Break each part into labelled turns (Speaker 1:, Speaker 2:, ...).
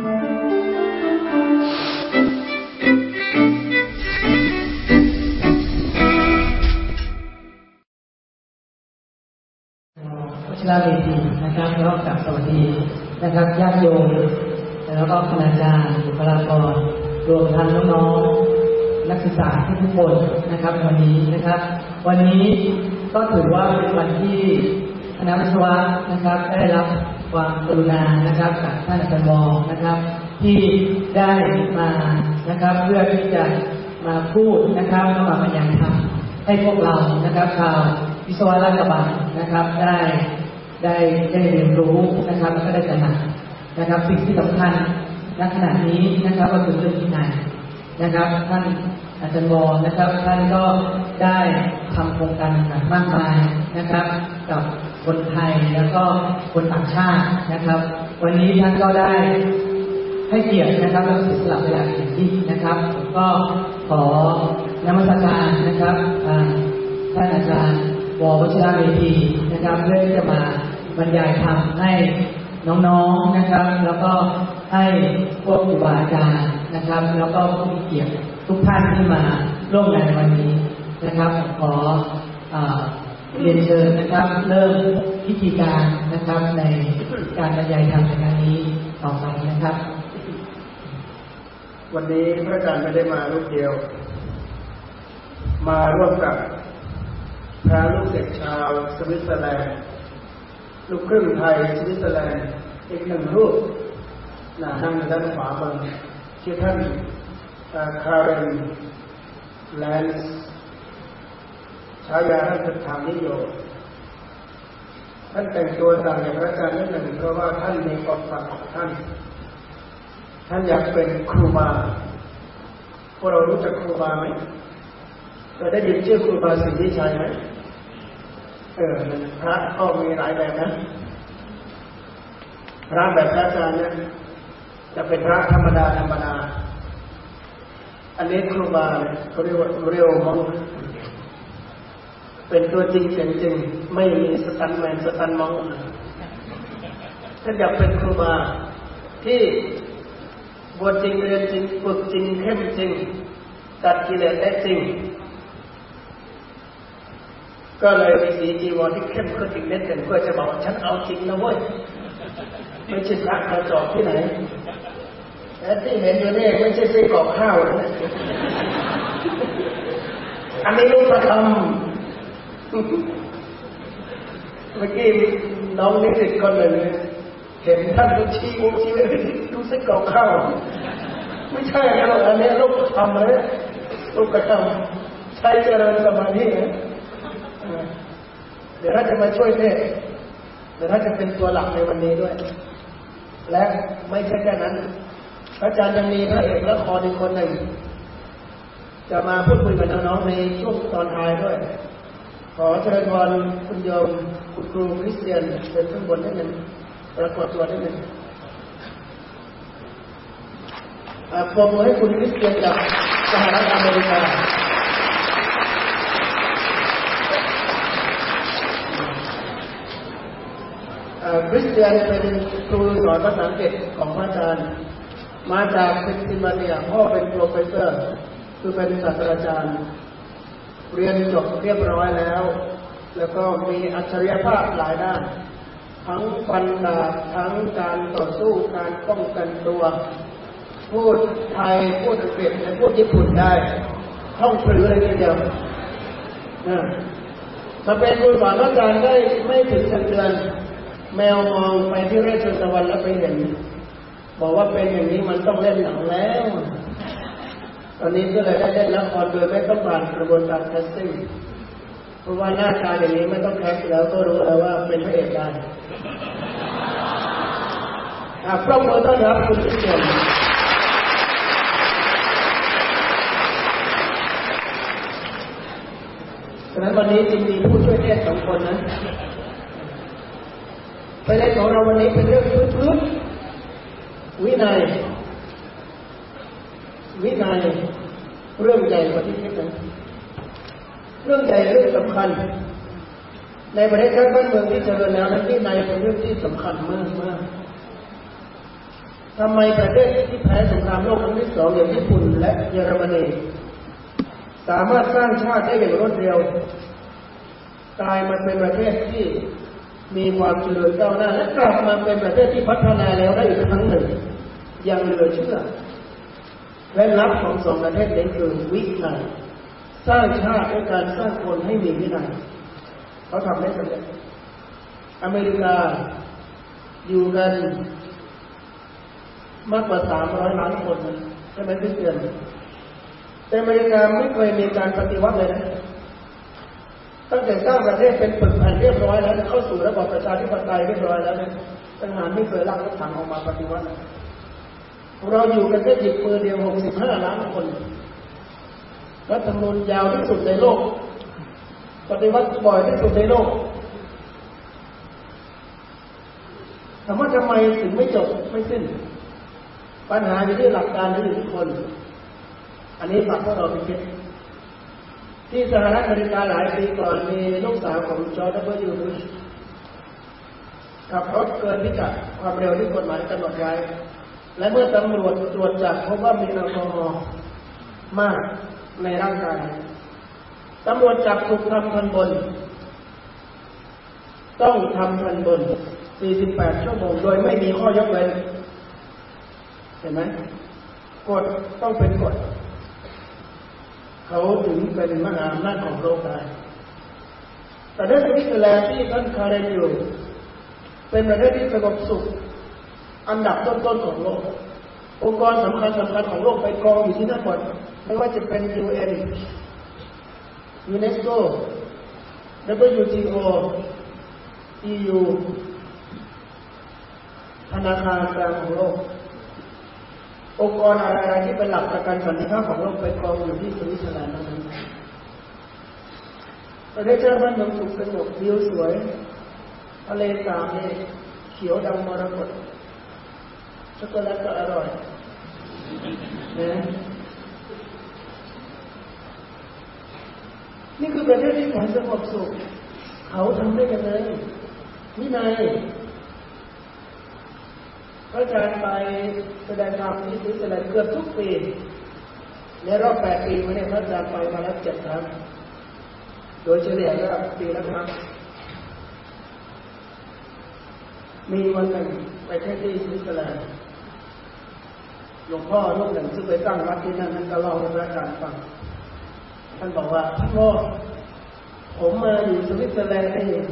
Speaker 1: ชลาเวทีนะครับแล้วกับสวัสดีนะครับญาติโยมแล้วก็คณาจารย์บุคลากรรวมทั้งน้องๆนักศึกษาทุกคนนะครับ วันนี้นะครับ วันนี้ก็ถือว่าเป็นวันที่คณะวิศวะนะครับได้รับ ความกรุณานะครับจากท่านอาจารย์นะครับ ที่ได้มานะครับ เพื่อที่จะมาพูดนะครับแล้วมาบรรยายธรรมให้พวกเรานะครับชาววิศวะราชกระบังนะครับ ได้ได้ได้เรียนรู้นะครับแล้วก็ได้ตระหนักนะครับ สิ่งที่สำคัญณขณะนี้นะครับก็คือเรื่องที่ไหนนะครับ ท่านอาจารย์วอนะครับ ท่านก็ได้ทำโครงการต่างๆมากมายนะครับ กับ คนไทยแล้วก็คนต่างชาตินะครับ วันนี้ท่านก็ได้ให้เกียรตินะครับและสียสละเวลาอย่างยิ่นะครับผมก็ขอนมัสการนะครับท่านอาจารย์ววชิระเวทีนะครับเพื่อที่จะมาบรรยายธรรมให้น้องๆนะครับ แล้วก็ให้พวกครูบาอาจารย์นะครับ แล้วก็ผู้มีเกียรติทุกท่านที่มาร่วมงานในวันนี้นะครับขออ เรียนเชิญนะครับ เริ่มพิธีการนะครับในการบรรยายธรรมในครั้งนี้ต่อไปนะครับ
Speaker 2: วันนี้พระอาจารย์ไม่ได้มารูปเดียว มาร่วมกับพระลูกศิษย์ชาวสวิตเซอร์แลนด์ลูกครึ่งไทยสวิตเซอร์แลนด์อีกหนึ่งรูปนนั่งด้านขวามือชื่อท่านคาร์เรนแลนส์ ฉายาท่านเป็นธรรมนิโยมท่านแต่งตัวต่างจากพระอาจารย์นิดหนึ่งเพราะว่าท่านมีกฎฝักของท่าน ท่านอยากเป็นครูบาพวกเรารู้จักครูบาไหมเราได้ยินชื่อครูบาสิทธิชัยไหมเออพระก็มีหลายแบบนะพระแบบพระอาจารย์เนี่ยจะเป็นพระธรรมดาธรรมดา อันนี้ครูบาเนี่ยเขาเรียกว่าเรียวมง เป็นตัวจริงเสียงจริง ไม่มีสตันแมนสตันมองถ้าอยากเป็นครูบาที่บวชจริงเรียนจริงฝึกจริงเข้มจริง ตัดกิเลสได้จริง ก็เลยมีสีจีวรที่เข้มขึ้นอีกนิดหนึ่งเพื่อจะบอกฉันเอาจริงนะเว้ยไม่ใช่พระกระจอกที่ไหนแต่ที่เห็นอยู่นี่ไม่ใช่ซื้อกรอกข้าวนะอันนี้รูประธรรม เมื่อกี้น้องนิสิตคนหนึ่งเห็นท่านก็ชี้วงชี้ไปดูซิกรอกข้าวไม่ใช่นะหรอกอันนี้ลูกทำเลยลูกกระทำใช้เจริญสมาธินะเดี๋ยวท่านจะมาช่วยเทศเดี๋ยวท่านจะเป็นตัวหลักในวันนี้ด้วย และไม่ใช่แค่นั้น พระอาจารย์ยังมีพระเอกละครอีกคนหนึ่งจะมาพูดคุยกับน้องๆในช่วงตอนท้ายด้วย ขอเชิญพรคุณโยมคุณครูคริสเตียนยืนข้างบนนิดหนึ่งปรากฏตัวนิดหนึ่งปรบมือให้คุณคริสเตียนจากสหรัฐอเมริกาคริสเตียนเป็นครูสอนภาษาอังกฤษของพระอาจารย์ มาจากเพนซิลเวเนียพ่อเป็น professor คือเป็นศาสตราจารย์ เรียนจบเรียบร้อยแล้ว แล้วก็มีอัจฉริยภาพหลายด้าน ทั้งฟันดาทั้งการต่อสู้การป้องกันตัว พูดไทยพูดอังกฤษและพูดญี่ปุ่นได้ท่องปรือเลยทีเดียวถ้าเป็นครูสอนอาจารได้ไม่ถึงสักเดือน แมวมองไปที่เรศตะวันแล้วไปเห็น บอกว่าเป็นอย่างนี้มันต้องเล่นหนังแล้ว ตอนนี้ก็เลยได้เล่นละครโดยไม่ต้องผ่านกระบวนการ casting เพราะว่าหน้าตาอย่างนี้ไม่ต้อง cast แล้วก็รู้แล้วว่าเป็นพระเอกได้ปรบมือต้อนรับคุณทุกคนฉะนั้นวันนี้จึงมีผู้ช่วยเทศน์สองคนนะประเด็นของเราวันนี้เป็นเรื่องพื้นวินัย วินัยเรื่องใหญ่กว่าที่คิดนะเรื่องใหญ่เรื่องสำคัญ ในประเทศชาติบ้านเมืองที่เจริญแล้วนั้นวินัยเป็นเรื่องที่สำคัญมากมากทำไมประเทศที่แพ้สงครามโลกครั้งที่สองอย่างญี่ปุ่นและเยอรมนีสามารถสร้างชาติได้อย่างรวดเร็วกลายมาเป็นประเทศที่มีความเจริญก้าวหน้าและกลับมาเป็นประเทศที่พัฒนาแล้วได้อีกครั้งหนึ่งอย่างเหลือเชื่อ และลับของสองประเทศนี้คือวินัยสร้างชาติด้วยการสร้างคนให้มีวินัยเขาทำได้สำเร็จอเมริกาอยู่กันมากกว่าสามร้อยล้านคนใช่ไหมพี่เตือนแต่อเมริกาไม่เคยมีการปฏิวัติเลยนะตั้งแต่สร้างประเทศเป็นปึกแผ่นเรียบร้อยแล้วเข้าสู่ระบบประชาธิปไตยเรียบร้อยแล้วเนี่ยทหารไม่เคยลากรถถังออกมาปฏิวัติ เราอยู่กันแค่หยิบมือเดียวหกสิบห้าล้านคน รัฐธรรมนูญยาวที่สุดในโลก ปฏิวัติบ่อยที่สุดในโลกถามว่าทำไมถึงไม่จบไม่สิ้น ปัญหาอยู่ที่หลักการที่ทุกคน อันนี้ฝากพวกเราไปคิดที่สหรัฐอเมริกาหลายปีก่อนมีลูกสาวของจอร์ดเบอร์ยูบุชขับรถเกินพิกัดความเร็วที่กฎหมายกำหนดไว้ และเมื่อตำรวจตรวจจับพบว่ามีแอลกอฮอล์มากในร่างกายตำรวจจับถูกทำทันบน ต้องทำทันบน 48 ชั่วโมง โดยไม่มีข้อยกเว้น เห็นไหมกฎต้องเป็นกฎ เขาถึงเป็นมหาอำนาจของโลกได้แต่ในประเทศอิสราเอลที่ท่านคาเรนอยู่ เป็นประเทศที่สงบสุข อันดับต้นๆของโลก องค์กรสำคัญสำคัญของโลกไปกองอยู่ที่นั่นหมดไม่ว่าจะเป็น UN UNESCO WTO EU ธนาคารกลางของโลก องค์กรอะไรที่เป็นหลักประกันสันติภาพของโลกไปกองอยู่ที่สวิตเซอร์แลนด์นั้นประเทศชาติบ้านเมืองสุขสงบวิวสวยทะเลสาบเนี่ยเขียวดำมรกต ช็อกโกแลตก็อร่อยนะนี่คือประเทศที่แสนสงบสุข เขาทำได้ยังไงวินัยพระอาจารย์ไปแสดงธรรมที่สวิตเซอร์แลนด์เกือบทุกปี ในรอบแปดปีมาเนี่ยพระอาจารย์ไปมาแล้วเจ็ดครั้ง โดยเฉลี่ยก็ปีละครั้งมีวันหนึ่งไปเทศน์ที่สวิตเซอร์แลนด์ หลวงพ่อรูปหนึ่งซึ่งไปตั้งวัดที่นั่นท่านก็เล่าให้พระอาจารย์ฟัง ท่านบอกว่าท่านพ่อผมมาอยู่สวิตเซอร์แลนด์เอง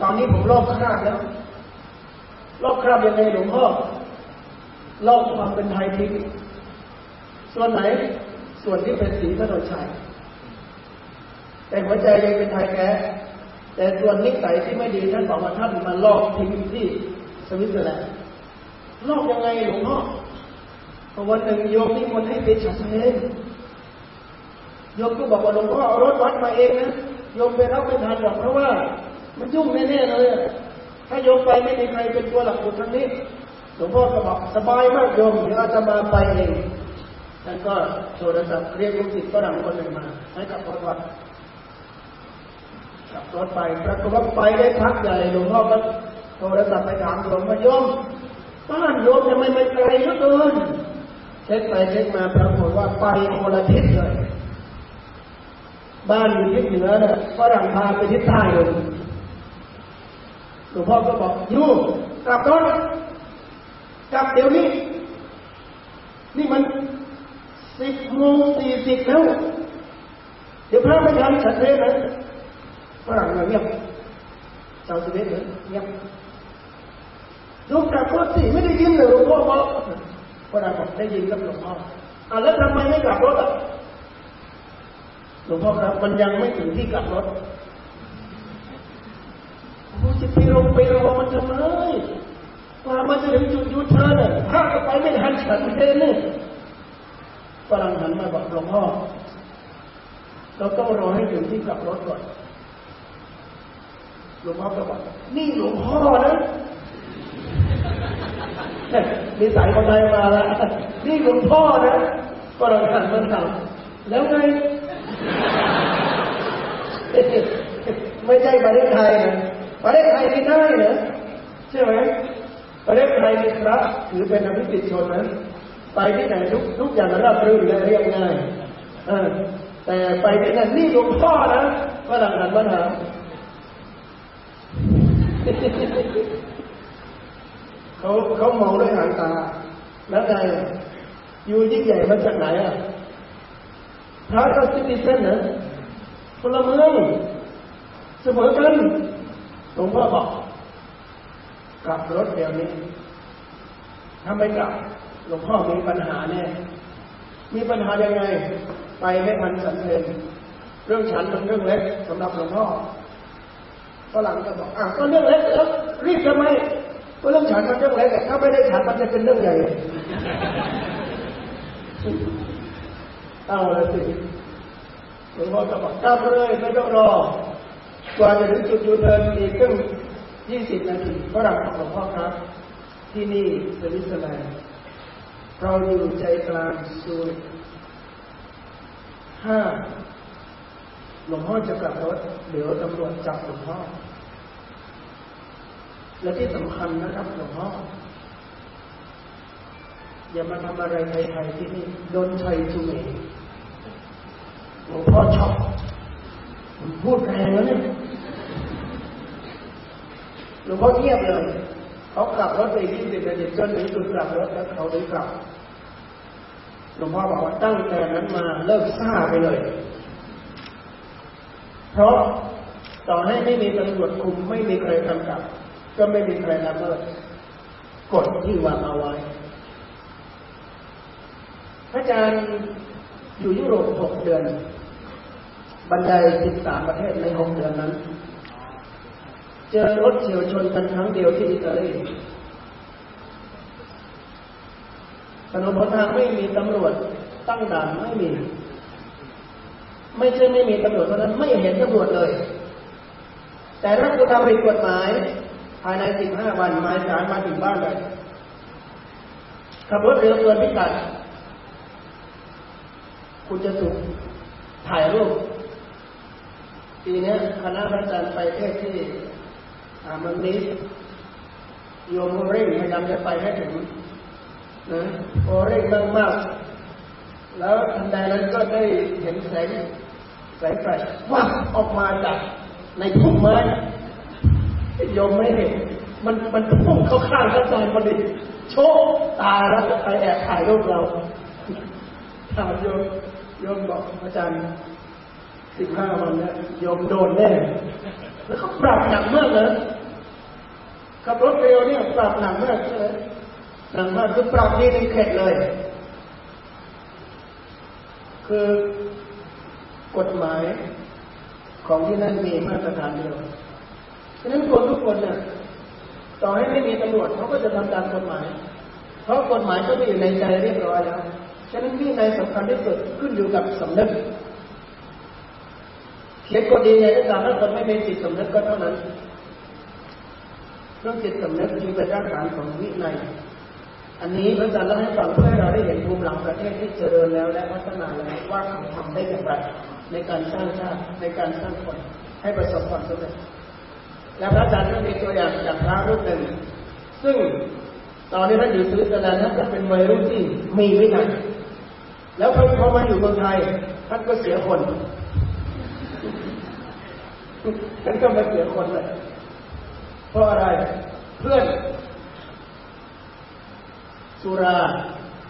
Speaker 2: ตอนนี้ผมลอกคราบแล้วลอกคราบยังไงหลวงพ่อลอกความเป็นไทยทิ้งส่วนไหนส่วนที่เป็นศรีธนญชัยแต่หัวใจยังเป็นไทยแท้แต่ส่วนนิสัยที่ไม่ดีท่านบอกว่าท่านมาลอกทิ้งที่สวิตเซอร์แลนด์ลอกยังไงหลวงพ่อ พอวันหนึ่งโยมนี่มนให้ไปฉันเพลโยมก็บอกว่าหลวงพ่อเอารถวัดมาเองนะโยมไปรับไม่ทันหรอกเพราะว่า มันยุ่งแน่ๆเลยถ้าโยมไปไม่มีใครเป็นตัวหลักบุตรทั้งนี้หลวงพ่อก็บอกสบายมากโยมเดี๋ยวอาจะมาไปเองท่านก็โทรศัพท์เรียกลูกศิษย์ฝรั่งคนหนึ่งมาให้กับรถวัดขับรถไปปรากฏว่าไปได้พักใหญ่หลวงพ่อก็โทรศัพท์ไปถามหลวงพ่อโยมบ้านโยมทำไมไม่ไกลเหลือเกิน เช็คไปเช็คมาปรากฏว่าไปคนละทิศเลย บ้านอยู่ทิศเหนือเนี่ยฝรั่งพาไปทิศใต้เลยหลวงพ่อก็บอกยูกลับรถกลับเดี๋ยวนี้ นี่มันสิบโมงสี่สิบแล้ว เดี๋ยวพระไม่ทันฉันเทศนะฝรั่งเงียบชาวสวีเดนเงียบดูกลับรถสิไม่ได้ยินเลยหลวงพ่อบอก ฝรั่งบอกได้ยินกับหลวงพ่ออ่าแล้วทำไมไม่กลับรถอะหลวงพ่อครับมันยังไม่ถึงที่กลับรถโอ้จะไปลงไปรอมันทำไมกว่ามันจะถึงจุดยูเทิร์นถ้าก็ไปไม่ทันฉันเทนี่ฝรั่งหันมาบอกหลวงพ่อเราต้องรอให้ถึงที่กลับรถก่อนหลวงพ่อก็บอกนี่หลวงพ่อนะ มีสายคนไทยมาแล้วนี่หลวงพ่อนะก็เราหันมาถามแล้วไง ไม่ใช่ประเทศไทยนะประเทศไทยที่ได้เหรอใช่ไหมประเทศไทยมีพระถือเป็นอภิสิทธิชนนะไปที่ไหนทุกทุกอย่างราบรื่นและเรียบง่ายอแต่ไปที่นั่นนี่หลวงพ่อนะฝรั่งหันมาถาม เขาเขามองด้วยหางตา แล้วไงอยู่ยิ่งใหญ่มาจากไหนอะพระก็ซิติเซนนะพลเมืองเสมอกันหลวงพ่อบอกกลับรถเดี๋ยวนี้ถ้าไม่กลับหลวงพ่อมีปัญหาเนี่ยมีปัญหายังไง ไปไม่ทันสันเทนเรื่องฉันเป็นเรื่องเล็กสำหรับหลวงพ่อฝรั่งก็บอกอะก็เรื่องเล็กแล้วรีบทำไม ก็เรื่องฉันมันเรื่องเล็กถ้าไม่ได้ฉันมันจะเป็นเรื่องใหญ่เอาเลยสิหลวงพ่อก็บอกกลับเลยไม่ต้องรอกว่าจะถึงจุดยูเทิร์นอีกครึ่งยี่สิบนาทีฝรั่งบอกหลวงพ่อครับ ที่นี่สวิตเซอร์แลนด์เราอยู่ใจกลางซูริค ถ้าหลวงพ่อจะกลับรถเดี๋ยวตำรวจจับหลวงพ่อ และที่สำคัญนะครับหลวงพ่ออย่ามาทำอะไรไทยๆที่นี่ don't try to meหลวงพ่อชอกผมพูดแรงแล้วเนี่ยหลวงพ่อเงียบเลยเขากลับรถไปยี่สิบนาทีจนถึงจุดกลับรถแล้วเขาถึงกลับหลวงพ่อบอกว่าตั้งแต่นั้นมาเลิกซ่าไปเลย เพราะต่อให้ไม่มีตำรวจคุมไม่มีใครกำกับ ก็ไม่มีใครละเมิดกฎที่วางเอาไว้ พระอาจารย์อยู่ยุโรปหกเดือนบรรยายสิบสามประเทศในหกเดือนนั้น เจอรถเฉียวชนกันครั้งเดียวที่อิตาลีถนนหนทางไม่มีตำรวจตั้งด่านไม่มี ไม่ใช่ไม่มีตำรวจเท่าะนั้นไม่เห็นตำรวจเลย แต่ถ้าคุณทำผิดกฎหมาย ภายในสิบห้าวันหมายสารมาถึงบ้านเลยขับรถเร็วเกินพิกัด คุณจะถูกถ่ายรูปปีนี้คณะพระอาจารย์ไปเทศที่มันนี้โยมเร่งพยายามจะไปให้ถึงนะพอเร่งมากมากแล้วทันใดนั้นก็ได้เห็นแสงแสงไฟวับออกมาจากในพุ่มไม้ ยมไม่เห็นมันมันพุ่งเข้าข้างพระอาจารย์พอดีโชคตาแล้วไปแอบถ่ายรูปเราถามโยมโยมบอกอาจารย์สิบห้าวันนี้โยมโดนแน่แล้วเขาปรับหนักมากเลยขับรถเร็วเนี่ยปรับหนักมากเลยหนักมากคือปรับนี่เป็นเข็ดเลย คือกฎหมายของที่นั่นมีมาตรฐานเดียว ฉะนั้นคนทุกคนเนี่ยต่อให้ไม่มีตำรวจเขาก็จะทำตามกฎหมาย เพราะกฎหมายก็มีอยู่ในใจเรียบร้อยแล้ว ฉะนั้นที่ในสำคัญที่สุดขึ้นอยู่กับสำนึก เขียนกฎดีไงก็ตามถ้าคนไม่มีจิตสำนึกก็เท่านั้นเรื่องจิตสำนึกจึงเป็นรากฐานของวินัย อันนี้พระอาจารย์เล่าให้ฟังเพื่อให้เราได้เห็นภูมิหลังประเทศที่เจริญแล้วและพัฒนาแล้วว่าเขาทำได้อย่างไรในการสร้างชาติในการสร้างคนให้ประสบความสำเร็จ และพระอาจารย์ก็มีตัวอย่างจากพระรูปหนึ่ง ซึ่งตอนนี้ท่านอยู่สวิตเซอร์แลนด์ท่านก็เป็นวัยรุ่นที่มีวินัยแล้วพอมาอยู่เมืองไทยท่านก็เสียคนท่านก็มาเสียคนเลยเพราะอะไรเพื่อนสุรา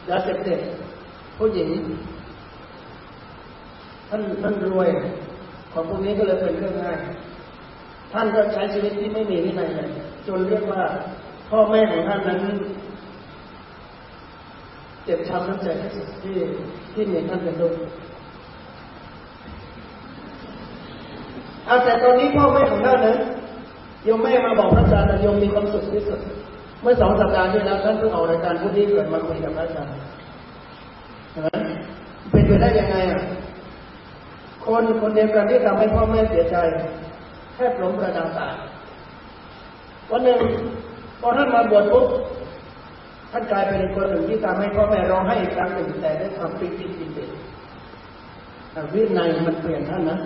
Speaker 2: ยาเสพติดผู้หญิงท่านท่านรวย ของพวกนี้ก็เลยเป็นเรื่องง่าย ท่านก็ใช้ชีวิตที่ไม่มีวินัยเลยจนเรียกว่าพ่อแม่ของท่านนั้นเจ็บช้ำน้ำใจที่สุดที่ที่มีท่านเป็นลูกเอาแต่ตอนนี้พ่อแม่ของท่านนั้นโยมแม่มาบอกพระอาจารย์โยมมีความสุขที่สุด เมื่อสองสัปดาห์ที่แล้วท่านเพิ่งออกรายการพุทธิเกิดมาคุยกับพระอาจารย์เห็นไหมเป็นไปได้ยังไงอะ คนคนเดียวกันที่ทำให้พ่อแม่เสียใจ แทบหล้มกระดานตายวันหนึ่งพอท่านมาบวชปุ๊บท่านกลายเป็นคนหนึ่งที่ทำให้พ่อแม่ร้องไห้อีกครั้งหนึ่งแต่ด้วยความปิติปิติวินัยมันเปลี่ยนท่านนะ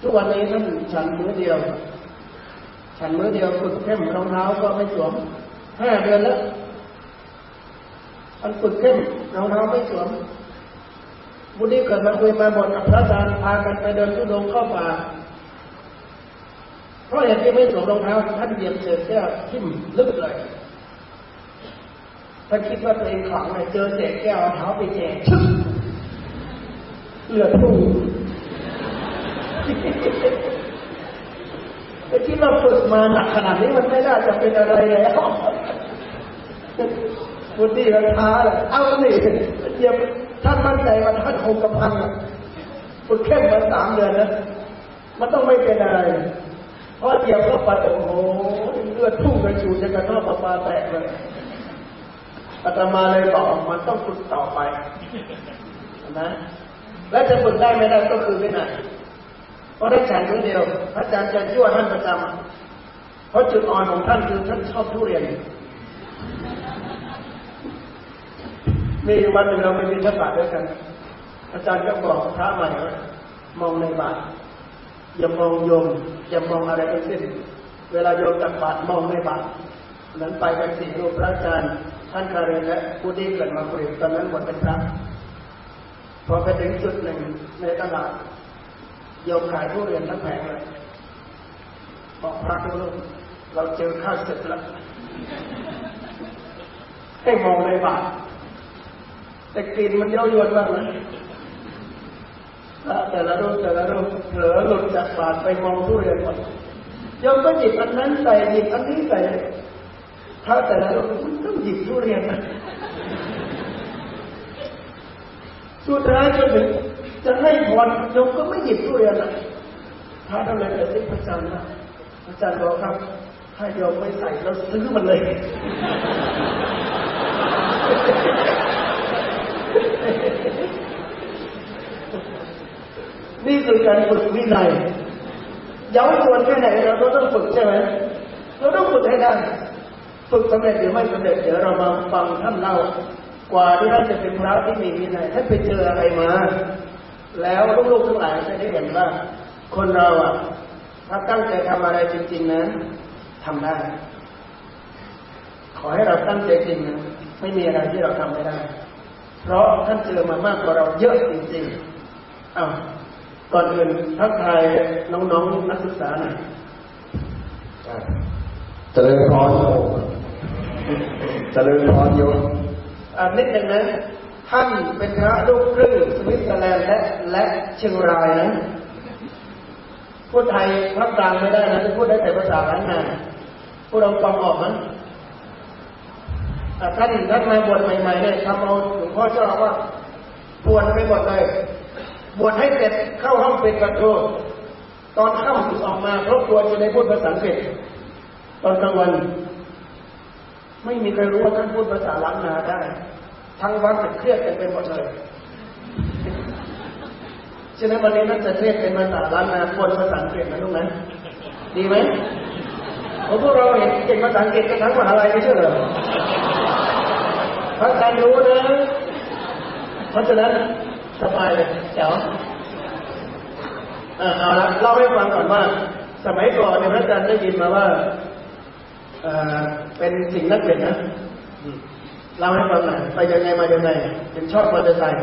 Speaker 2: ทุกวันนี้ท่านฉันมือเดียว ฉันมือเดียวฝึกเข้มรองเท้าก็ไม่สวมห้าเดือนแล้วมันฝึกเข้มรองเท้าไม่สวมบุนี้เกิดมาคุยมาบ่นกับพระอาจารย์พากันไปเดินทุดงเข้าป่า เพราะเหตุที่ไม่สวมรองเท้าท่านเหยียบเศษแก้วทิ่มลึกเลยท่านคิดว่าตัวเองขลังเลยเจอเศษแก้วเท้าไปแจกชึ้เลือดพุ่งไอ้ที่เราฝึกมาหนักขนาดนี้มันไม่น่าจะเป็นอะไรแล้วพุทธิราท้าเลยเอาหนิเยียบท่านมั่นใจว่าท่านคงกำพังฝึกเข้มมาสามเดือนนะ มันต้องไม่เป็นอะไร พราะเดียวเข้าไปโอ้โหเลือดพุ่งกระชูจะกระทบประปาแตกเลยอาตมาเลยบอกมันต้องฝึกต่อไปนะและจะฝึกได้ไม่ได้ก็คือวินัยเพราะได้ฉันคนเดียวอาจารย์จะชั่วท่านประจำเพราะจุดอ่อนของท่านคือท่านชอบทุเรียนมีวันหนึ่งเราไปบินทบาทด้วยกัน อาจารย์ก็บอกพระใหม่ว่ามองในบาท อย่ามองโยมอย่ามองอะไรทั้งสิ้น เวลาโยมตักบาตรมองในบาทนั้นไปกันสี่รูปพระอาจารย์ท่านคาเรนและผู้ที่เกิดมาคุยบตอนนั้นหมดเป็นพระพอไปถึงจุดหนึ่งในตลาดโยมขายทุเรียนทั้งแผงเลยบอกพระทุกรูปเราเจอข้าวสึกแล้วให้มองในบาทแต่กลิ่นมันเย้ายวนมากนะ แต่ละรูปแต่ละรูปเผลอหลุดจากบาทไปมองทุเรียนหมดยมก็หยิบอันนั้นใส่หยิบอันนี้ใส่ถ้าแต่ละรูปต้องหยิบทุเรียนนะสุดท้ายจนถึงจะให้พรยมก็ไม่หยิบทุเรียนนะพระทำไมเกิดที่พระอาจารย์นะอาจารย์บอกครับ ถ้ายมไม่ใส่เราซื้อมันเลย นี่คือการฝึกวินัยเย้ายวนแค่ไหนเราก็ต้องฝึกใช่ไหมเราต้องฝึกให้ได้ฝึกสำเร็จหรือไม่สำเร็จเดี๋ยวเรามาฟังท่านเล่ากว่าที่ท่านจะเป็นพระที่มีวินัยท่านไปเจออะไรมา แล้วลูกๆทั้งหลายจะได้เห็นว่า คนเราอะถ้าตั้งใจทำอะไรจริงๆนะทำได้ ขอให้เราตั้งใจจริงนะไม่มีอะไรที่เราทำไม่ได้ เพราะท่านเจอมามากกว่าเราเยอะจริงๆอ้าว ก่อนอื่นทักทายน้องๆนักศึกษาหน่อย
Speaker 3: เจริญพรโยมเจริญพรโยม
Speaker 2: อ่านิดหนึ่งนะ ท่านเป็นพระลูกครึ่งสวิตเซอร์แลนด์และและเชียงรายนะพูดไทยภาคกลางไม่ได้นะจะพูดได้แต่ภาษาล้านนาพวกเราฟังออกมั้ยท่านท่านมาบวชใหม่ๆเนี่ยทำเอาหลวงพ่อเจ้าว่าบวชไม่หมดเลย บวชให้เสร็จเข้าห้องเป็นกระโทษตอนค่ำออกมาเพราะกลัวจะได้พูดภาษาอังกฤษตอนกลางวัน ไม่มีใครรู้ว่าท่านพูดภาษาล้านนาได้ ทั้งวันเครียดกันไปหมดเลยฉะนั้นวันนี้ท่านจะเทศเป็นภาษาล้านนาคนภาษาอังกฤษนะลูกนะดีไหมผมพวกเราเห็นเก่งภาษาอังกฤษกันทั้งมหาลัยไม่ใช่เหรอพระอาจารย์รู้นะ เพราะฉะนั้น สบายเลยเจ๋วเอาละเล่าให้ฟังก่อนว่า สมัยก่อนเนี่ยพระอาจารย์ได้ยินมาว่าเป็นสิ่งนักเรียนนะเล่าให้ฟังหน่อยไปยังไงมายังไงถึงชอบมอเตอร์ไซค์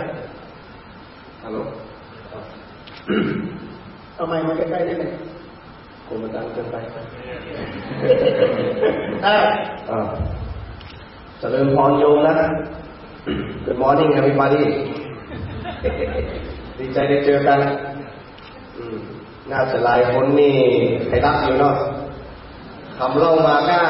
Speaker 3: ฮัลโหล
Speaker 2: เอาไมค์มาใกล้ๆนิดหนึ่ง
Speaker 3: กูมาดังเกินไป
Speaker 2: อ่า
Speaker 3: อ่าเจริญพรโยมนะ Good morning everybody ดีใจได้เจอกัน อืม น่าจะหลายคนนี่ใครรักอยู่เนาะคำเล่ามาก้า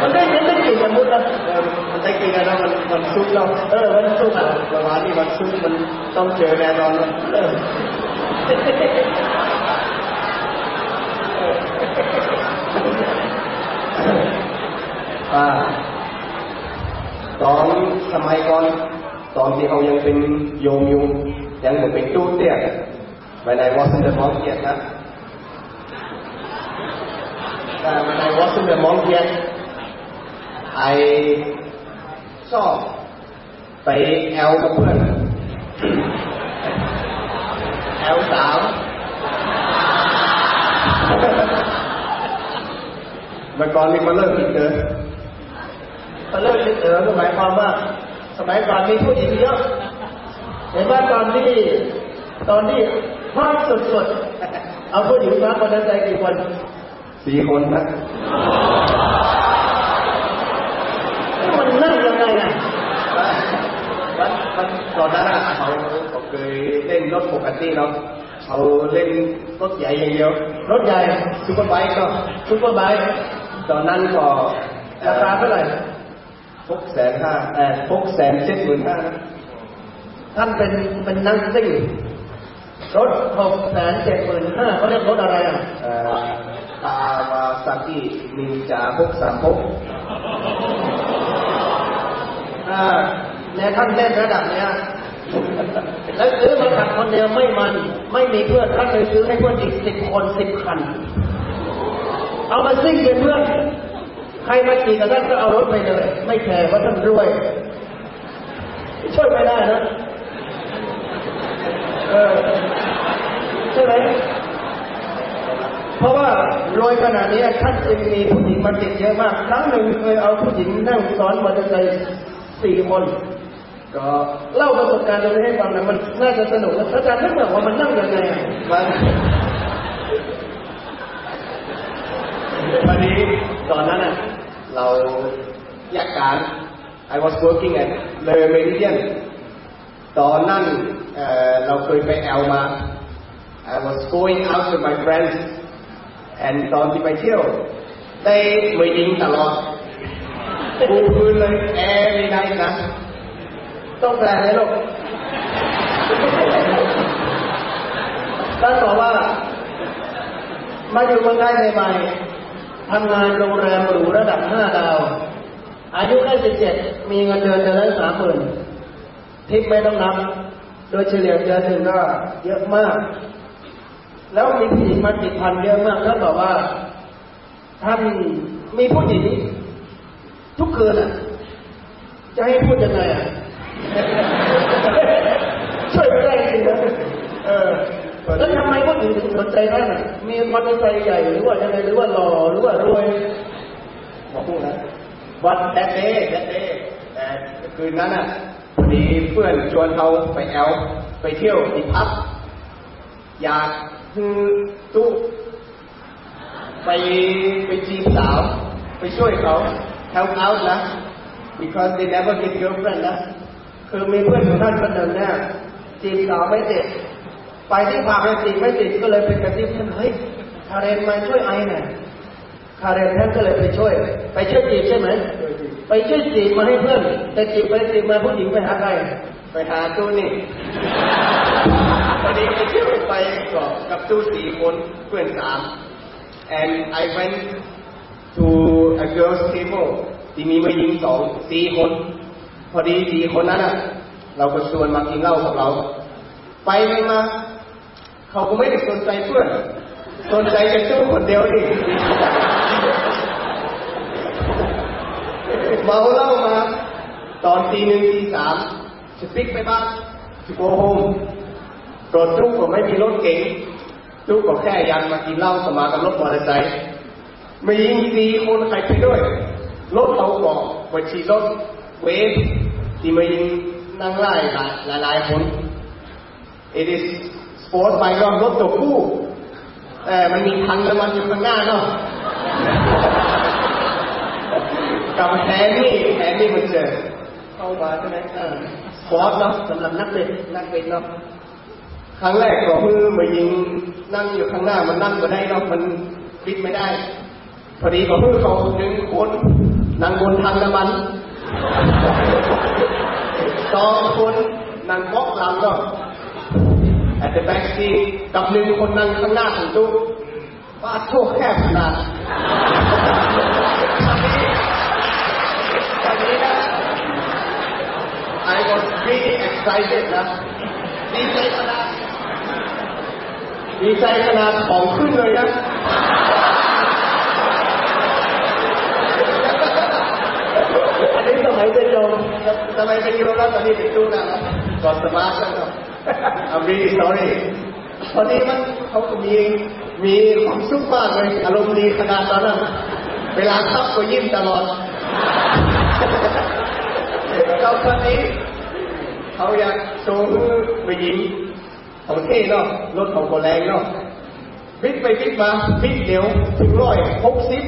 Speaker 2: มันได้ยินได้กลิ่นมันมุดนะ
Speaker 3: เออมันได้กินกันนะมันมันซุปเรา
Speaker 2: เออมันสู้กัน
Speaker 3: ประมาณนี้มันซุปมันต้องเจอแน่นอนนะ
Speaker 2: เออ
Speaker 3: อ่า ตอนสมัยก่อน ตอนที่เขายังเป็นโยมอยู่ยังเหมือนเป็นตู้เตี้ยไปในวอชิงตันมองเกียรนะแต่ไปในวอชิงตันมองเกียรไอชอบไปแอลกับเพื่อน แอลสาวเมื่อก่อนนี่มาเลิกกินเดิน
Speaker 2: ตอนเลิกเออก็หมายความว่า สมัยก่อนมีผู้หญิงเยอะเห็นว่าตอนที่ตอนที่ฮอตสุดๆ เอาผู้หญิงมาคนนั้นใจกี่คน
Speaker 3: สี่คนนะ
Speaker 2: มันนั่งยังไงอะ
Speaker 3: วันวันตอนนั้นอะเขา เขาเคยเล่นรถปกติเนาะเขาเล่นรถใหญ่อย่างเดียว
Speaker 2: รถใหญ่
Speaker 3: ซูเปอร์ไบค์ก็
Speaker 2: ซุปเปอร์ไบค์
Speaker 3: ตอนนั้นก็
Speaker 2: ราคาเท่าไหร่
Speaker 3: หกแสนห้าเออหกแสนเจ็ดหมื่นห้า
Speaker 2: ท่านเป็นเป็นนักซิ่งรถหกแสนเจ็ดหมื่นห้าเขาเรียกรถอะไรอะ
Speaker 3: เอ่อคาวาซากินินจาหกสามหก
Speaker 2: อ่าเนี่ยท่านเล่นระดับเนี้ย แล้วซื้อมาขับคนเดียวไม่มัน ไม่มีเพื่อนท่านเลยซื้อให้เพื่อนอีกสิบคนสิบคัน เอามาซิ่งเป็นเพื่อน ใครมาขี่กับท่านก็เอารถไปเลย ไม่แคร์ว่าท่านรวย ช่วยไม่ได้นะเออใช่ไหมเพราะว่ารวยขนาดนี้ท่านจึงมีผู้หญิงมาติดเยอะมาก ครั้งหนึ่งเคยเอาผู้หญิงนั่งซ้อนมอเตอร์ไซค์สี่คน
Speaker 3: ก็
Speaker 2: เล่าประสบการณ์ตรงนี้ให้ฟังนะมันน่าจะสนุกนะอาจารย์นึกแบบว่ามันนั่งยังไง
Speaker 3: มันพอดีตอนนั้นอะเราแยกการ I was working at Le Meridian ตอนนั้นเราเคยไปแอลมา I was going out with my friends and ตอนที่ไปเที่ยวได้มือยิงตลอดปูพื้นเลยแอร์ไม่ได้นะ
Speaker 2: ต้องแปลให้ลูกท่านบอกว่า มาอยู่เมืองไทยใหม่ๆทำงานโรงแรมหรูระดับห้าดาว อายุได้สิบเจ็ดมีเงินเดือนเดือนละสามหมื่นทิปไม่ต้องนับ โดยเฉลี่ยเดือนหนึ่งก็เยอะมาก แล้วมีผู้หญิงมาติดพันเยอะมากแล้วบอกว่า ท่านมีผู้หญิงทุกคืนอะ จะให้พูดยังไงอะ ช่วยไม่ได้จริงนะเออแล้วทำไมผู้หญิงถึงสน ใจท่านอะมีมอเตอร์ไซค์ใหญ่หรือว่ายังไงหรือว่าหล่อหรือว่ารวย
Speaker 3: บอกพูดนะวัน that day that day แต่คืนนั้นอะพอดีเพื่อนชวนเขาไปแอลไปเที่ยวที่ผับอยากคือ to ไปไปจีบสาว ไปช่วยเขา help out นะ because they never get girlfriend นะ
Speaker 2: คือมีเพื่อนของท่านคนหนึ่งเนี่ยจีบสาวไม่ติด ไปที่ผับเลยจีบไม่ติดก็เลยไปกระซิบท่านเฮ้ยคาเรนมาช่วยไอหน่อยคาเรนท่านก็เลยไปช่วย ไปช่วยจีบใช่ไหมไปช่วยจีบมาให้เพื่อนแต่จีบไปจีบมาผู้หญิงไปหาใคร
Speaker 3: ไปหาตู้นี่พอดีไปเที่ยวไปกับกับตู้สี่คนเพื่อนสาม and I went to a girls table ที่มีมายิงสองสี่คน พอดีสี่คนนั้นอะ เราก็ชวนมากินเหล้ากับเรา ไปไปมา เขาก็ไม่ได้สนใจเพื่อน สนใจแค่ตู้คนเดียวนี่เมาเหล้ามา ตอนตีหนึ่งตีสามจะปิกไปบ้านจะโกโฮมรถทุกก็ไม่มีรถเก๋งทุกก็แค่ยันมากินเหล้าสมากับรถมอเตอร์ไซค์ไม่ยิงตีคนใครไปด้วย รถเขาบอกว่าชีรถเวฟที่มายิงนั่งไล่หลายหลายหลายคน it is sport bike ก็รถตัวคู่แต่มันมีทังน้ำมันอยู่ข้างหน้าเนาะกับแฮนนี่แฮนนี่มันเจอเข้ามาใช่ไหมเออสปอร์ตเนาะ
Speaker 2: สำหรับนักเรียนนักเรียนเนาะ
Speaker 3: ครั้งแรกก็คือมายิงนั่งอยู่ข้างหน้ามันนั่งมาได้เนาะมันปิดไม่ได้ พอดีก็คือเขาดึงคนนั่งบนทางน้ำมันสองคนนั่งเบาะหลังเนาะ at the back seat กับหนึ่งคนนั่งข้างหน้าของตู้ว่าโชคแคบขนาดตอนนี้นะ I was really excited นะดีใจขนาดดีใจขนาดของขึ้นเลยนะ
Speaker 2: นนี้สมัยเป็นโยม
Speaker 3: ทำไมเป็นโยมแล้วตอนนี้เป็นตู้นะครับก่อนสมาร์ทแล้ว I'm really sorry ตอนนี้มันเขาก็มีมีความสุขมากเลยอารมณ์ดีขนาดตอนนั้นเวลาขับก็ยิ้มตลอดเขาตอนนี้เขาอยากโชว์มือไปยิงของเท่เนาะรถของโกแรงเนาะวิทไปวิทมาวิทเดี๋ยวถึงร้อยหกสิบ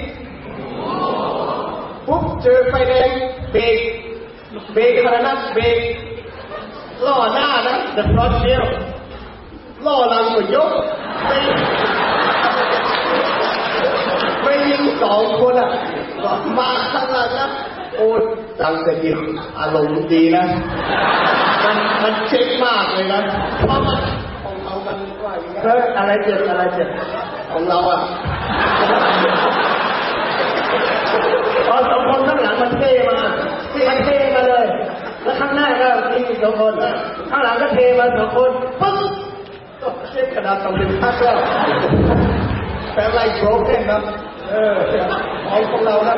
Speaker 3: ปุ๊บเจอไฟแดงเบรกเบรกขนาดนั้นเบรกล่อหน้านะแต่รถเดียวล่อหลังก็ยกไม่ไม่ยิงสองคนอะก็มาข้างหลังนะโอ้ตั้งแต่ยิงอารมณ์ดีนะ มันมันเช็คมากเลยนะเพราะมันของเรามันว่าอย่างนี้
Speaker 2: เอออะไรเจ็บอะไรเจ็บ
Speaker 3: ของเราอะ
Speaker 2: มันเทมามันเทมาเลย แล้วข้างหน้าก็มีสองคน ข้างหลังก็เทมาสองคนปึ๊บ
Speaker 3: ก็เช็คขนาดสองเป็นพักแล้วแต่ไรโบรกเนนะเออของของเรานะ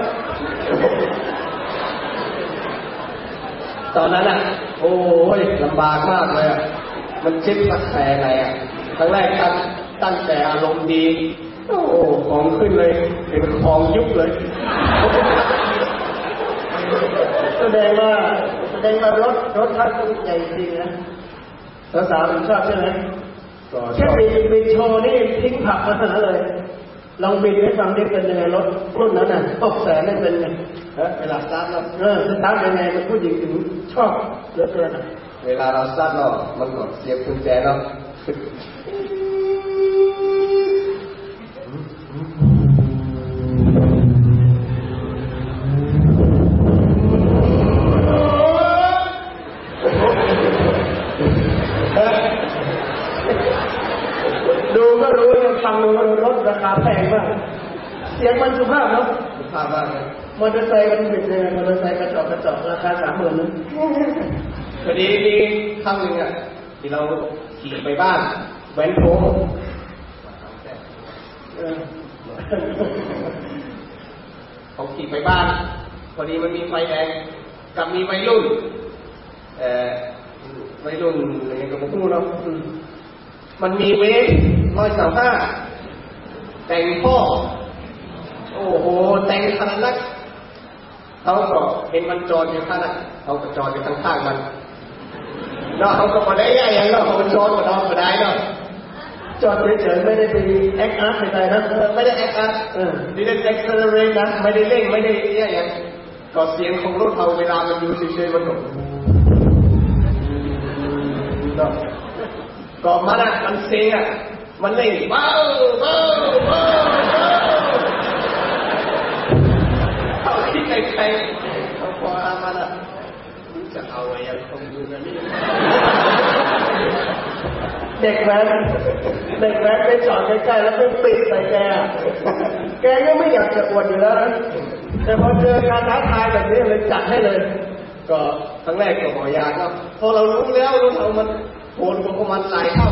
Speaker 3: ตอนนั้นอะ โอ้ยลำบากมากเลยอะมันเช็ครักแท้ไงอะครั้งแรกตั้งตั้งแต่อารมณ์ดี โอ้ของขึ้นเลยเป็นของยุบเลย
Speaker 2: แสดงว่าแสดงว่ารถรถท่านใหญ่จริงนะสาวๆชอบใช่ไหม
Speaker 3: ก็ช
Speaker 2: แค่
Speaker 3: อบ
Speaker 2: บินบินโชว์นี่ทิ้งผักมาเท่านั้นเลยลองบินให้ฟังได้เป็นยังไงรถรุ่นนั้นน่ะตกแสนได้เป็นไง
Speaker 3: เออเวลาสตาร์ทเรา
Speaker 2: เออสตาร์ทยังไงมันผู้หญิงถึงชอบเหลือเกินอะ
Speaker 3: เวลาเราสตาร์ทเรามันก็เสียบกุญแจเนาะ
Speaker 2: เสียงมันสุภาพเนาะ
Speaker 3: ภาพมากเลย
Speaker 2: มอเตอร์ไซค์มันบิดยังไงมอเตอร์ไซค์กระจอกกระจอกราคาสามหมื่นนึง
Speaker 3: พอดีมีครั้งหนึ่งอะที่เราขี่ไปบ้านแว้นโถ
Speaker 2: เออ
Speaker 3: เขาขี่ไปบ้าน พอดีมันมีไฟแดงกับมีวัยรุ่นเอ่อวัยรุ่นอะไรเงี้ยก็ไม่รู้เนาะอืมมันมีเวฟร้อยสามห้าแต่งพ่อ โอ้โหแต่งขนาดนั้นเขาก็เห็นมันจอดอยู่ข้างนั้นเขาก็จอดอยู่ข้างๆมันเนาะเขาก็มาได้ยังไงเนาะเขาจอดมาดองมาได้เนาะ
Speaker 2: จอดเฉยๆไม่ได้ไป act out ใดๆนะ
Speaker 3: ไม่ได้ act out
Speaker 2: เออ
Speaker 3: ไม่ได้ accelerate นะไม่ได้เร่งไม่ได้เนี่ยอย่างก็เสียงของรถเราเวลามันอยู่เฉยๆมันก็เนาะก็มันอะมันเซงอะมันเร่งเบาเบาเบา เบาเขาคิดในใจเขาพอมันอะจะเอาไว้ยังคงอยู่กันนี่
Speaker 2: เด็กแว้นเด็กแว้นไปจอดใกล้ๆแล้วไปปิดใส่แก แกก็ไม่อยากจะอวดอยู่แล้วนะแต่พอเจอการท้าทายแบบนี้เลยจัดให้เลย
Speaker 3: ก็ครั้งแรกก็บอกอยากครับพอเรารู้แล้วรู้เรามันโหดกว่าพวกมันหลายเท่า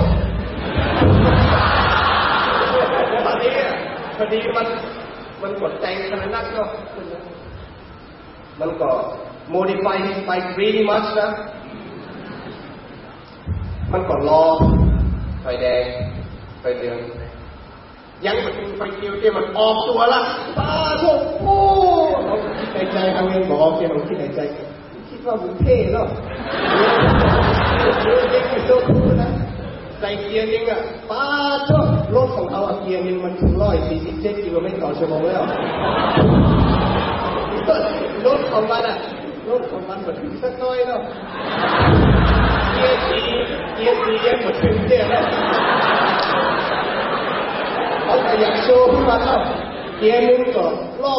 Speaker 3: ตอนนี้พอดีมันมันกดใจขนาดนั้นก็ มันก็ modify ไป really much นะ มันก็รอไฟแดงไฟเหลืองยังมันไฟเขียวที่มันออกตัวละปาโถ่โอ้คิดในใจทำเองบอกเกี่ยวกับคิดในใจ คิดว่ามึงเท่เนาะเด็กเป็นโตคูนะใส่เกียร์นึงอะป้าโถ่รถของเขาอะเกียร์นึงมันถึงร้อยสี่สิบเจ็ดกิโลเมตรต่อชั่วโมงแล้ว ของมันอะรถของมันมันถึงสักน้อยเนาะเกียร์สีเกียร์สียังหมดถึงเตี้ยวเขาก็อยากโชว์ขึ้นมาแล้วเกียร์หนึงก็ล่อ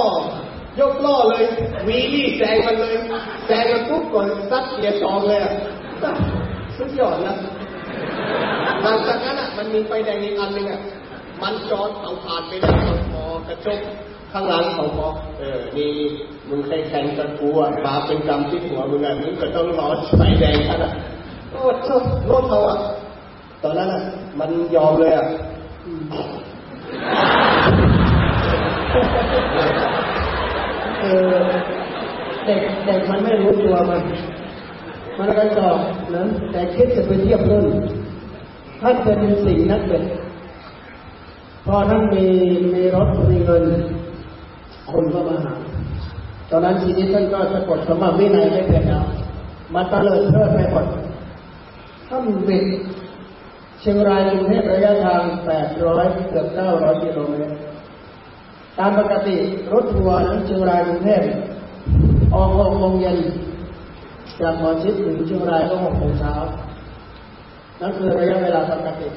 Speaker 3: ยกล่อเลย wheelie แซงมันเลยแซงมันปุ๊บก่อนซัดเกียร์สองเลยอะสุดยอดนะหลังจากนั้นอะมันมีไฟแดงอีกอันหนึ่งอะมันจอดเอาผ่านไปได้พอกระจก ข้างหลังเขาบอเออนี่มึงเคยแข่งกับกูอะบาปเป็นกรรมที่หัวมึงอะมึงก็ต้องรอไฟแดงขนาดโอ้ชอบรถเขาอะตอนนั้นอะมันยอมเลยอะ
Speaker 2: เออเด็กเด็กมันไม่รู้ตัวมัน มันกระจอกนะแต่คิดจะไปเทียบเพื่อนท่านเป็นสิ่งนักเด็กพอท่านมีมีรถมีเงิน คนก็มาหาตอนนั้นชีวิตท่านก็สะกดสมบัติวินัยไม่เป็นแล้วมันตะเลิดเทิดไปหมดท่านบิดเชียงรายกรุงเทพระยะทาง800เกือบ900กิโลเมตร ตามปกติรถทัวร์นั้นเชียงรายกรุงเทพออก6โมงเย็นจากหมอชิดถึงเชียงรายก็6โมงเช้านั่นคือระยะเวลาปกติ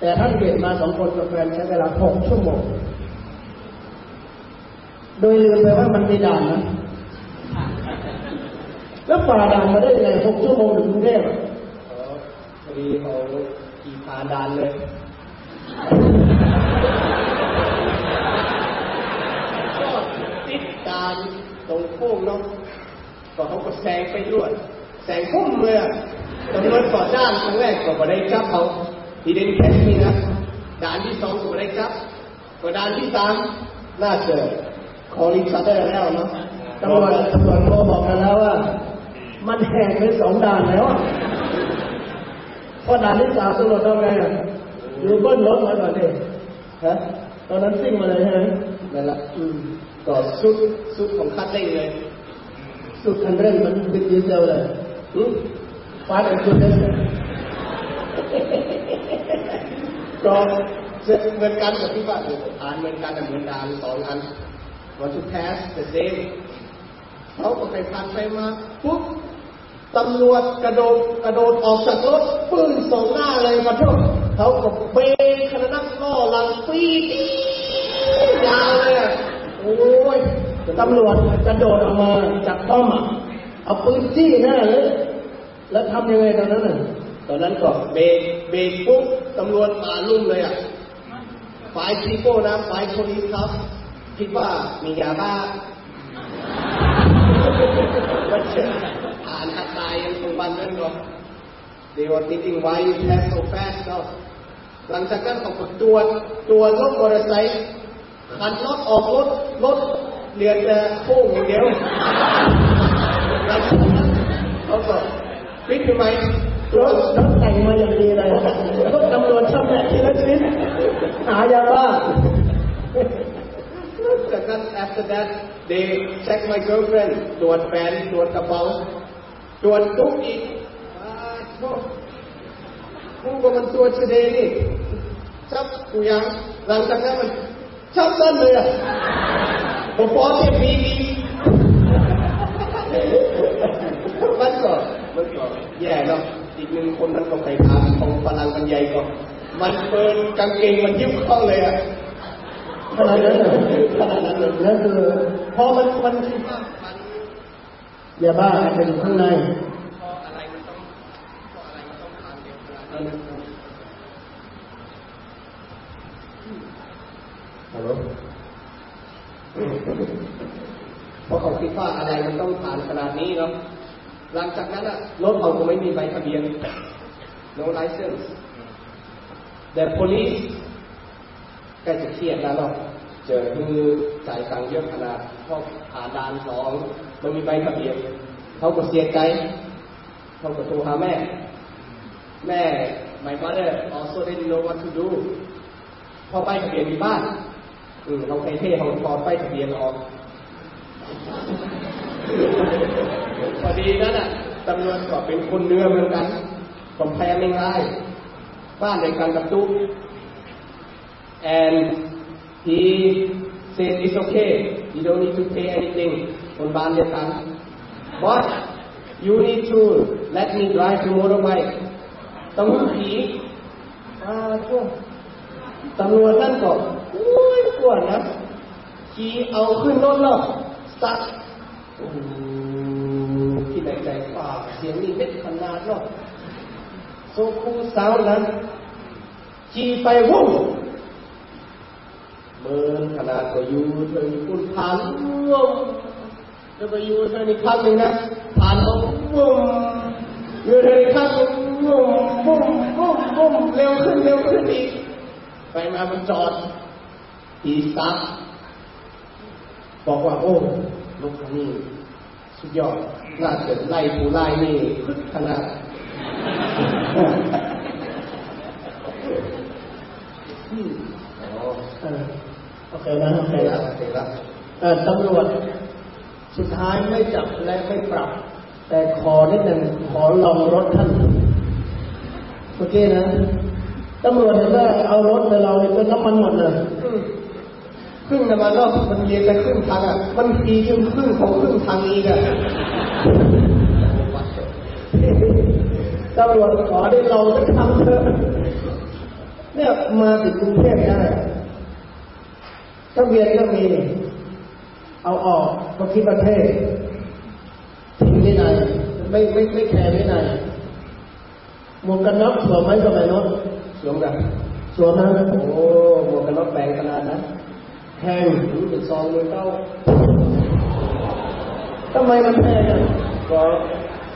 Speaker 2: แต่ท่านเบียดมาสองคนกับแฟนใช้เวลา6ชั่วโมง โดยลืมไปว่ามันมีด่านนะ แล้วฝ่าด่านมาได้ยังไง6ชั่วโมงถึงกรุงเทพ
Speaker 3: พอดีเขาขี่ผ่านด่านเลยก็ติดตามตรงโค้งเนาะก็เขาก็แซงไปรวดแซงพุ่มเลยตำรวจก่อด้านครั้งแรกก็ไม่ได้จับเขาทีเด่นแค่นี้นะด่านที่สองก็ไม่ได้จับก็ด่านที่สามน่าจะ call each other แล้วเนาะ
Speaker 2: ตำรวจตำรวจโทรบอกกันแล้วว่า มันแหกไปสองด่านแล้วอะพอด่านที่สามตำรวจทำไงอะหรือเบิ้ลรถมาก่อนดิ
Speaker 3: ฮะ
Speaker 2: ตอนนั้นซิ่งมาเลยใช่ไหม
Speaker 3: นั่นละอืมก็สุดสุดของคัดเร่งเลย
Speaker 2: สุดคันเร่งมันเป็นดีเซลเลย
Speaker 3: อืม
Speaker 2: ฟาดไอ้สุดเลย
Speaker 3: ก็เหมือนกันกับที่ว่าอ่านเหมือนกันแต่เหมือนดานสองอัน วันสุดแทสแต่เซมเขาก็ไปพันไปมาปุ๊บตำรวจกระโดดกระโดดออกจากรถปืนสองหน้าเลยมาทุกเขาก็เบรกขนาดล้อหลังปีดยาวเลยอะโอ้ย
Speaker 2: ตำรวจกระโดดออกมาจากป้อมอเอาปืนจี้หน้าเลยแล้วทำยังไงตอนนั้นน่ะ
Speaker 3: ตอนนั้นก็เบรกเบรกปุ๊บตำรวจมาลุ่มเลยอะฝ่ายซีโก้นะฝ่ายโพลิสครับ คิดว่ามียาบ้าไม่เชื่ออ่านอัตายยังตรงบันนั่นก็ They were thinking why you have so fast ก็หลังจากนั้นเขาก็ตรวตรวรถมอเตอร์ไซค์ขันรถออกรถรถเหลือแต่โค้งอย่างเดียวหลังจากนั้นเขาก็ปิดทำไม
Speaker 2: รถรถแต่งมาอย่างดีเลยรถตำรวจชำแหละทีละชิ้นหายาบ้า
Speaker 3: นั้น after that they check my girlfriend ตรวจแฟนตรวจกระเป๋าตรวจตุ๊กอีกอ่าโถ่กูก็มันตรวจเฉยนี่จับกูยังหลังจากนั้นมันชับนั่นเลยอะผมพอเทียบปีดีมันก็มันก็แย่เนาะอีกหนึ่งคนนั้นก็ไปทำของพลังกันใหญ่ก็มันเปิดกางเกงมันยิบเข้าเลยอะ
Speaker 2: ขนาดนั้นเลยขนาดนั้นเลยนั่นคือพอมันมันยาบ้าอาจจะอยู่ข้างใน
Speaker 3: ฮัลโหลเพราะเขาคิดว่าอะไรมันต้องผ่านขนาดนี้เนาะหลังจากนั้นอะรถเขาก็ไม่มีใบทะเบียน no license the police ล้จะเครียดแล้วเนาะเจอคือจ่ายตังค์เยอะขนาดพราะผ่านด่านสองมันมีใบทะเบียนเขาก็เสียใจเขาก็โทรหาแม่ แม่ my mother also didn't know what to do พอไปทะเบียนที่บ้านอืมเราใครเท่เขาพอไปทะเบียนออก พอดีนั่นอะตำรวจก็เป็นคนเนื้อเหมือนกันผมแพ้ไม่ง่าย บ้านในกันกับตุ๊ก and he said it's okay you don't need to pay anything คนบ้านเดียวกัน but you need to let me drive the motorbike ต้องหูผีอ่าช่วตำรวจนั่นก็อุ้ยกลัวนะขี่เอาขึ้นรถแล้วสักโอ้โหที่ไหนใจฝ่าเสียงนี่เม็ดขนาดเนาะโซคูสาวนั้นขี่ไปวุ้ง เบิร์นขนาดก็อยู่เธอญี่ปุ่นผ่านวุ้งแล้วก็อยู่เธออีกครั้งหนึ่งนะผ่านเอาวุ้งอยู่เธออีกครั้งหนึ่งวุ้งวุ้งวุ้งวุ้งเร็วขึ้นเร็วขึ้นอีกไปมามันจอดทีซับบอกว่าโอ้รถคันนี้สุดยอดน่าจะไล่ผู้ไล่นี่ขนาด
Speaker 2: เออ โอเคนะโอเค
Speaker 3: เสร็จแล้
Speaker 2: แล้วว
Speaker 3: เสร็จแล้ว
Speaker 2: เออตำรวจสุดท้ายไม่จับและไม่ปรับ แต่ขอนิดหนึ่งขอลองรถท่านโอเคนะตำรวจเห็นว่าเอารถไปเราเนี่ยเป็นน้ำมันหมดเลย
Speaker 3: ครึ่งน้ำมันรอบมันเย็นไปครึ่งทางอะมันทีจนครึ่งของครึ่งทางอีกอะ
Speaker 2: ตำรวจขอได้เราสักคำเถอะเนี่ยมาถึงกรุงเทพได้ ทะเบียนก็มี เอาออกก็คิดประเทศทิ้งวินัยไม่ไม่ไม่แคร์วินัยหมวกกันน็อกสวมไหมสมัยโน้น
Speaker 3: สวมกัน
Speaker 2: สวมนะ
Speaker 3: โอ้หมวกกันน็อกแพงขนาดนั้น
Speaker 2: แพง
Speaker 3: รู้สึกซองมือเก้า
Speaker 2: ทำไมมันแพงอะ
Speaker 3: ก็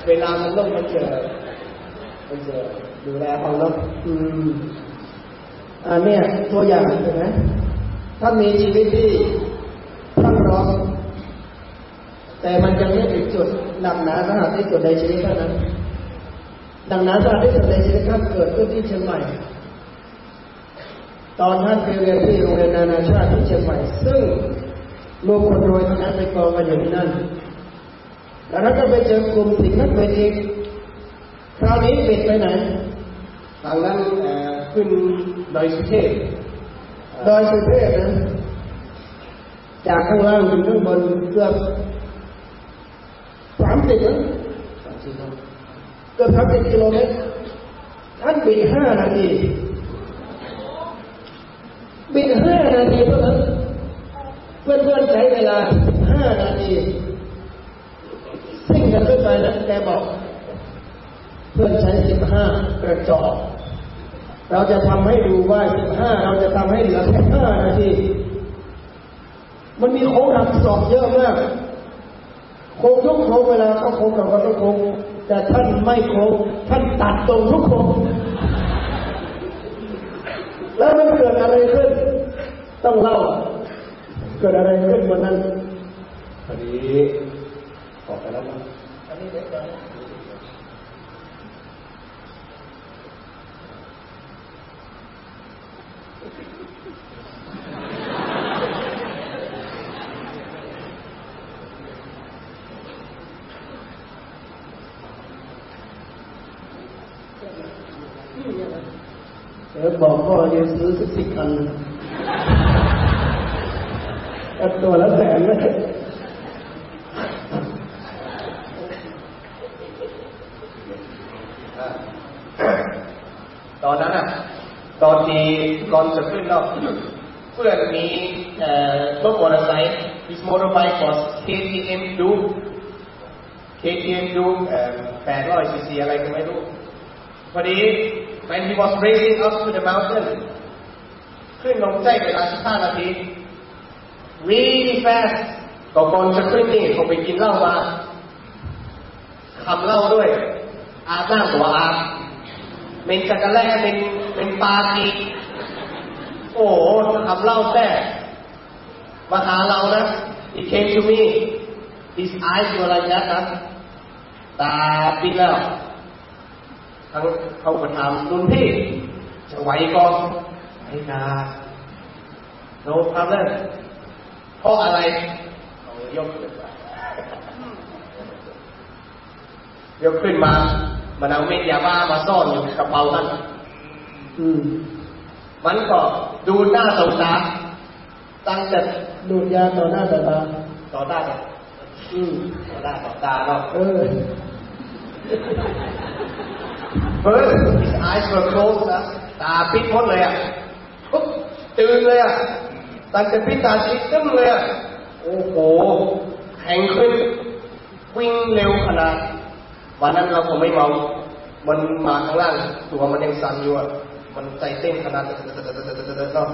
Speaker 3: เวลามันต้องมันเจอมันเจอดูแลเขาเนาะ
Speaker 2: อืมอันเนี้ยตัวอย่างเห็นไหม ถ้ามีชีวิตที่ท่านร้องแต่มันยังไม่ถึงจุดหนักหนาสาหัสที่สุดในชีวิตเท่านั้นหนักหนาสาหัสที่สุดในชีวิตท่านเกิดขึ้นที่เชียงใหม่ ตอนท่านไปเรียนที่โรงเรียนนานาชาติที่เชียงใหม่ ซึ่งรวมคนรวยทั้งนั้นไปกองกันอยู่ที่นั่นแล้วท่านก็ไปเจอกลุ่มสิงห์นักเป็นอีกคราวนี้ปิดไปไหน
Speaker 3: ทางนั้นขึ้นดอยสุเทพ
Speaker 2: ดอยสุเทพนะ จากข้างล่างถึงข้างบนเกือบสามสิบนะเกือบสามสิบกิโลเมตรท่านบิดห้านาทีบิดห้านาทีเท่านั้นเพื่อนเพื่อนๆใช้เวลาห้านาทีซิ่งกันขึ้นไปนะแกบอก เพื่อนใช้สิบห้ากระจอก เราจะทำให้ดูว่าสิบห้าเราจะทำให้เหลือแค่ห้านาทีมันมีโค้งหักศอกเยอะมากโค้งทุกโค้งเวลาเขาโค้งกับเขาต้องโค้งแต่ท่านไม่โค้งท่านตัดตรงทุกโค้งแล้วมันเกิดอะไรขึ้น ต้องเล่า เกิดอะไรขึ้นวันนั้น
Speaker 3: พอดีออกไปแล้วมั้ง
Speaker 2: อันนี้เด็กน้อย เดี๋ยวบอกพ่อเดี๋ยวซื้อสักสิบคันเอาตัวละแสนเลย
Speaker 3: ตอนนั้นอะ ตอนที่ก่อนจะขึ้นเนาเพื่อนมีเอ่อรถมอเตอร์ไซค์ his motorbike was KTM Duke KTM Duke เอ่อ800 cc อะไรก็ไม่รู้พอดี when he was racing up to the mountain ขึ้นลงใจเวลา15นาที really fast ก่อก่อนจะขึ้นนี่เขาไปกินเหล้ามาคำเหล้าด้วย อาบน้ำตัวอาบเป็นจักรแล่เป็นเป็นปากีโอ้โหทำเหล้าแต่มาหาเรานะ he came to me his eyes were like that นะตาปิดแล้ว ทั้งเขาก็ถามรุ่นพี่จะไหวก่อนไม่นา no problem เพราะอะไรเอายกขึ้นมายกขึ้นมามันเอาเม็ดยาบ้ามาซ่อนอยู่กระเป๋าท่น
Speaker 2: อืม
Speaker 3: มันก็ดูหน้าสงสารตั้งแต่
Speaker 2: ดูดยาต่อหน้าต่อตา
Speaker 3: ต่อหน้าต่อ
Speaker 2: อืม
Speaker 3: ต่อหน้าต่อตาเนาะ
Speaker 2: เออ
Speaker 3: First his eyes were closed นะตาปิดหมดเลยอะปุ๊บตื่นเลยอะตั้งแต่ปิดตาชิดตึ้มเลยอะโอ้โหแข็งขึ้นวิ่งเร็วขนาดวันนั้นเราคงไม่เมามันมาข้างล่างตัวมันยังสั่นอยู่อะมันใจเต้นขนาดเนาะ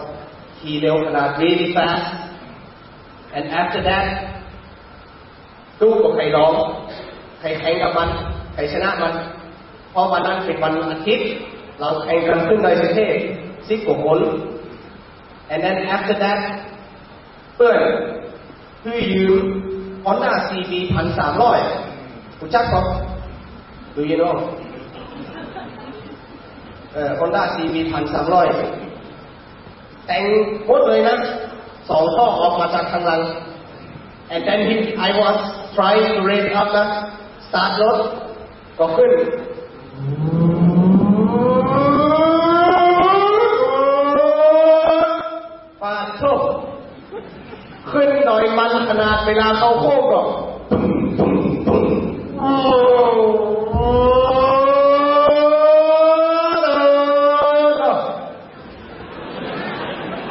Speaker 3: ขี่เร็วขนาด really fast and after that ตู้กับใครร้อง ใครแข่งกับมัน ใครชนะมัน เพราะวันนั้นเป็นวันอาทิตย์ เราแข่งกันขึ้นดอยสุเทพสิบกว่าคน and then after that เพื่อนพี่ยืมพ Honda CB พันสามร้อยรู้จักปะดูยินว่าเอ่อ Honda CB พันสามร้อยแต่งหมดเลยนะสองท่อออกมาจากข้างหลัง and then he I was trying to raise up นะ start รถก็ขึ้น ปาโชคขึ้นหน่อยมันขนาดเวลาเข้าโค้งก็ตุ้มตุ้มตุ้มโอ้โห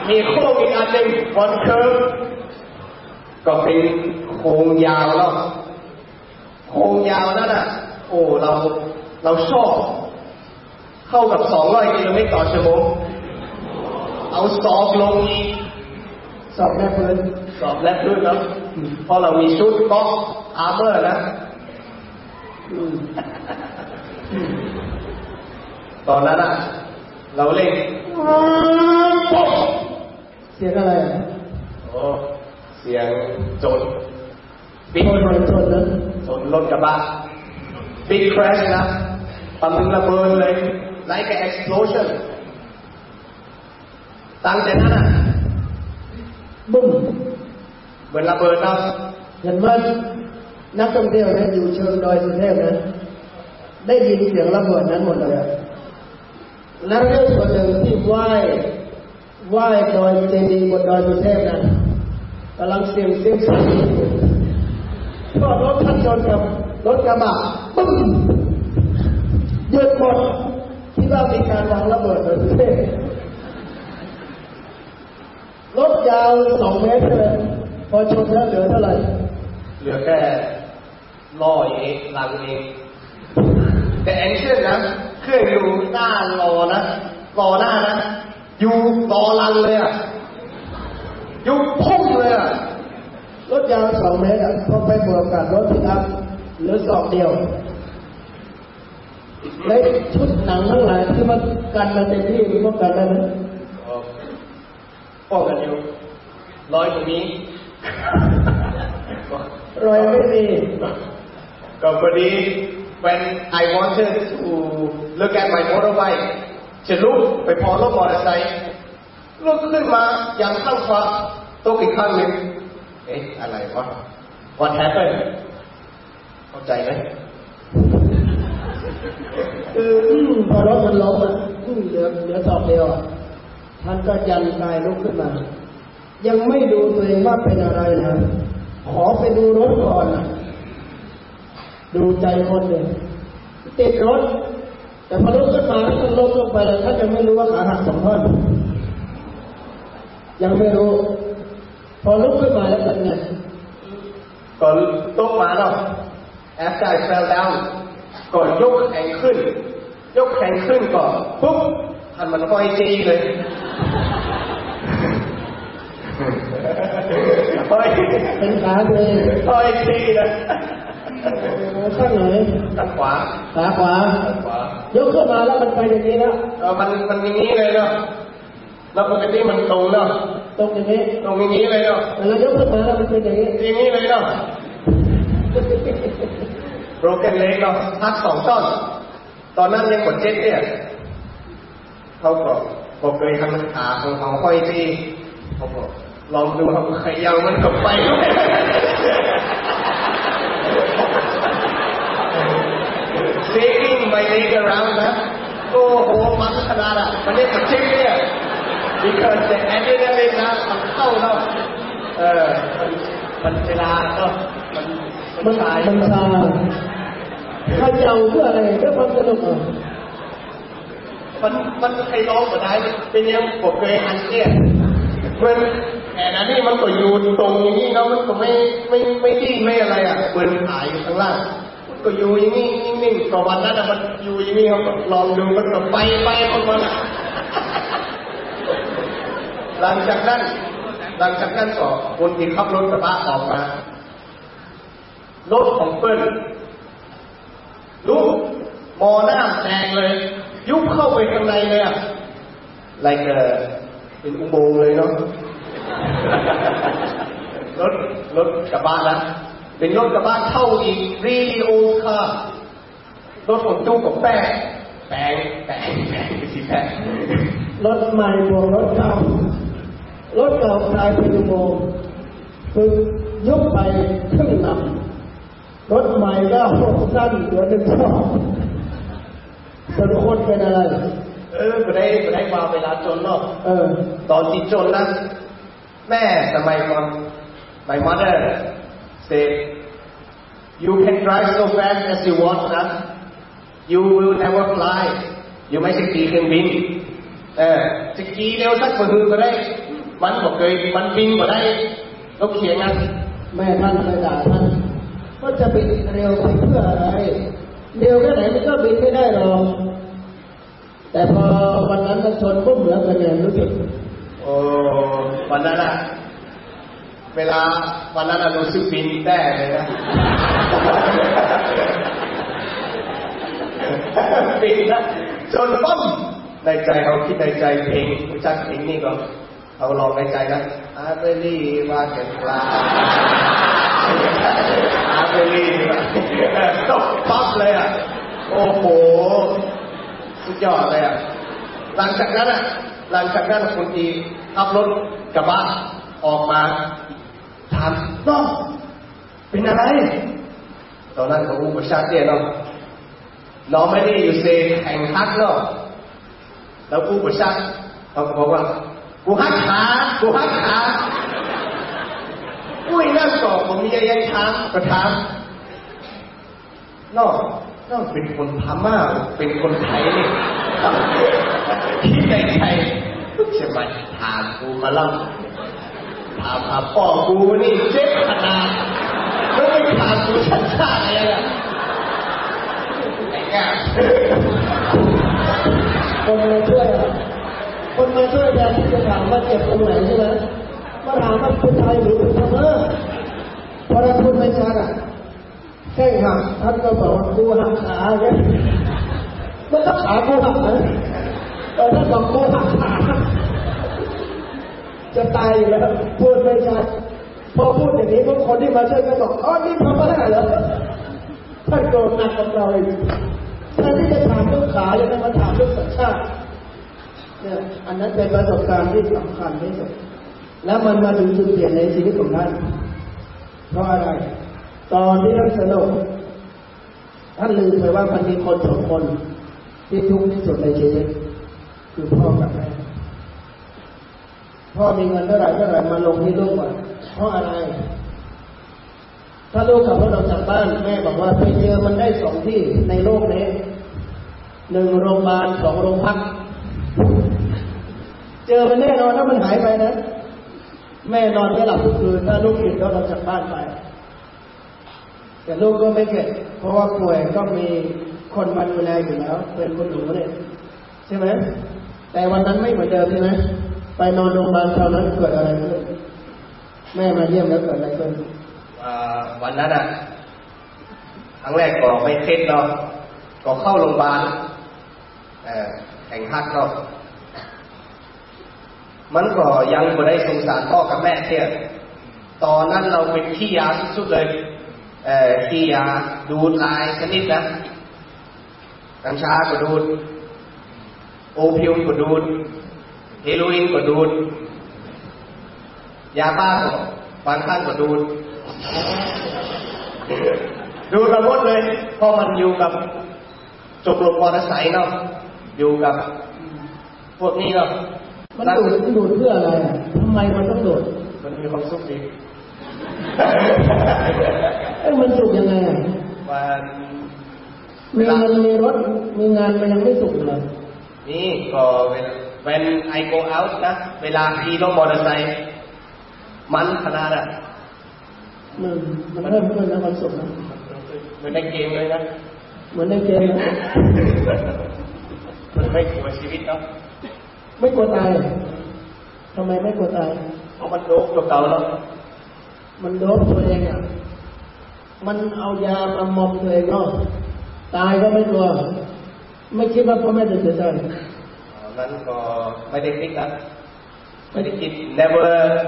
Speaker 3: มีโค้งอีกอันหนึ่งบนเคิร์ฟก็เป็นโค้งยาวแล้วโค้งยาวนั่นน่ะ โอ้ เรา เราชอบเข้ากับ200กิโลเมตรต่อชั่วโมง เอาสอบลงอีก
Speaker 2: สอบแม่พื้น
Speaker 3: สอบแลบด้วยเนาะเพราะเรามีชุดบ็อกอาร์เมอร์นะ
Speaker 2: อืม
Speaker 3: ตอนนั้นอะเราเล่น
Speaker 2: เสียงอะไรอะ
Speaker 3: โอ้เสียงจน
Speaker 2: ช
Speaker 3: บิ๊ก
Speaker 2: นหน่อยชนนะ
Speaker 3: จนรถกระบะบิ๊กครชนะ ปั๊มถึงระเบิดเลย like an explosion ตั้งแต่นั้นอะ
Speaker 2: บุ้ม
Speaker 3: เหมือนระเบิดเนาะ
Speaker 2: เห็นว่านักท่องเที่ยวนะอยู่เชิงดอยสุเทพนะได้ยินเสียงระเบิดนั้นหมดเลยอะแล้วเรื่องส่วนหนึ่งที่ไหว้ไหว้ดอยเจดีย์บนดอยสุเทพนะกำลังเสียงเสียงสั่นก็รถท่านชนกับรถกระบะปึ้ง หยุดหมดที่ว่ามีการวางระเบิดดอยสุเทพรถยาวสองเมตรเลยพอชนแล้วเหลือเท่าไหร่
Speaker 3: เหลือแค่ล่อเองลังเอง แต่แอนเชนนะเครื่องอยู่หน้ารอนะรอหน้านะ อยู่รอลังเลยอะอยู่พุ่งเลยอะ
Speaker 2: รถยาวสองเมตรอะพอไปบวกกับรถพิกอัพเหลือสองเดียว และชุดหนังทั้งหลายที่มันกันมาเต็มที่มันก็กันได้ไหม
Speaker 3: ป้องกันอยู่รอยตรงนี้
Speaker 2: รอยไม่มี
Speaker 3: ก็พอดี when I wanted to look at my motorbike จะลุกไปพอรถมอเตอร์ไซค์ลุกขึ้นมายังข้างขวาตกอีกข้างหนึ่งเอ๊ะ อะไรวะ What happened เข้าใจไหม
Speaker 2: คืออืมพอรถมันล้มอะอืมเหลือเหลือสองเดียวอะท่านก็ยันกายลุกขึ้นมา ยังไม่ดูตัวเองว่าเป็นอะไรนะขอไปดูรถก่อนนะดูใจคนเลยติดรถ แต่พอลุกขึ้นมาท่านล้มลงไปแล้วท่านยังไม่รู้ว่าขาหักสองท่อนยังไม่รู้ พอลุกขึ้นมาแล้วเป็นไง
Speaker 3: ก็ตกมาเนาะ after I fell down ก็ยกแขนขึ้น ยกแขนขึ้นก่อนปุ๊บทันมันห้อยจีเลยห้อย
Speaker 2: เป็นขาตัวเอง
Speaker 3: ห้อยจีเลย
Speaker 2: ข้างไหน
Speaker 3: ทางขวา
Speaker 2: ขาขวา
Speaker 3: ทางขวา
Speaker 2: ยกขึ้นมาแล้วมันไปอย่างนี้แล้ว
Speaker 3: เออมันมันอย่างนี้เลยเนาะแล้วปกติมันตรงเนาะ
Speaker 2: ตรงอย่างนี้
Speaker 3: ตรงอย่างนี้เลยเนาะ
Speaker 2: แต่เรายกขึ้นมาแล้วมันเป็นอย่างนี้
Speaker 3: อย่างนี้เลยเนาะ broken leg เนาะพักสองต้น ตอนนั้นยังกดเจ็ดเนี่ยเขาบอกบอกเลยทางขาของเขาห้อยที่เขาบอกลองดูครับใครยังมันกลับไป shaking my leg around นะโอ้โหมันขนาดอะมันเรียกว่าชิปเนี่ย because the adrenaline นะมันเข้าแล้วเออมันมันเวลาก็มัน
Speaker 2: มัน
Speaker 3: ชาย
Speaker 2: มันชา ถ้าเจ้าเพื่ออะไรเพื่อความสนุก
Speaker 3: มันมันใครร้องก็ได้เป็นยังผมเคยอันเนี่ยมันแอนนี้มันก็อยู่ตรงอย่างนี้เนาะมันก็ไม่ไม่ไม่ดิ้นไม่อะไรอะเปิดขายอยู่ข้างล่างมันก็อยู่อย่างนี้นิ่งๆก็วันนั้นมันอยู่อย่างนี้เขาลองดูมันก็ไปไปของมันอะหลังจากนั้น หลังจากนั้นก็คนที่ขับรถกระบะออกมารถของเปิ้ล ลูกมอหน้าแดงเลย ยุบเข้าไปข้างในเลยอะ like เออเป็นอุโมงค์เลยเนาะรถรถกระบะนะเป็นรถกระบะเท่าอีกรีโอคารถขนตู้กับแป้งแป้งแป้งแป้งไปสิแป้ง
Speaker 2: รถใหม่บวกรถเก่ารถเก่ากลายเป็นอุโมงค์คือยกไปครึ่งลำ รถใหม่ก็หกสั้นเหลือหนึ่งช่องส่วนคนเป็นอะไร
Speaker 3: เออไม่ได้ไม่ได้มาเวลาจนเนาะ
Speaker 2: เออ
Speaker 3: ตอนที่จนนะแม่สมัยก่อน my mother said you can drive so fast as you want นะ you will never fly you ไม่ใช่ขี่เครื่องบินเออจะขี่เร็วสักกว่าหือก็ได้ มันบอกเคยมันบินก็ได้รถเขียงนะ
Speaker 2: แม่ท่านเคยด่าท่าน ว่าจะบินเร็วไปเพื่ออะไร เร็วแค่ไหนมันก็บินไม่ได้หรอก แต่พอวันนั้นก็ชนปุ๊บเหมือนกันเนี่ยรู้สึก
Speaker 3: โอ้วันนั้นอะเวลาวันนั้นอะรู้สึกบินได้เลยนะบินนะจนปั๊มในใจเขาคิดในใจเพลงรู้จักเพลงนี้ก็เอาลองในใจนะอาเบลี่ว่าเกิดปลา อาเบลี่ตกปั๊บเลยอะ โอ้โห สุดยอดเลยอะ หลังจากนั้นอะ หลังจากนั้นคนดีขับรถกระบะออกมาถามน้องเป็นอะไร ตอนนั้นเขาอุปชาติเนาะน้องไม่ได้อยู่เซแข่งฮักเนาะแล้วอุปชาติเขาก็บอกว่า กูฮักขา กูฮักขา อุ้ยนั่นก่อนผมมียังถามก็ถามน้องน้องเป็นคนพม่าเป็นคนไทยนี่คิดในใจใช่ไหมถามกูมาเล่าถามหาพ่อกูนี่เจ็บขนาดแล้วไม่ถามกูชัดชาติอะไรอะไอ้แก่
Speaker 2: คนมาช่วยคนมาช่วยแทนที่จะถามว่าเจ็บตรงไหนใช่ไหม มาถามว่าเป็นไทยหรือเป็นพม่าพอเราพูดไม่ชัดอะแข้งหักท่านก็บอกว่ากูหักขาเนี่ยมันก็ขากูหักนะเออท่านบอกกูหักขาจะตายอยู่แล้วพูดไม่ชัดพอพูดอย่างนี้พวกคนที่มาช่วยก็บอกอ๋อนี่พม่าเหรอท่านโกรธหนักกับเราอีกแทนที่จะถามเรื่องขาอย่างนั้มาถามเรื่องสัญชาติเนี่ยอันนั้นเป็นประสบการณ์ที่สำคัญที่สุด แล้วมันมาถึงจุดเปลี่ยนในชีวิตของท่านเพราะอะไร ตอนที่ท่านสนุกท่านลืมไปว่ามันมีคนสองคน ที่ทุกข์ที่สุดในชีวิตคือพ่อกับแม่พ่อมีเงินเท่าไหร่เท่าไหร่มาลงที่ลูกหมดเพราะอะไร ถ้าลูกขับรถออกจากบ้านแม่บอกว่าไปเจอมันได้สองที่ในโลกนี้หนึ่งโรงพยาบาลสองโรงพัก เจอมันแน่นอนถ้ามันหายไปนะ แม่นอนไม่หลับทุกคืนถ้าลูกติดรถออกจากบ้านไป แต่ลูกก็ไม่เก็บเพราะว่าป่วยก็มีคนมาดูแลอยู่แล้ว เป็นคนหนูเนี่ยใช่ไหมแต่วันนั้นไม่เหมือนเดิมใช่ไหมไปนอนโรงพยาบาลคราวนั้นเกิดอะไรขึ้นแม่มาเยี่ยมแล้วเกิดอะไรขึ้น
Speaker 3: วันนั้นอะครั้งแรกก็ไม่เคล็ดเนาะก็เข้าโรงพยาบาลเออแข่งฮักเนาะ มันก็ยังบ่ได้สงสารพ่อกับแม่เที่ยตอนนั้นเราเป็นขี้ยาสุดๆเลยเอ่อขี้ยาดูดลายชนิดนะกัญชาก็ดูด โอพิวมก็ดูด เฮโรอีนก็ดูด ยาบ้าก็บางครั้งก็ดูด ดูกันหมดเลย เพราะมันอยู่กับจบลงมอเตอร์ไซค์เนาะอยู่กับ พวกนี้เนาะ
Speaker 2: มันดูดมันดูดเพื่ออะไรอะทำไมมันต้องดูด
Speaker 3: มันมีความสุขดี
Speaker 2: เอ้ยมันสุขยังไงอะ
Speaker 3: มัน
Speaker 2: มีเงินมีรถมีงานมันยังไม่สุขเลย
Speaker 3: นี่ก็เวลา when I go out นะ เวลาขี่รถมอเตอร์ไซค์มันขนาดอะ
Speaker 2: หนึ่งมันเริ่มขึ้นแล้วมันสุขนะ
Speaker 3: เหมือนในเกมเลยนะ
Speaker 2: เหมือนในเกมนะ
Speaker 3: มันไม่กลัวชีวิตเนาะ
Speaker 2: ไม่กลัวตายทำไมไม่กลัวตาย
Speaker 3: เพราะมันโลกตัวเก่าแล้ว
Speaker 2: มันโดบตัวเองอะ มันเอายามามอมตัวเองเนาะตายก็ไม่กลัว ไม่คิดว่าพ่อแม่จะเสียใจ
Speaker 3: นั้นก็ไม่ได้คิดนะไม่ได้คิด never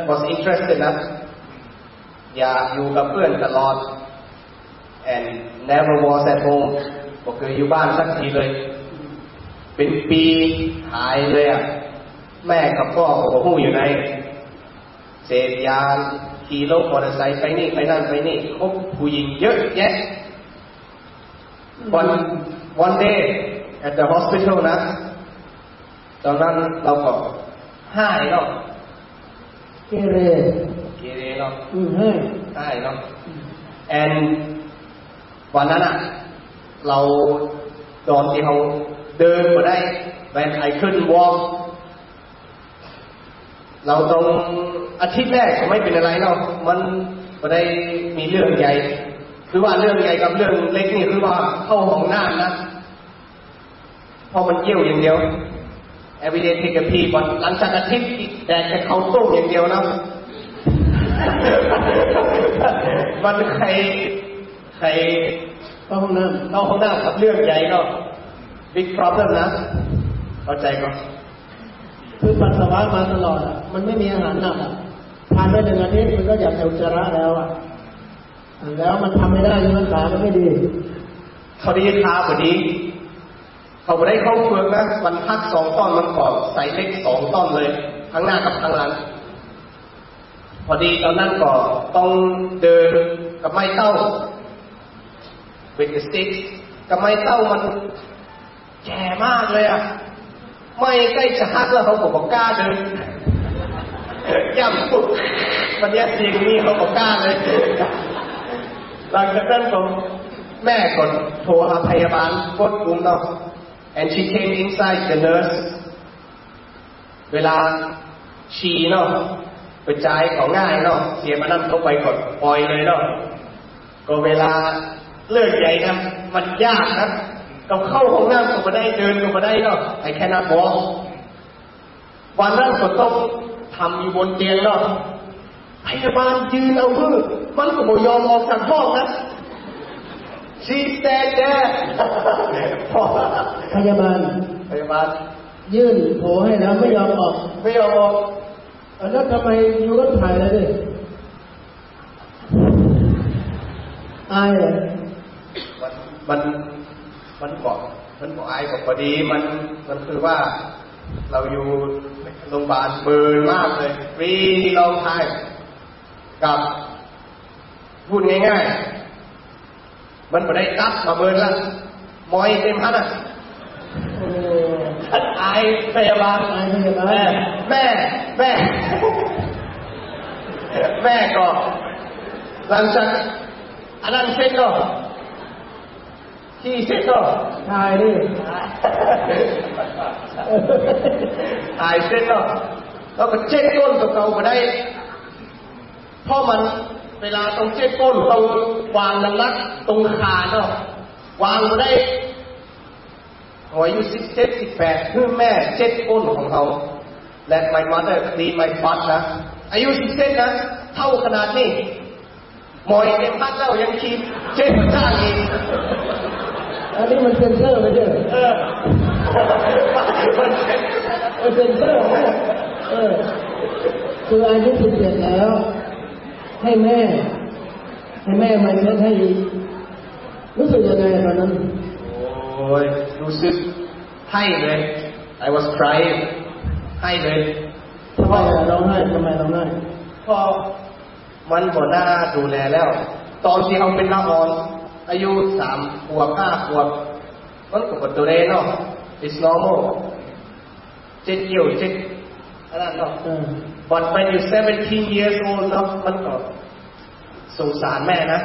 Speaker 3: was interested นะอยากอยู่กับเพื่อนตลอด and never was at home บอกเคยอยู่บ้านสักทีเลย เป็นปีหายเลยอะ แม่กับพ่อของหูอยู่ในเสพยาขี่รถมอเตอร์ไซค์ไปนี่ไปนั่นไปนี่คบผู้หญิงเยอะแยะ one one day at the hospital นะ ตอนนั้นเราก็ห้ายเนาะ
Speaker 2: เกเร
Speaker 3: เกเรเนาะ
Speaker 2: อืมเฮ้ย
Speaker 3: ห้ายเนาะ and วันนั้นอะเราตอนที่เขาเดินมาได้ when I couldn't walk เราต้องอาทิตย์แรกก็ไม่เป็นอะไรเนามันก็ได้มีเรื่องใหญ่คือว่าเรื่องใหญ่กับเรื่องเล็กนี่คือว่าเข้าห้องน้ำนะพอมันเยี่ยวอย่างเดียว everyday take a pee วันหลังจากอาทิตย์แดกจะเข้าตู้อย่างเดียวนะมันใครใคร
Speaker 2: เข้าห้องน้
Speaker 3: เข้าห้องน้ำกับเรื่องใหญ่เนาะ big problem นะเข้าใจก็ำ
Speaker 2: คือปัสสาวะมาตลอด มันไม่มีอาหารหนักทานไปหนึ่งอาทิตย์มันก็อยากจะอุจจาระแล้วอะแล้วมันทำไม่ได้ยังรักษามันไม่ดี
Speaker 3: เขาได้ท้าพอดีเขาไม่ได้เข้าเฟืองนะมันพักสองต้นมันก่อนใส่เล็กสองต้นเลยข้งหน้ากับข้งหลังพอดีตอนนั้นก็ต้องเดินกับไม้เต้า with the stick กับไม้เต้ามันแก่มากเลยอะ ไม่ใกล้จะหักแล้วเขาบอกว่ากล้าเดินย่ำปุ๊บมันแย่จริงนี่เขาบอกกล้าเลย หลังจากนั้นผมแม่กดโทรหาพยาบาลกดปุ่มเนาะ and she came inside the nurse เวลาชีเนาะกระจายของง่ายเนาะเสียมานั่นเข้าไปกดปล่อยเลยเนาะก็เวลาเลือดใหญ่นะมันยากนะ เข้าห้องน้ำก็ไม่ได้เดินก็ไม่ได้เนาะไอ้แค่นั้นพอวันนั้นก็ต้องทำอยู่บนเตียงเนาะพยาบาลยืนเอามือมันก็ไม่ยอมออกจากห้องนะ she stand there พอ
Speaker 2: พยาบาล
Speaker 3: พยาบาล
Speaker 2: ยื่นโถให้แล้วไม่ยอมออก
Speaker 3: ไม่ยอมออก
Speaker 2: เอาแล้วทำไมอยู่ก็ถ่ายเลยดิอายเหรอ
Speaker 3: มันมัน มันบอกมันบอกไอ้บอกพอดีมันมันคือว่า เราอยู่โรงพยาบาลเบิร์นมากเลยฟรีลองทายกับพูดง่ายๆ มันไม่ได้ตับมาเบิร์นละมอยเต็มพัดอะ
Speaker 2: โอ้
Speaker 3: อายพยาบาล
Speaker 2: อายพยาบาล
Speaker 3: แม่แม่แม่แม่ก็หลังจากอันนั้นเสร็จก็ ที่เสร็จก็
Speaker 2: ถ่ายดิ
Speaker 3: ถ่ายเสร็จก็แล้วก็เช็ดก้นกับเราไปได้ เพราะมันเวลาต้องเช็ดก้นต้องวางน้ำหนักตรงขาเนาะวางไปได้หอยอายุสิบเจ็ดสิบแปดพื่อแม่เช็ดก้นของเขา และ my mother clean my butt นะอายุสิบเจ็ดนะเท่าขนาดนี้หมอยเต็มพัดแล้วยังคีบเช็ดข้างอีก
Speaker 2: อันนี้มันเซ็นเซอร์ไปเถอะ
Speaker 3: เออมันเช็ด
Speaker 2: มันเซ็นเซอร์นะเออคืออายุสิบเจ็ดแล้ว ให้แม่ ให้แม่มาเช็ดให้อีกรู้สึกยังไงตอนนั้น
Speaker 3: โอ้ยรู้สึกให้เลย I was crying ให้เลย
Speaker 2: ทำไมอะร้องไห้ทำไมร้องไห้
Speaker 3: พอมันหัวหน้าดูแลแล้ว ตอนที่เขาเป็นละอ่อน อายุสามขวบห้าขวบมันก็ปตัวเรเนาะ it's normal เจ็ดเกี่ยวเจ็ดอันนั้นเนาะ
Speaker 2: เออ
Speaker 3: But when you 17 years old เนาะมันก็สงสารแม่นะ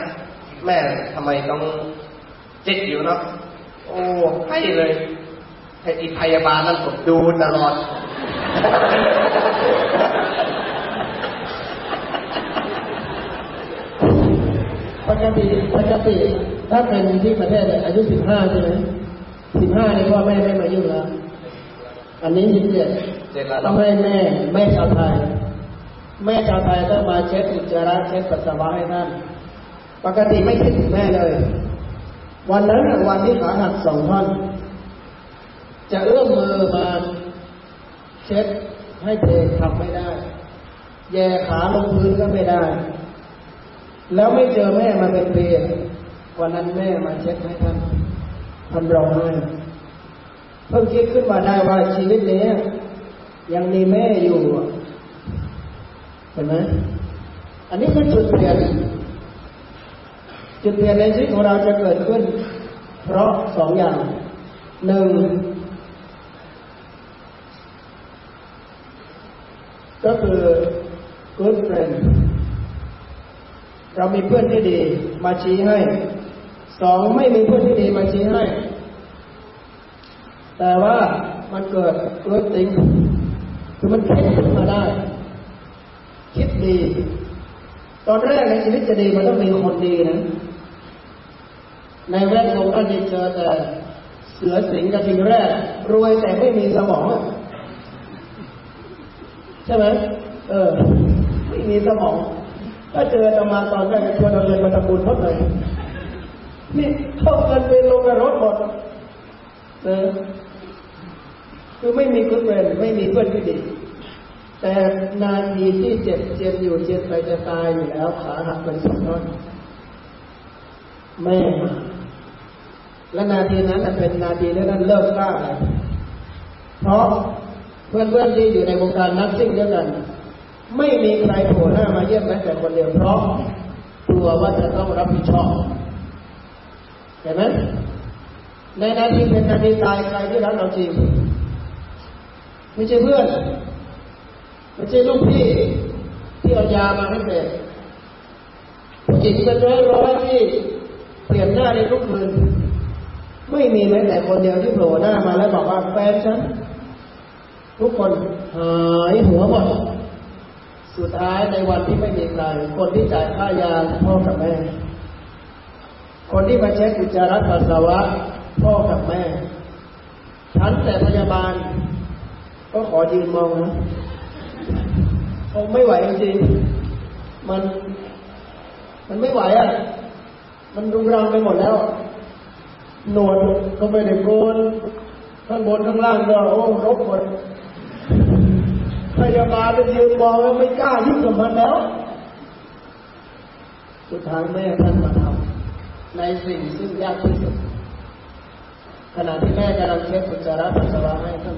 Speaker 3: แม่ทำไมต้องเจ็ดอยู่เนาะโอ้ให้เลยให้อีพยาบาลนั่นผมดูตลอด
Speaker 2: กติปกติ ถ้าเป็นที่ประเทศเนี่ยอายุสิบห้าใช่ไหมสิบห้านี่พ่อแม่ไม่มายุ่งแล้วอันนี้สิบเจ็ด
Speaker 3: เจ็ดแล้ว
Speaker 2: ต้องให้แม่แม่ชาวไทยแม่ชาวไทยต้องมาเช็ดอุจจาระเช็ดปัสสาวะให้ท่านปกติไม่คิดถึงแม่เลย วันนั้นน่ะวันที่ขาหักสองท่อนจะเอื้อมมือมาเช็ดให้เพลงทำไม่ได้ แย่ขาลงพื้นก็ไม่ได้ แล้วไม่เจอแม่มาเป็นปีวันนั้นแม่มาเช็คให้ท่านท่านร้องไห้เพิ่งคิดขึ้นมาได้ว่าชีวิตนี้ยังมีแม่อยู่เห็นไหมอันนี้คือจุดเปลี่ยนจุดเปลี่ยนในชีวิตของเราจะเกิดขึ้น เพราะสองอย่างหนึ่งก็คือ good friend เรามีเพื่อนที่ดีมาชี้ให้ สองไม่มีเพื่อนที่ดีมาชี้ให้ แต่ว่ามันเกิด good thing คือมันคิดขึ้นมาได้ คิดดี ตอนแรกในชีวิตจะดีมันต้องมีคนดีนะ ในแวดวงท่านจะเจอแต่เสือสิงกระทิงแรก รวยแต่ไม่มีสมองใช่ไหมเออ ไม่มีสมอง ถ้าเจอจะมาตอนแรกชวนเราเรียนมาทำบุญหมดเลยนี่เข้ากันเป็นลงกับรถหมดเออคือไม่มีคุณเพื่อนไม่มีเพื่อนที่ดีแต่นาทีที่เจ็บเจ็บอยู่เจ็บไปจะตายอยู่แล้วขาหักเป็นสองท่อนแม่มาและนาทีนั้นเป็นนาทีที่ท่านเลิกกล้าเลยเพราะเพื่อนๆที่อยู่ในวงการนักซิ่งด้วยกัน ไม่มีใครโผล่หน้ามาเยี่ยมแม้แต่คนเดียวเพราะกลัวว่าจะต้องรับผิดชอบเห็นไหมในนาทีเป็นนาทีตายใครที่รักเราจริงไม่ใช่เพื่อนไม่ใช่ลูกพี่ที่เอายามาให้เด็กผู้หญิงเป็นร้อยร้อยที่เปลี่ยนหน้าในทุกคืนไม่มีแม้แต่คนเดียวที่โผล่หน้ามาแล้วบอกว่าแฟนฉันทุกคนหายหัวหมด สุดท้ายในวันที่ไม่มีใครคนที่จ่ายค่ายาพ่อกับแม่ คนที่มาเช็คอุจจาระปัสสาวะพ่อกับแม่ ฉันแต่พยาบาล ก็ขอยืนมองนะคงไม่ไหวจริงมัน มันไม่ไหวอะ มันรุงรังไปหมดแล้วหนวดก็ไม่ได้โกนข้างบนข้างล่างก็โอ้รบหมด พยาบาลไปยืนมองแล้วไม่กล้ายุ่งกับมันแล้ว สุดท้ายแม่ท่านมาทำในสิ่งซึ่งยากที่สุดขณะที่แม่กำลังเช็ดอุจจาระปัสสาวะให้ท่าน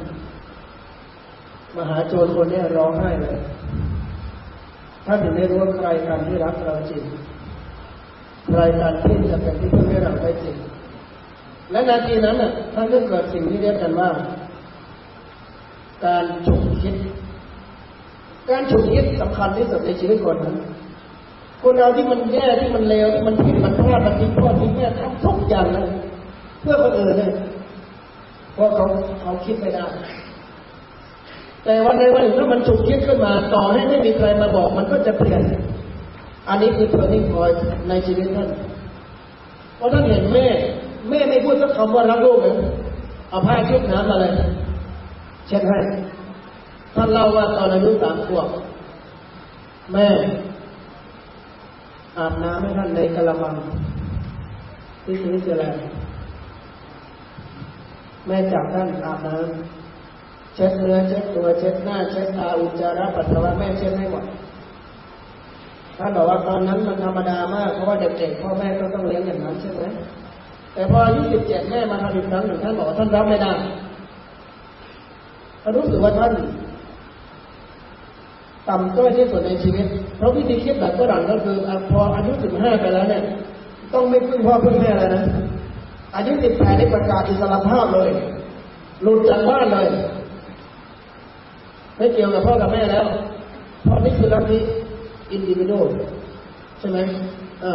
Speaker 2: มหาโจรคนนี้ร้องไห้เลยท่านถึงได้รู้ว่าใครกันที่รักเราจริงใครกันที่จะเป็นที่พึ่งให้เราได้จริงและนาทีนั้นน่ะท่านก็เกิดสิ่งที่เรียกกันว่า การฉุกคิด การฉุกคิดสำคัญที่สุดในชีวิตคนนั้นคนเราที่มันแย่ที่มันเลวที่มันผิดมันพลาดมันทิ้งพ่อทิ้งแม่ทำทุกอย่างเลยเพื่อคนอื่นเลยเพราะเขาเขาคิดไม่ได้ แต่วันใดวันหนึ่งถ้ามันฉุกคิดขึ้นมา ต่อให้ไม่มีใครมาบอกมันก็จะเปลี่ยน อันนี้คือ turning point ในชีวิตท่านเพราะท่านเห็นแม่ แม่ไม่พูดสักคำว่ารักลูกเลยเอาผ้าชุบน้ำมาเลย เช็ดให้ ท่านเล่าว่าตอนอายุสามขวบแม่ อาบน้ำให้ท่านในกระมังที่สวิตเซอร์แลนด์แม่จับท่านอาบน้ำเช็ดเนื้อเช็ดตัวเช็ดหน้า เช็ดตาอุจจาระปัสสาวะแม่เช็ดให้หมดท่านบอกว่าตอนนั้นมันธรรมดามากเพราะว่าเด็กๆพ่อแม่ก็ต้องเลี้ยงอย่างนั้นใช่ไหมแต่พออายุสิบเจ็ดแม่มาทำอีกครั้งหนึ่งท่านบอกว่าท่านรับไม่ได้ท่านรู้สึกว่าท่าน ต่ำต้อยที่สุดในชีวิต เพราะวิธีคิดแบบฝรั่งก็คือพออายุสิบห้าไปแล้วเนี่ย ต้องไม่พึ่งพ่อพึ่งแม่แล้วนะ อายุสิบแปดได้ประกาศอิสรภาพเลย หลุดจากบ้านเลย ไม่เกี่ยวกับพ่อกับแม่แล้ว เพราะนี่คือลัทธิอินดิวิโดใช่ไหม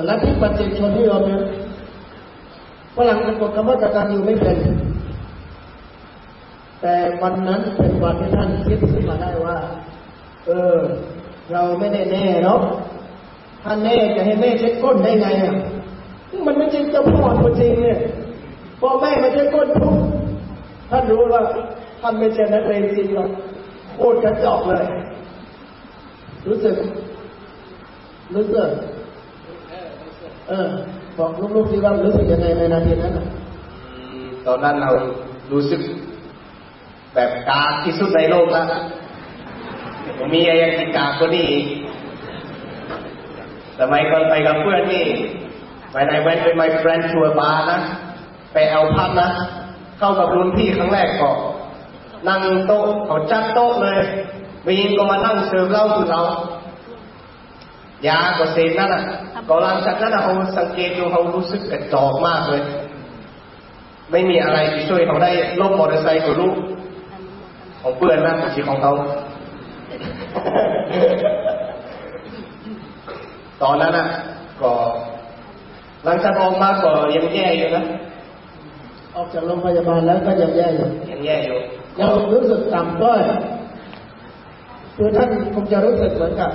Speaker 2: ลัทธิปัจเจกชนที่ยอมนะฝรั่งสะกดคำว่ากตัญญูไม่เป็น แต่วันนั้นเป็นวันที่ท่านคิดขึ้นมาได้ว่า เออ เราไม่ได้แน่เนาะท่านแน่จะให้แม่เช็ดก้นได้ไงอะมันไม่ใช่เจ้าพ่อตัวจริงเนี่ยพอแม่มาเช็ดก้นทุกท่านรู้ว่าท่านไม่ใช่นักเรียนจริงหรอกโคตรกระจอกเลย รู้สึก รู้สึก เออ บอกลูกๆที่ว่ารู้สึกยังไงในนาทีนั้นอะ
Speaker 3: ตอนนั้นเรารู้สึกแบบกากที่สุดในโลกแล้ว มมีอะไรที่กากกว่านี้อีกสมัยก่อนไปกับเพื่อนนี่ when I went with my friend to a bar นะ ไปเอาพับนะ เข้ากับรุ่นพี่ครั้งแรกก็นั่งโต๊ะเขาจัดโต๊ะเลยวีนก็มานั่งเสิร์ฟเหล้าคือเรายาก็เสพนั่นอะก็หลังจากนั้นอะเขาสังเกตดูเขารู้สึกกระจอกมากเลย ไม่มีอะไรที่ช่วยเขาได้ลบมอเตอร์ไซค์กับลูกของเพื่อนนะไม่ใช่ของเขา ตอนนั้นอะ ก็หลังจากออกมาก็ยังแย่อยู่นะ
Speaker 2: ออกจากโรงพยาบาลแล้วก็ยังแย่อยู่
Speaker 3: ยังแย่อยู่
Speaker 2: ยังรู้สึกต่ำต้อยคือท่านคงจะรู้สึกเหมือนกับ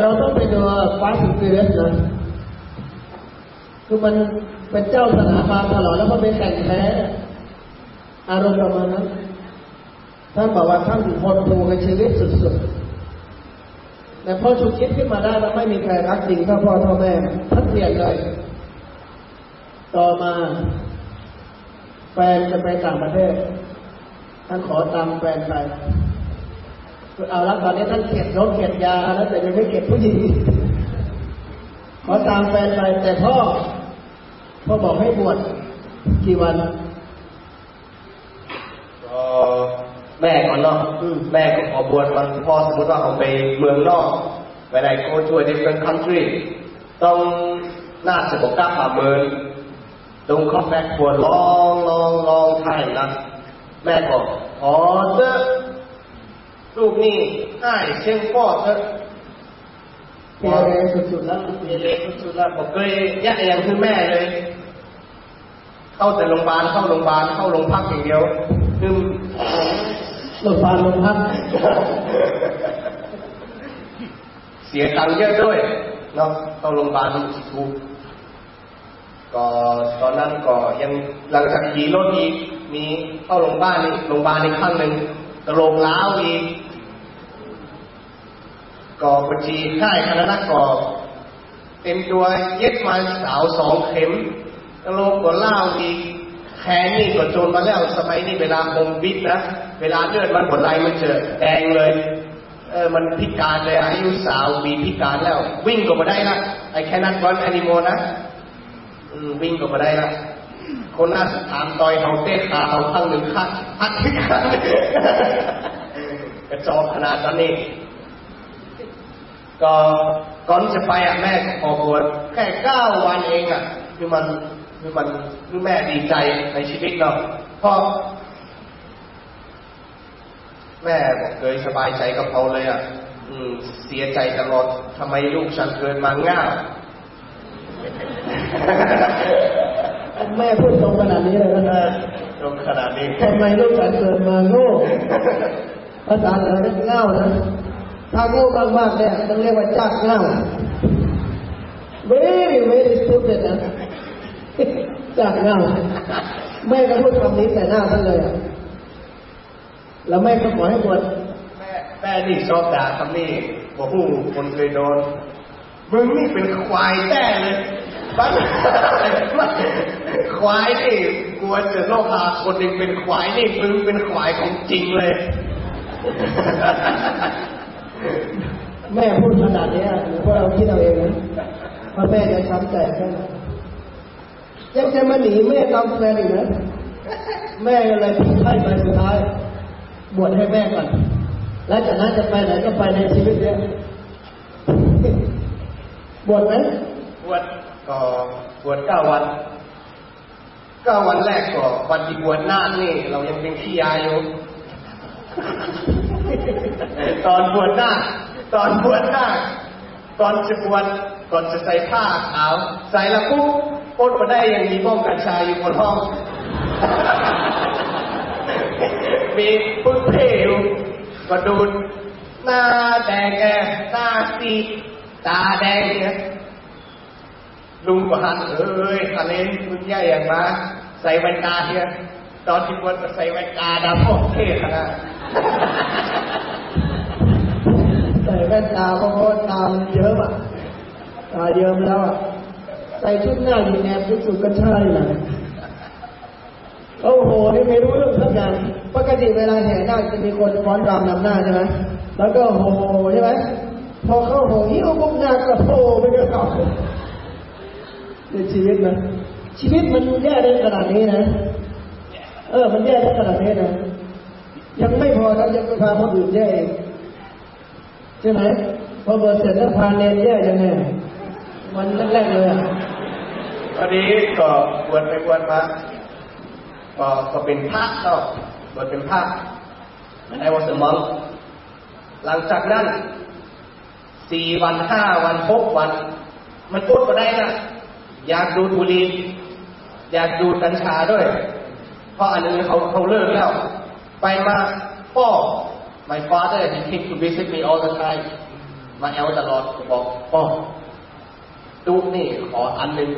Speaker 2: เราต้องไปดูฟาสต์ฟิเรสนะคือมันเป็นเจ้าสนามมาตลอดแล้วมันเป็นแข่งแพ้อารมณ์ประมาณนั้น ท่านบอกว่าท่านทนดูกับชีวิตสุดๆ แต่พอฉุกคิดขึ้นมาได้แล้วไม่มีใครรักจริงเท่าพ่อเท่าแม่ท่านเปลี่ยนเลย ต่อมาแฟนจะไปต่างประเทศ ท่านขอตามแฟนไปเอาละตอนนี้ท่านเข็ดรถเข็ดยาแล้วแต่ยังไม่เข็ดผู้หญิงขอตามแฟนไปแต่พ่อพ่อบอกให้บวชกี่วัน
Speaker 3: ก็แม่ก่อนเนาะแม่ก็ขอบวชมันพ่อสมมติว่าเขาไปเมืองนอก when I go to a different country ต้องน่าจะบอกกล้าผ่าเมิน don't come back for a long long long time นะแม่บอกขอเถอลูกนี่ให้เชียงพ่อเถอะ
Speaker 2: เกเรสุดๆแล้ว
Speaker 3: เรียนเล็กสุดๆแล้วผมเคยยะยังคือแม่เลย เข้าแต่โรงพยาบาลเข้าโรงพยาบาลเข้าโรงพักอย่างเดียว คือ
Speaker 2: หลบพาลงพัก
Speaker 3: เสียตังค์เยอะด้วยเนาะเข้าโรงพยาบาลถูกก็ตอนนั้นก็ยังหลังจากขี่รถอีกมีเข้าโรงพยาบาลอีกโรงพยาบาลอีกครั้งหนึ่งกระโหลกล้าวอีกก็ปจีค่ายคณะนักก็เต็มตัวเย็บมาสาวสองเข็มกระโหลกก็ล้าวอีก แขนนี่ก็โจนมาแล้วสมัยนี้เวลาผมบิดนะเวลาเลือดมันผลไหลมันเจอแดงเลย เออมันพิการเลยอายุสาวมีพิการแล้ว วิ่งก็มาได้ละ I cannot run anymore นะอืมวิ่งก็มาได้ละคนน่าถามต่อยเขาเตะขาเขาข้างหนึ่งข้างพักที่ข้างกระจอกขนาดนั้นนี่ก็ก่อนจะไปอะแม่ขอบวชแค่เก้าวันเองอะคือมัน คือมันคือแม่ดีใจในชีวิตเนาะเพราะแม่บอกเคยสบายใจกับเขาเลยอะ อืม เสียใจตลอดทำไมลูกฉันเกินมาง่าย
Speaker 2: แม่พูดตรงขนาดนี้เลยนะ
Speaker 3: ตรงขนาดนี้
Speaker 2: ทำไมลูกฉันเกิดมาโง่ภาษาไทยเรียกเง่านะถ้าโง่มากๆเนี่ยต้องเรียกว่าจากเง่า very very stupid นะ จากเง่าแม่ก็พูดคำนี้ใส่หน้าท่านเลยอะแล้วแม่ก็ขอให้บวช
Speaker 3: แม่แม่นี่ชอบด่าคำนี้บอกผู้คนเคยโดนมึงนี่เป็นควายแต้เลยบ้านควายนี่กลัวจะโลกาคนหนึ่งเป็นควายนี่มึงเป็นควายของจริงเลย
Speaker 2: แม่พูดขนาดเนี้ยหรือพวกเราคิดเอาเองนะว่าแม่จะช้ำใจแค่ไหน ยังจะมาหนีแม่ตามแฟนอีกนะแม่ก็เลยทิ้งไพ่ไปสุดท้าย บวชให้แม่ก่อน แล้วจากนั้นจะไปไหนก็ไปในชีวิตเนี้ยบวชไหม
Speaker 3: บวชก็บวชเก้าวันเก้าวันแรกก็วันที่บวชนาคนี่ เรายังเป็นขี้ยาอยู่ตอนบวชนาคตอนบวชนาคตอนจะบวชก่อนจะใส่ผ้าขาวใส่แล้วปุ๊บ ปนมาได้ยังมีบ้องกัญชาอยู่บนห้อง มีปึ๊กเพ่อยู่ก็ดูดหน้าแดงแอบหน้าซีตาแดงเนี่ยลุงก็หันเอ้ยคาเลนมึงแย่อย่างมาใส่แว่นตาเฮียตอนที่บวชใส่แว่นตาดำโอ้เท่ขนาด
Speaker 2: ใส่แว่นตาเพราะตามันเยอะอะตาเยอะแล้วอะ ใส่ชุดหน้าอยู่แนบที่สุดก็ใช่แหละโอ้โหนี่ไม่รู้เรื่องสักอย่างปกติเวลาแห่หน้าจะมีคนฟ้อนรำนำหน้าใช่ไหมแล้วก็โหใช่ไหมพอเข้าห้องนี้เอาพวกงานกระโผล่ไปกระเขาในชีวิตนะชีวิตมันแย่ได้ขนาดนี้นะ เออ มันแย่ได้ขนาดนี้นะ ยังไม่พอแล้วยังไปพาคนอื่นแย่อีกใช่ไหมพอเบิร์เสร็จแล้วพาเนนแย่ยังไงมันแรกๆเลยอะ
Speaker 3: วันนี้ก็บวชไปบวชมาก็ก็เป็นพระก็บวชเป็นพระมันไอวันสมองหลังจากนั้นสี่วันห้าวันหกวัน มันพูดก็ได้นะอยากดูดบุรีอยากดูกัญชาด้วย เพราะอันนึงเขาเขาเลิกแล้ว ไปมาพ่อ my father he came to visit me all the time มาแอลตลอดบอกพ่อดูนี่ขออันหนึ่ง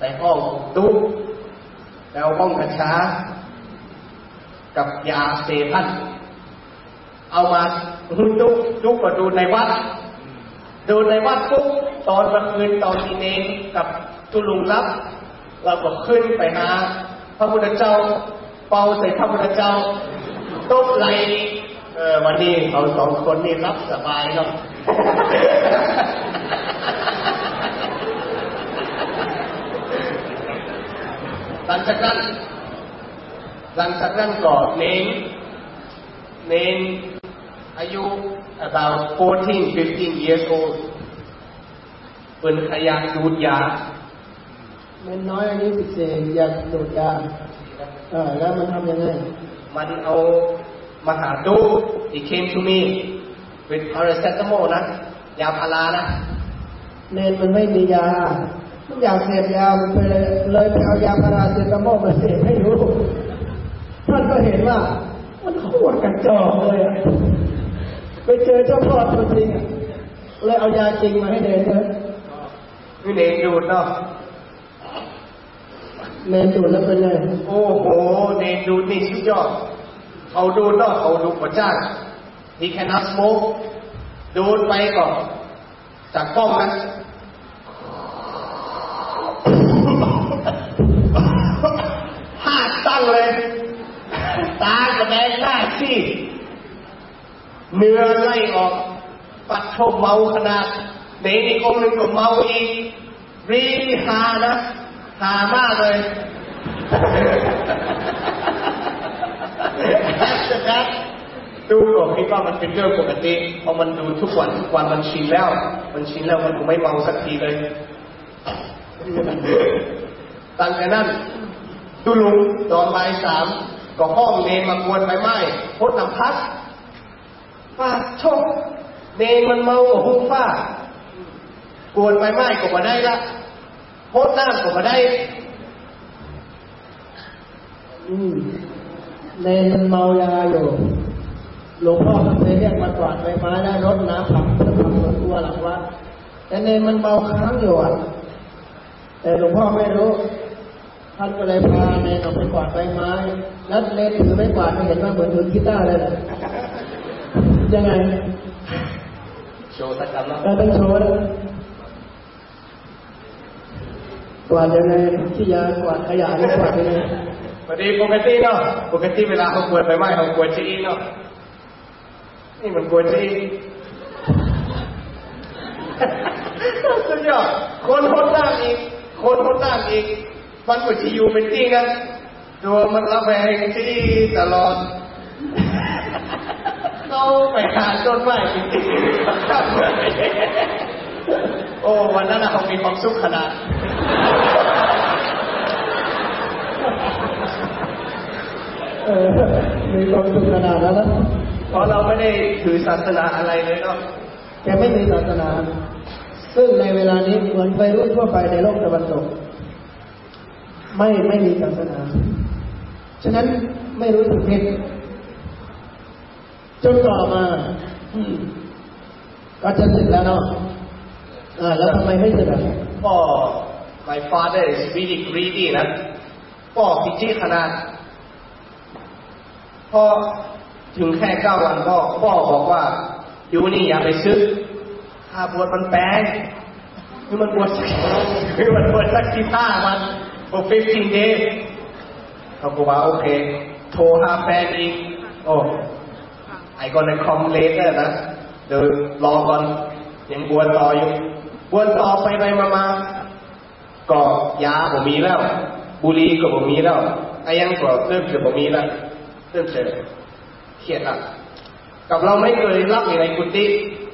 Speaker 3: ในห้องตุ๊กแล้วห้องกัญชากับยาเซพันเอามาตุ๊กตุ๊กก็ดูในวัด ดูในวัดปุ๊บตอนกลางคืนตอนที่เนงกับตุลุงรับ เราก็ขึ้นไปหาพระพุทธเจ้า เป่าใส่พระพุทธเจ้าตุ๊กไหลเออวันนี้เขาสองคนนี่รับสบายเนาะ หลังจากนั้นหลังจากนั้นก็เน้นเน้นอายุ about 14 15 years old เป็นขยะดูดยา
Speaker 2: มันน้อยอายุสิบสี่อยากดูดยาเออแล้วมันทำยังไง
Speaker 3: มันเอามาหาดู he came to me with paracetamol นะ ยาพารานะ
Speaker 2: เนนมันไม่มียา มันอยากเสพยามันไปเลยเลยไปเอายาพาราเซตามอลมาเสพให้รู้ท่านก็เห็นว่า มันโคตรกระจอกเลยอะไปเจอเจ้าพ่อตัวจริงอะเลยเอายาจริงมาให้เนนเลย
Speaker 3: นี่เนนดูดเนาะ
Speaker 2: เนนดูดแล้วเป็นไง
Speaker 3: โอ้โหเนนดูดนี่สุดยอดเขาดูดเนาะเขาดูดกว่าจ้าง he cannot smoke ดูดไปก่อนจากกล้องนะ หาตั้งเลย ตากระแดงหน้าซีดเนื้อไล่ออก ปัดโชเมาขนาดเด็กอีกองค์หนึ่งก็เมาอีกรีฮานะฮามากเลยจากนั้นดูก็คิดว่ามันเป็นเรื่องปกติเพราะมันดูทุกวันทุกวันมันชินแล้ว มันชินแล้วมันคงไม่เมาสักทีเลยหลังจากนั้น ตุลุงตอนบ่ายสามก็ห้องเนนมากวนใบไหม้พดน้ำพัดฟาชกเนนมันเมากับหุ้งฟ้ากวนใบไหม้ก็มาได้ละพดน้ำก็มาได้
Speaker 2: อืมเนมันเมายาอยู่หลวงพ่อท่านเคยเรียกมากวาดใบไม้แล้รดน้ำผักเพื่อทำสวนครัวหลังวัดแต่เนนมันเมาค้างอยู่อะ แต่หลวงพ่อไม่รู้ ท่านก็เลยพาเนนออกไปกวาดใบไม้ แล้วเนนถือไม้กวาดไม่เห็นว่าเหมือนถือกีตาร์เลยยังไง
Speaker 3: โชว์สักคำนะ
Speaker 2: เราต้องโชว์นะกวาดยังไงที่ยากวาดขยะนี่กวาดยังไง
Speaker 3: พอดีปกติเนาะปกติเวลาเขากวนใบไม้เขากวนจีเนาะนี่มันกวนจีสุดยอดคนหดน้ำอีก คนหดน้ำอีก มันก็จะอยู่เป็นที่นะตัวมันระแวงที่ตลอดเขาไปหาต้นไม้จริงๆโอ้วันนั้นนะเขามีความสุขขนาด
Speaker 2: เออมีความสุขขนาดนั้นนะ
Speaker 3: เพราะเราไม่ได้ถือศาสนาอะไรเลยเนาะ
Speaker 2: แกไม่มีศาสนา ซึ่งในเวลานี้เหมือนไปรุ่นทั่วไปในโลกตะวันตก ไม่ไม่มีศาสนา ฉะนั้นไม่รู้สึกผิดจนต่อมาก็จะสึกแล้วเนาะอ่าแล้วทำไมไม่สึกอะ
Speaker 3: ก็ my father is really greedy นะก็พิจิขนาดพ่อถึงแค่เก้าวันก็พ่อบอกว่าอยู่นี่อย่าไปซื้อค่าบวชมันแพงคือมันบวชคือมันบวชสักที่ห้าวัน for 15 days เขาก็ว่าโอเค โทรหาแฟนอีกโอ้ I gonna come later นะ เดินรอก่อน ยังบวชต่ออยู่บวชต่อไปไปมามาก็ยาผมมีแล้ว บุหรี่ก็ผมมีแล้วไอ้ยังก็เริ่มจะผมมีแล้วเริ่มจะเครียดละกับเราไม่เคยรับอยู่ในกุฏิ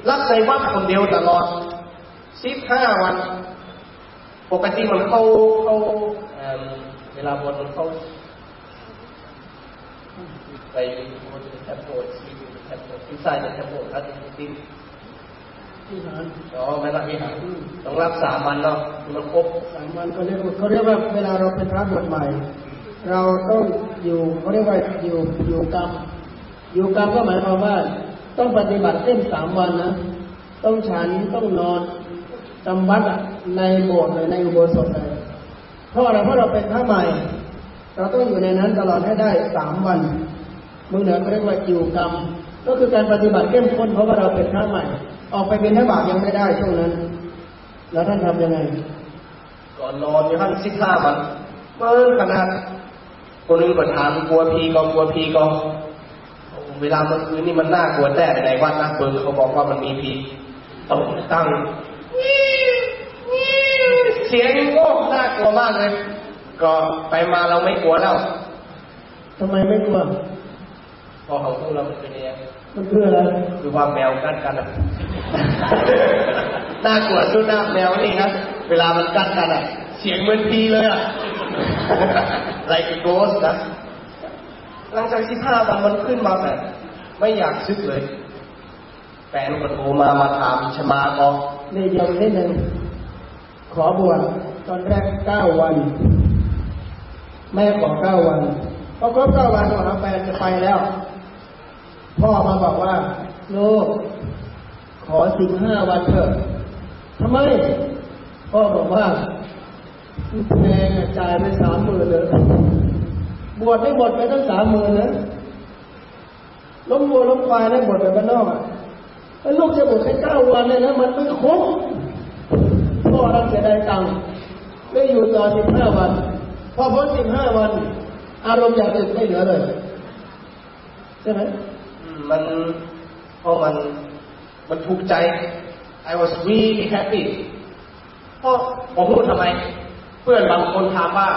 Speaker 3: รับในวัดคนเดียวตลอดสิบห้าวัน ปกติมันเข้าเข้า ลาบวชมันเข้าไปบนแทมโพลซีแทมโพลที่ใต้แทมโพลครับที่
Speaker 2: ที่หาร
Speaker 3: อ๋อไม่รับวิหารต้องรับสามวันเนาะมันครบ
Speaker 2: สามวันเขาเรียกว่าเขาเรียกว่าเวลาเราเป็นพระบวชใหม่ เราต้องอยู่เขาเรียกว่าอยู่อยู่กรรมอยู่กรรมก็หมายความว่าต้องปฏิบัติเต้นสามวันนะ ต้องฉันต้องนอนจำวัดอะในโบสถ์เลยในอุโบสถเลย เพราะอะไรเพราะเราเป็นพระใหม่ เราต้องอยู่ในนั้นตลอดให้ได้สามวันมือเหนือเขาเรียกว่าอยู่กรรม ก็คือการปฏิบัติเข้มข้นเพราะว่าเราเป็นพระใหม่ ออกไปเป็นพระบาทยังไม่ได้ช่วงนั้น แล้วท่านทำยังไง
Speaker 3: ก่อนนอนอยู่ท่านสิบห้าวันเมื่อขนาดคนนึงก็ถามกลัวพีก็กลัวพีก็เวลาเมื่อคืนนี่มันน่ากลัวแต่ในวัดนะเบิร์เขาบอกว่ามันมีพีต้องตั้ง เสียงโง่น่ากลัวมากเลย ก็ไปมาเราไม่กลัวแล้ว
Speaker 2: ทำไมไม่กลัว
Speaker 3: พอของพวกเรามันเป็นยังไง
Speaker 2: มันคืออะไร
Speaker 3: คือว่าแมวกัดกันอะน่ากลัวสุดหน้าแมวนี่ครับเวลามันกัดกันอะ เสียงเหมือนพีเลยอะ like a ghost นะหลังจากสิบห้าวันมันขึ้นมาแบบไม่อยากซึกเลยแฟนก็โทรมามาถามชะมาก็
Speaker 2: นี่เดียวนิดหนึ่ง ขอบวชตอนแรกเก้าวัน แม่ขอเก้าวันพอครบเก้าวันของแฟนจะไปแล้ว พ่อมาบอกว่าลูกขอสิบห้าวันเถอะทำไม พ่อบอกว่าแพงจ่ายไปสามหมื่นเลยบวชไม่หมดไปตั้งสามหมื่นนะล้มวัวล้มควายนะบวชไปบ้านนอกอะแล้วลูกจะบวชแค่เก้าวันเนี่ยนะมันไม่คุ้ม พ่อรักจะได้ตังค์ไม่อยู่ต่อสิบห้าวัน พอพ้นสิบห้าวัน อารมณ์อยากอื่นไม่เหลือเลย ใช่ไหม
Speaker 3: มันเพราะมันมันถูกใจ I was really happy เพราะผมพูดทำไม เพื่อนบางคนถามว่า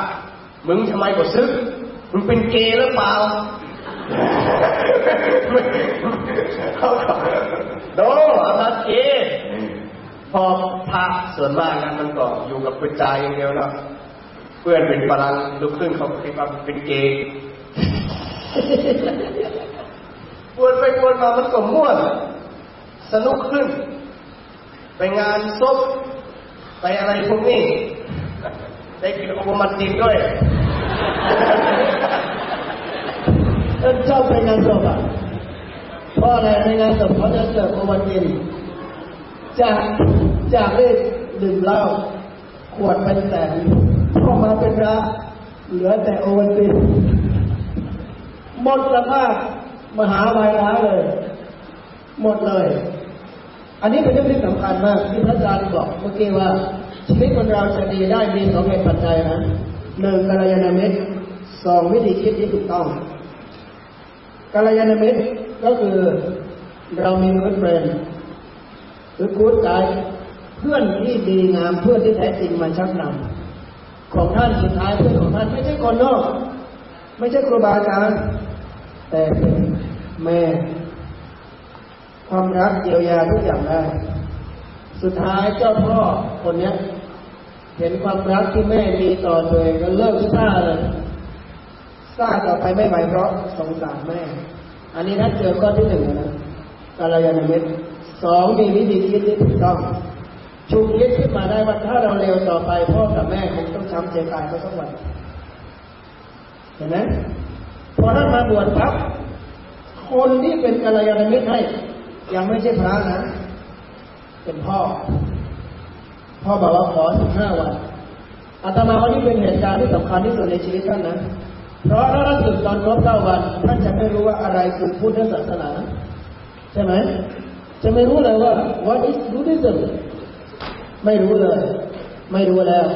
Speaker 3: มึงทำไมกดซึกมึงเป็นเกย์หรือเปล่าเขาก็โดอามาเกย์ พอพระส่วนมากนั้นมันก็อยู่กับปัจจัยอย่างเดียวนะเพื่อนเป็นฝรั่งลุกขึ้นเขาคิดว่าเป็นเกย์วนไปวนมามันก็ม่วน สนุกขึ้น ไปงานซบไปอะไรพวกนี้ ได้กินโอมาตินด้วย
Speaker 2: เอิ้นชอบไปงานศพอะเพราะอะไรในงานศพเขาจะเสิร์ฟโอวัลติน จากจากได้ดื่มเหล้าขวดเป็นแสนพอมาเป็นพระเหลือแต่โอวัลตินหมดสภาพมหาวัยร้ายเลย หมดเลย อันนี้เป็นเรื่องที่สำคัญมากที่พระอาจารย์บอกเมื่อกี้ว่า ชีวิตคนเราจะดีได้มีสองเหตุปัจจัยนะหนึ่งกัลยาณมิตรสองวิธีคิดที่ถูกต้องกัลยาณมิตรก็คือเรามีเพื่อน เฟรนหรือกู๊ดไกด์เพื่อนที่ดีงามเพื่อนที่แท้จริงมาชักนำของท่านสุดท้ายเพื่อนของท่านไม่ใช่คนนอก ไม่ใช่ครูบาอาจารย์แต่เป็นแม่ ความรักเยียวยาทุกอย่างได้ สุดท้ายเจ้าพ่อคนเนี้ย เห็นความรักที่แม่มีต่อตัวเองก็เลิกซ่าเลยซ่าต่อไปไม่ไหวเพราะสงสารแม่ อันนี้นัดเจอข้อที่หนึ่งนะกาลยานมิตร สองมีวิธีคิดที่ถูกต้องชุกคิดขึ้นมาได้ว่าถ้าเราเร็วต่อไปพ่อกับแม่คงต้องช้ำใจตายก็สักวันเห็นไหมพอท่านมาบวชครับ คนที่เป็นกัลยาณมิตรให้ยังไม่ใช่พระนะ เป็นพ่อ พ่อบอกว่าขอสิบห้าวันอาตมาว่านี่เป็นเหตุการณ์ที่สำคัญที่สุดในชีวิตท่านนะ เพราะถ้าท่านถึงตอนครบเก้าวัน ท่านจะไม่รู้ว่าอะไรคือพุทธศาสนา ใช่ไหม จะไม่รู้เลยว่า what is Buddhism ไม่รู้เลย ไม่รู้แล้ว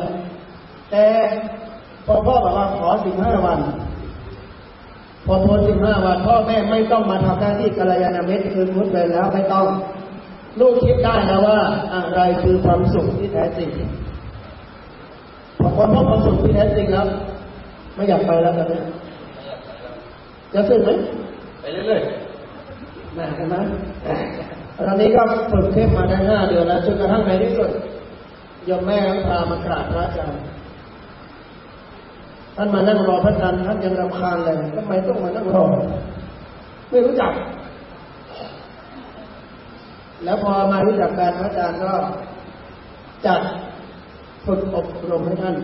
Speaker 2: แต่พอพ่อบอกว่าขอสิบห้าวัน พอพ้นสิบห้าวัน พ่อแม่ไม่ต้องมาทำหน้าที่กัลยาณมิตรคือมุดเลยแล้วไม่ต้อง ลูกคิดได้แล้วว่า อะไรคือความสุขที่แท้จริงพอคนพบความสุขที่แท้จริงแล้วไม่อยากไปแล้วตอนนี้จะสึกไหม
Speaker 3: ไปเรื่อย
Speaker 2: นะเห็นไหม ตอนนี้ก็ฝึกเข้มมาได้ห้าเดือนแล้วจนกระทั่งในที่สุดยมแม่พามากราบพระอาจารย์ท่านมานั่งรอพระอาจารย์ท่านยังรำคาญเลยทำไมต้องมานั่งรอไม่รู้จัก แล้วพอมารู้จักกันพระอาจารย์ก็จัดฝึกอบรมให้ท่าน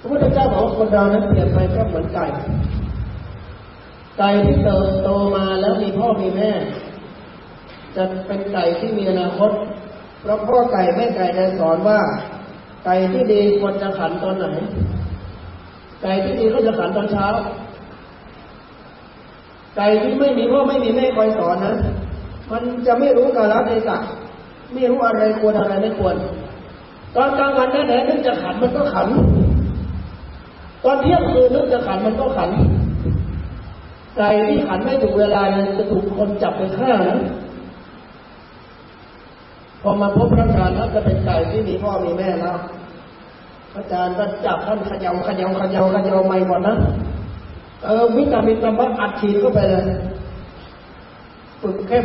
Speaker 2: พระพุทธเจ้าบอกว่าคนเรานั้นเปลี่ยนไปก็เหมือนไก่ไก่ที่เติบโตมาแล้วมีพ่อมีแม่ จะเป็นไก่ที่มีอนาคต เพราะพ่อไก่แม่ไก่ได้สอนว่า ไก่ที่ดีควรจะขันตอนไหน ไก่ที่ดีก็จะขันตอนเช้า ไก่ที่ไม่มีพ่อไม่มีแม่คอยสอนนะ มันจะไม่รู้กาลเทศะไม่รู้อะไรควรอะไรไม่ควร ตอนกลางวันแน่ๆนึกจะขันมันก็ขัน ตอนเที่ยงคืนนึกจะขันมันก็ขันไก่ที่ขันไม่ถูกเวลาเนี่ยจะถูกคนจับไปฆ่านะ พอมาพบพระอาจารย์แล้วจะเป็นไก่ที่มีพ่อมีแม่แล้วพระอาจารย์ก็จับท่านขยาเขยาเขยาเขยาไม่หมดนะเออวิตามินธรรมะอัดฉีดเข้าไปเลยฝึกเข้ม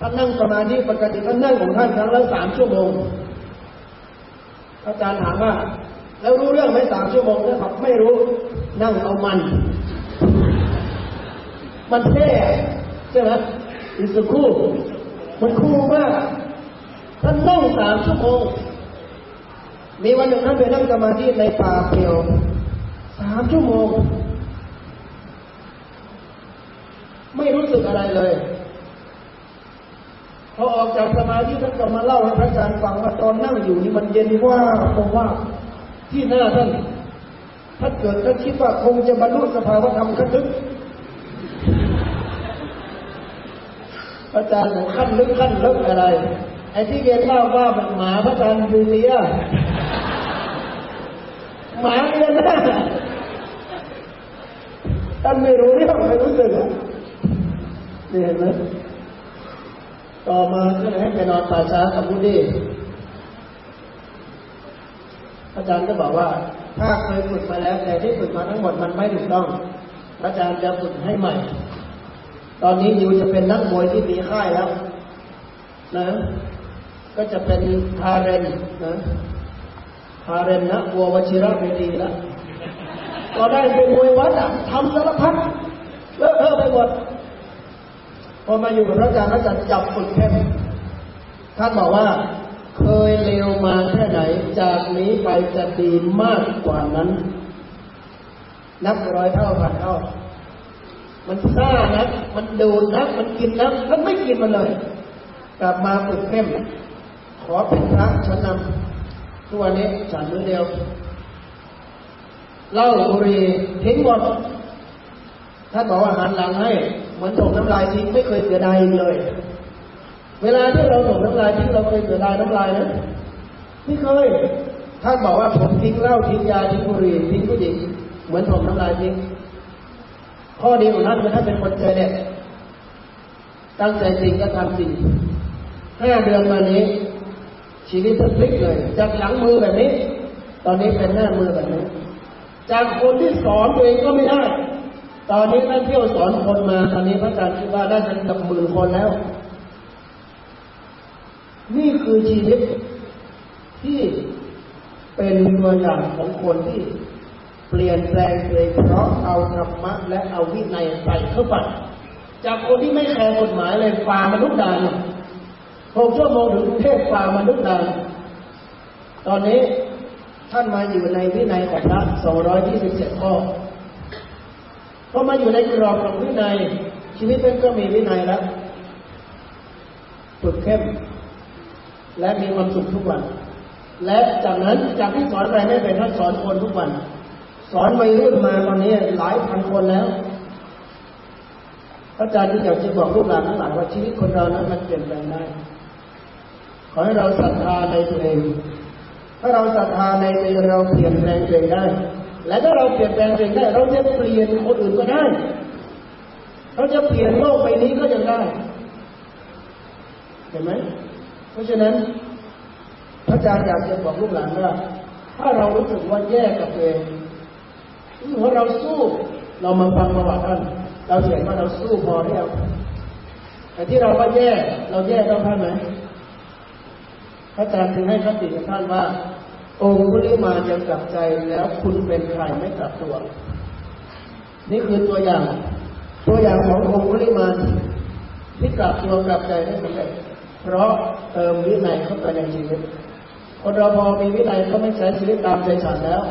Speaker 2: ท่านนั่งสมาธิปกติท่านนั่งของท่านครั้งละสามชั่วโมงอาจารย์ถามว่า แล้วรู้เรื่องไหมสามชั่วโมงท่านบอกไม่รู้นั่งเอามัน มันเท่ใช่ไหมอิสคู่ มันคู่มากท่านนั่งสามชั่วโมงมีวันหนึ่งท่านไปนั่งสมาธิในป่าเปลี่ยวสามชั่วโมง ไม่รู้สึกอะไรเลยพอออกจากสมาธิท่านก็มาเล่าให้พระอาจารย์ฟังว่าตอนนั่งอยู่นี่มันเย็นว่าคงว่าที่หน้าท่านถ้าเกิดท่านคิดว่าคงจะบรรลุสภาวธรรมขั้นลึกพระ อาจารย์ขั้นลึกขั้นลึกอะไร ไอ้ที่เรียนเล่าว่าแบบหมาพระอาจารย์ดูเลียหมาเลียนะท่านไม่รู้เรื่องไม่รู้สึกอะนี่เห็นไหมต่อมาก็เลยให้ไปนอนป่าช้ากับบุดีอาจารย์ก็บอกว่า ถ้าเคยฝึกมาแล้วแต่ที่ฝึกมาทั้งหมดมันไม่ถูกต้อง อาจารย์จะฝึกให้ใหม่ ตอนนี้ยูจะเป็นนักมวยที่มีค่ายแล้วนะ ก็จะเป็นทาเรนนะทาเรนนะวัววชิระเวทีแล้วก็ได้เป็นมวยวัดอะทำสารพัดเลอะเทอะไปหมดพอมาอยู่กับพระอาจารย์พระอาจารย์จับฝึกเข้มท่านบอกว่าเคยเลวมาแค่ไหน จากนี้ไปจะดีมากกว่านั้น นับร้อยเท่าพันเท่า มันซ่านะมันดูดนะมันกินนะมันไม่กินมันเลย กลับมาฝึกเข้ม ขอเป็นพระฉันนำทุกวันนี้ฉันมือเดียวเหล้าบุหรี่ทิ้งหมดท่านบอกว่าหันหลังให้เหมือนถมน้ำลายทิ้งไม่เคยเสียดายเลย เวลาที่เราถมน้ำลายทิ้งเราเคยเสียดายน้ำลายนะไม่เคยท่านบอกว่าผมทิ้งเหล้าทิ้งยาทิ้งบุหรี่ทิ้งผู้หญิงเหมือนถมน้ำลายทิ้ง ข้อดีของท่านคือท่านเป็นคนใจเด็ดตั้งใจจริงก็ทำจริงห้าเดือนมานี้ ชีวิตพลิกเลย จากหลังมือแบบนี้ ตอนนี้เป็นหน้ามือแบบนี้ จากคนที่สอนตัวเองก็ไม่ได้ ตอนนี้ท่านเที่ยวสอนคนมา ตอนนี้พระอาจารย์คิดว่าน่าจะกับหมื่นคนแล้ว นี่คือชีวิตที่เป็นตัวอย่างของคนที่ เปลี่ยนแปลงตัวเองเพราะเอาธรรมะและเอาวินัยใส่เข้าไปจากคนที่ไม่แคร์กฎหมายเลยฝ่ามนุษย์ดานหกชั่วโมงถึงกรุงเทพฝ่ามนุษย์ดานตอนนี้ท่านมาอยู่ในวินัยของพระ227ข้อพอมาอยู่ในกรอบของวินัย ชีวิตท่านก็มีวินัยแล้วฝึกเข้ม และมีความสุขทุกวัน และจากนั้นจากที่สอนไรไม่เป็นท่านสอนคนทุกวัน สอนวัยรุ่นมาตอนนี้หลายพันคนแล้วพระอาจารย์ที่อยากจะบอกลูกหลานทั้งหลายว่าชีวิตคนเรานั้นมันเปลี่ยนแปลงได้ ขอให้เราศรัทธาในตัวเอง ถ้าเราศรัทธาในตัวเองเราเปลี่ยนแปลงตัวเองได้ และถ้าเราเปลี่ยนแปลงตัวเองได้ เราจะเปลี่ยนคนอื่นก็ได้ เราจะเปลี่ยนโลกใบนี้ก็ยังได้ เห็นไหม เพราะฉะนั้น พระอาจารย์อยากจะบอกลูกหลานว่าถ้าเรารู้สึกว่าแย่กับตัวเอง รู้สึกว่าเราสู้ เรามาฟังประวัติท่านเราเห็นว่าเราสู้พอหรือยังแต่ที่เราว่าแย่เราแย่ต้องท่านไหมพระอาจารย์ถึงให้คติกับท่านว่า องค์พุทธิมาจะกลับใจแล้วคุณเป็นใครไม่กลับตัว นี่คือตัวอย่าง ตัวอย่างขององค์พุทธิมาที่กลับตัวกลับใจได้สำเร็จเพราะเติมวินัยเข้าไปในชีวิตคนเราพอมีวินัยก็ไม่ใช้ชีวิตตามใจฉันแล้ว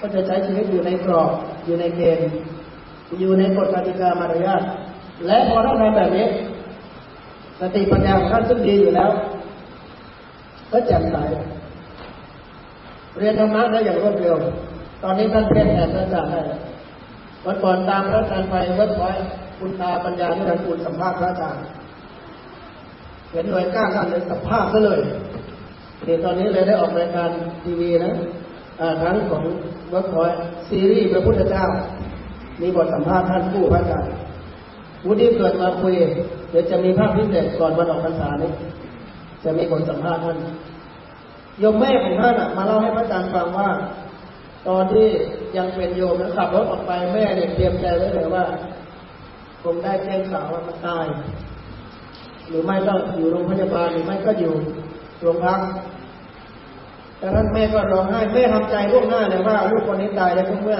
Speaker 2: ก็จะใช้ชีวิตอยู่ในกรอบอยู่ในเกณฑ์อยู่ในกฎกติกามารยาทและพอท่านทำแบบนี้สติปัญญาของท่านซึ่งดีอยู่แล้ว ก็แจ่มใสเรียนธรรมะได้อย่างรวดเร็ว ตอนนี้ท่านเทศแทนพระอาจารย์ได้วันก่อนตามพระอาจารย์ไปเวิร์คพอยท์คุณตาปัญญาที่ท่านคุณสัมภาษณ์พระอาจารย์เห็นหน่วยก้านท่านเลยสัมภาษณ์ก็เลยเดี๋ยวตอนนี้เลยได้ออกรายการทีวีนะทั้งของ เวิร์คพอยท์ซีรีส์พระพุทธเจ้า มีบทสัมภาษณ์ท่านผู้พระอาจารย์วุฒิเกิดมาคุย เดี๋ยวจะมีภาพพิเศษก่อนวันออกพรรษานี้จะมีบทสัมภาษณ์ท่านโยมแม่ของท่านมาเล่าให้พระอาจารย์ฟังว่า ตอนที่ยังเป็นโยมแล้วขับรถออกไปแม่เนี่ยเตรียมใจไว้เลยว่าคงได้แจ้งข่าวว่ามันตาย หรือไม่ก็อยู่โรงพยาบาลหรือไม่ก็อยู่โรงพัก แต่ท่านแม่ก็ร้องไห้แม่ทำใจล่วงหน้าเลยว่าลูกคนนี้ตายแล้วเมื่อ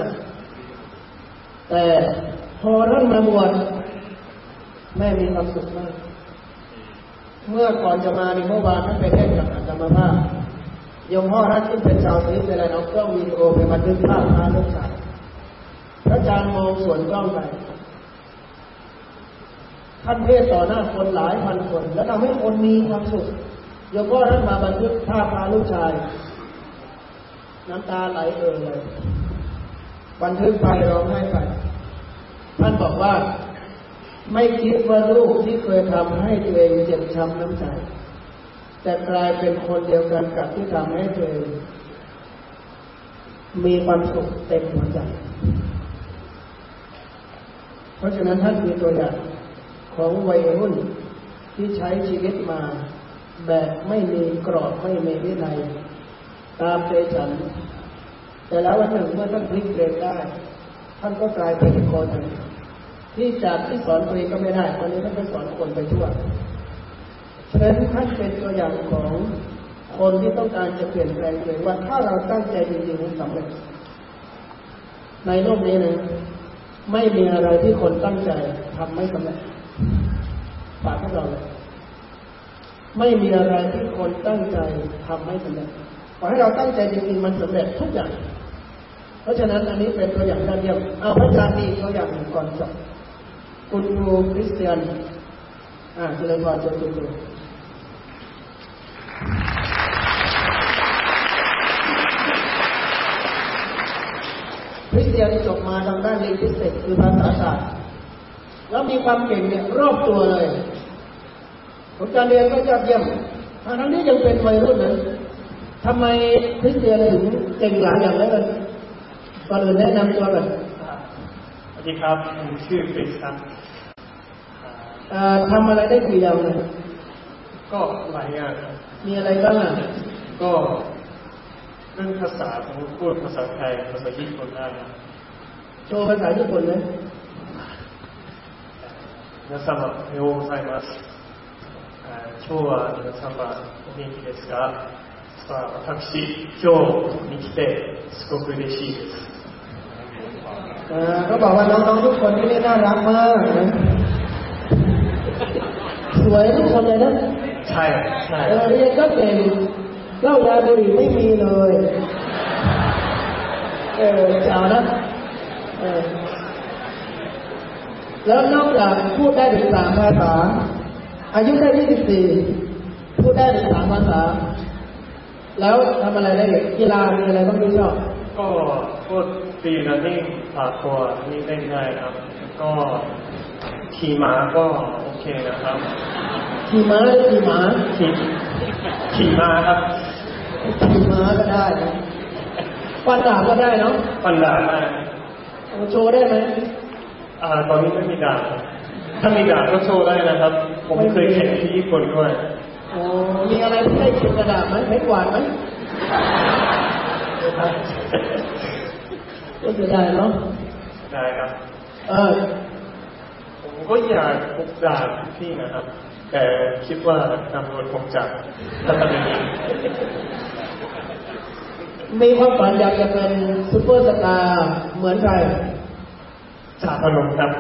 Speaker 2: แต่พอท่านมาบวชแม่มีความสุขมากเมื่อก่อนจะมาในเมื่อวานท่านไปเทศกับอาจารย์มาโยมพ่อท่านที่เป็นชาวสวิตเซอร์แลนด์เอากล้องวิดีโอไปบันทึกภาพพาลูกชายพระอาจารย์มองสวนกล้องไปท่านเทศต่อหน้าคนหลายพันคน แล้วทำให้คนมีความสุขโยมพ่อท่านมาบันทึกภาพพาลูกชาย น้ำตาไหลเอ่อเลยบันทึกไปร้องไห้ไป ท่านบอกว่า ไม่คิดว่าลูกที่เคยทำให้ตัวเองเจ็บช้ำน้ำใจ แต่กลายเป็นคนเดียวกันกับที่ทำให้เธอมีความสุขเต็มหัวใจ เพราะฉะนั้นท่านคือตัวอย่างของวัยรุ่นที่ใช้ชีวิตมา แบบไม่มีกรอบไม่มีวินัย ตามใจฉัน แต่แล้ววันหนึ่งเมื่อท่านพลิกเปลี่ยนได้ ท่านก็กลายเป็นคนที่จากที่สอนตัวเองก็ไม่ได้ตอนนี้ท่านไปสอนคนไปทั่วฉะนั้นท่านเป็นตัวอย่างของคนที่ต้องการจะเปลี่ยนแปลงเลยว่าถ้าเราตั้งใจจริงๆมันสำเร็จ ในโลกนี้นะไม่มีอะไรที่คนตั้งใจทำไม่สำเร็จฝากให้เราเลยไม่มีอะไรที่คนตั้งใจทำไม่สำเร็จ ขอให้เราตั้งใจจริงๆมันสำเร็จทุกอย่าง เพราะฉะนั้นอันนี้เป็นตัวอย่างยอดเยี่ยมเอาพระอาจารย์ดีตัวอย่างหนึ่งก่อนจบคุณครูคริสเตียน อ่าเจริญพรเจริญพรคริสเตียนจบมาทางด้านเรียนพิเศษคือภาษาศาสตร์แล้วมีความเก่งเนี่ยรอบตัวเลยผลการเรียนก็ยอดเยี่ยมทั้งนี้ยังเป็นวัยรุ่นนะ ทำไมคริสเตียนถึงเก่งหลายอย่างแล้วกันก่อนอื่นแนะนำตัวก่อน
Speaker 4: สวัสดีครับผมชื่อคริสครับ
Speaker 2: ทำอะไรได้กี่อย่างเลย
Speaker 4: ก็หลายอย่าง
Speaker 2: มีอะไรบ้าง
Speaker 4: ก็เรื่องภาษาผมพูดภาษาไทยภาษาญี่ปุ่นได้
Speaker 2: โชว์ภาษาญี่ปุ่นเลย
Speaker 4: 皆様おはようございます今日は皆様お元気ですかさあ私今日に来てすごく嬉しいです
Speaker 2: เขาบอกว่าน้องๆทุกคนนี่น่ารักมากสวยทุกคนเลยนะ
Speaker 4: ใช่ใช่
Speaker 2: เรียนก็เก่งเล่ายาบุหรี่ไม่มีเลย เออเจ้านะเออแล้วนอกจากพูดได้ถึงสามภาษา อายุได้ยี่สิบสี่พูดได้ถึงสามภาษา แล้วทำอะไรได้อีกกีฬามีอะไรบ้างที่ชอบ
Speaker 4: ก็พูดตีนันนิ่งปากตัวนี่ได้ง่ายครับ ก็ขี่ม้าก็โอเคนะครับ
Speaker 2: ขี่ม้าขี่ม้า
Speaker 4: ขี่ขี่ม้าครับ
Speaker 2: ขี่ม้าก็ได้ปันดาบก็ได้เนาะ
Speaker 4: ปันดาบได้
Speaker 2: โชว์ได้ไหม
Speaker 4: อ่า ตอนนี้ไม่มีดาบถ้ามีดาบก็โชว์ได้นะครับ ผมเคยแข่งที่ญี่ปุ่นด้วย
Speaker 2: โอ้มีอะไรที่ได้เขียนกระดาษไหมไม้กวาดไหมก็จะได้เนาะ
Speaker 4: ได้ครับ
Speaker 2: เออ
Speaker 4: ผมก็อยากพบดาบพี่นะครับ แต่คิดว่าตำรวจคงจับถ้าทำอย่างนี้
Speaker 2: มีความฝันอยากจะเป็นซูเปอร์สตาร์เหมือนใคร
Speaker 4: จาพนมครับ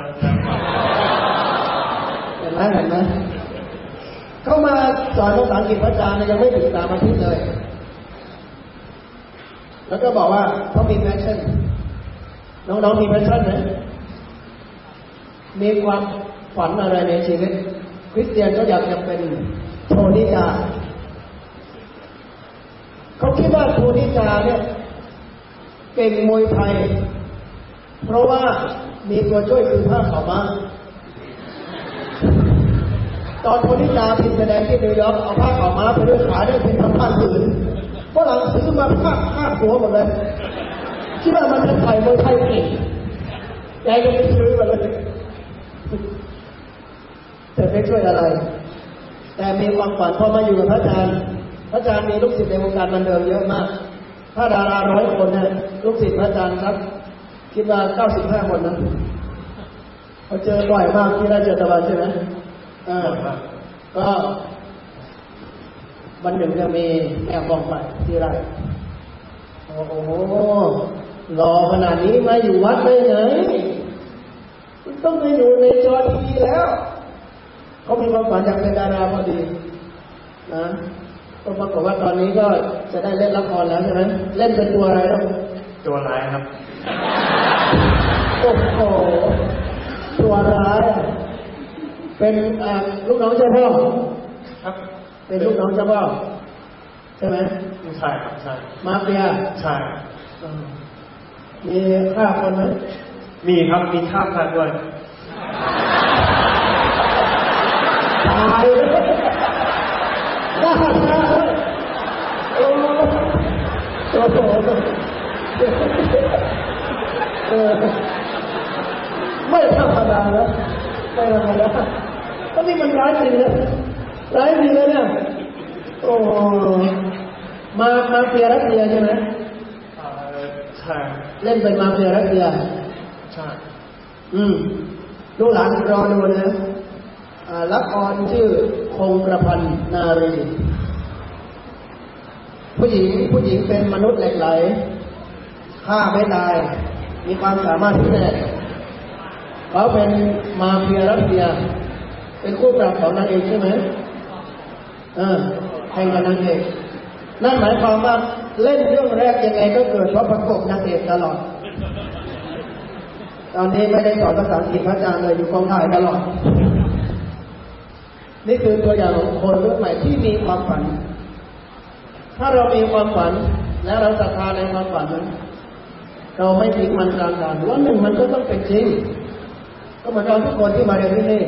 Speaker 2: เห็นไหมเห็นไหม เข้ามาสอนภาษาอังกฤษพระอาจารย์ยังไม่ถึงสามอาทิตย์เลย แล้วก็บอกว่าเขามี passion น้องๆมี passion ไหมมีความฝันอะไรในชีวิต คริสเตียนก็อยากจะเป็น Tony Jaa เขาคิดว่า Tony Jaa เนี่ยเก่งมวยไทยเพราะว่ามีตัวช่วยคือผ้าขาวม้า ตอน Tony Jaa พิมแสดงที่นิวยอร์กเอาผ้าขาวม้าไปด้วยขาได้เป็นผ้าผืนฝรั่งซื้อมาผ้าผ้าหัวหมดเลยคิดว่ามันเป็นไทยมวยไทยเก่งแกยังไม่ซื้อมาเลยแต่ไม่ช่วยอะไร แต่มีความฝันพอมาอยู่กับพระอาจารย์ พระอาจารย์มีลูกศิษย์ในวงการบันเทิงเยอะมาก ถ้าดาราร้อยคนเนี่ยลูกศิษย์พระอาจารย์ครับ คิดว่าเก้าสิบห้าคนนะเขาเจอบ่อยมากที่ราชตะวันใช่ไหม เออก็วันหนึ่งจะมีแอบมองไปที่ไรโอ้โหรอขนาดนี้มาอยู่วัดได้ไงต้องไปอยู่ในจอทีวีแล้ว เขามีความฝันอยากเป็นดาราพอดีนะก็ปรากฏว่าตอนนี้ก็จะได้เล่นละครแล้วใช่ไหมเล่นเป็นตัวอะไรแล้ว
Speaker 4: ตัวร้ายครับ
Speaker 2: โอ้โห ตัวร้าย เป็นอ่าลูกน้องเจ้าพ่อ
Speaker 4: ครับ
Speaker 2: เป็นลูกน้องเจ้าพ่อใช่ไหม
Speaker 4: ใช่ครับใช่
Speaker 2: มาเฟีย
Speaker 4: ใช่
Speaker 2: อืมมีฆ่าคนไหม
Speaker 4: มีครับมีข้ามพันด้วย
Speaker 2: ตายเลยฆ่าฆ่าเลยโอ้โหโอ้โหเออไม่ธรรมดาแล้วไม่ธรรมดา ก็นี่มันร้ายจริงนะร้ายจริงเลยเนี่ยโอ้โหมามาเฟียรัสเซียใช่ไหม
Speaker 4: เอ่อใช่
Speaker 2: เล่นเป็นมาเฟียรัสเซีย
Speaker 4: ใช่
Speaker 2: อืมลูกหลานรอดูนะอ่าละครชื่อคงกระพันนารี ผู้หญิงผู้หญิงเป็นมนุษย์เหล็กไหลฆ่าไม่ตาย มีความสามารถพิเศษเขาเป็นมาเฟียรัสเซีย เป็นคู่ปรับของนางเอกใช่ไหมเออแข่งกับนางเอกนั่นหมายความว่าเล่นเรื่องแรกยังไงก็เกิดเพราะประกบนางเอกตลอด ตอนนี้ไม่ได้สอนภาษาอังกฤษพระอาจารย์เลยอยู่กองถ่ายตลอด นี่คือตัวอย่างของคนรุ่นใหม่ที่มีความฝัน ถ้าเรามีความฝันและเราศรัทธาในความฝันนั้นเราไม่ทิ้งมันกลางทางวันหนึ่งมันก็ต้องเป็นจริงก็เหมือนเราทุกคนที่มาเรียนที่นี่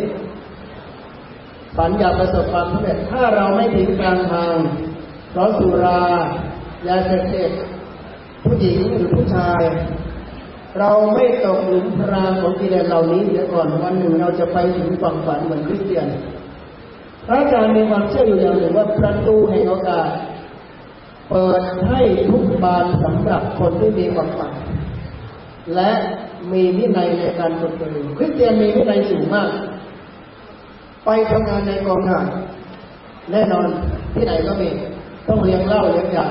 Speaker 2: ฝันอยากประสบความสำเร็จถ้าเราไม่ทิ้งกลางทางเพราะสุรายาเสพติดผู้หญิงหรือผู้ชาย เราไม่ตกหลุมพรางของกิเลสเหล่านี้เดี๋ยวก่อนวันหนึ่งเราจะไปถึงฝั่งฝันเหมือนคริสเตียนพระอาจารย์มีความเชื่ออยู่อย่างหนึ่งว่าประตูแห่งโอกาส เปิดให้ทุกบานสำหรับคนที่มีความฝันและมีวินัยในการฝึกตนเองคริสเตียนมีวินัยสูงมาก ไปทำงานในกองถ่ายแน่นอนที่ไหนก็มี ต้องเลี้ยงเหล้าเลี้ยงยา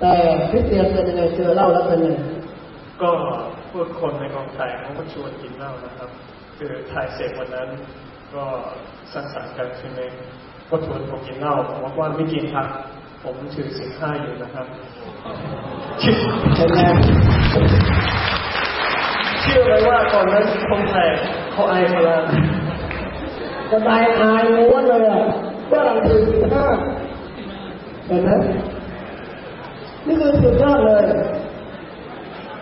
Speaker 2: แต่คริสเตียนเป็นยังไงเจอเหล้าแล้วเป็นยังไง
Speaker 4: ก็พวกคนในกองถ่ายเขาก็ชวนกินเหล้านะครับ คือถ่ายเสร็จวันนั้น ก็สังสรรค์กันใช่ไหมก็ชวนผมกินเหล้าผมบอกว่าไม่กินครับผมถือสินห้าอยู่นะครับ
Speaker 2: เห็นไหม
Speaker 4: เชื่อไหมว่าตอนนั้นคนไทยเขาอายพลัง
Speaker 2: สบายอายม้วนเลยอะว่าเราถือสิบห้าเห็นไหมนี่คือสุดยอดเลย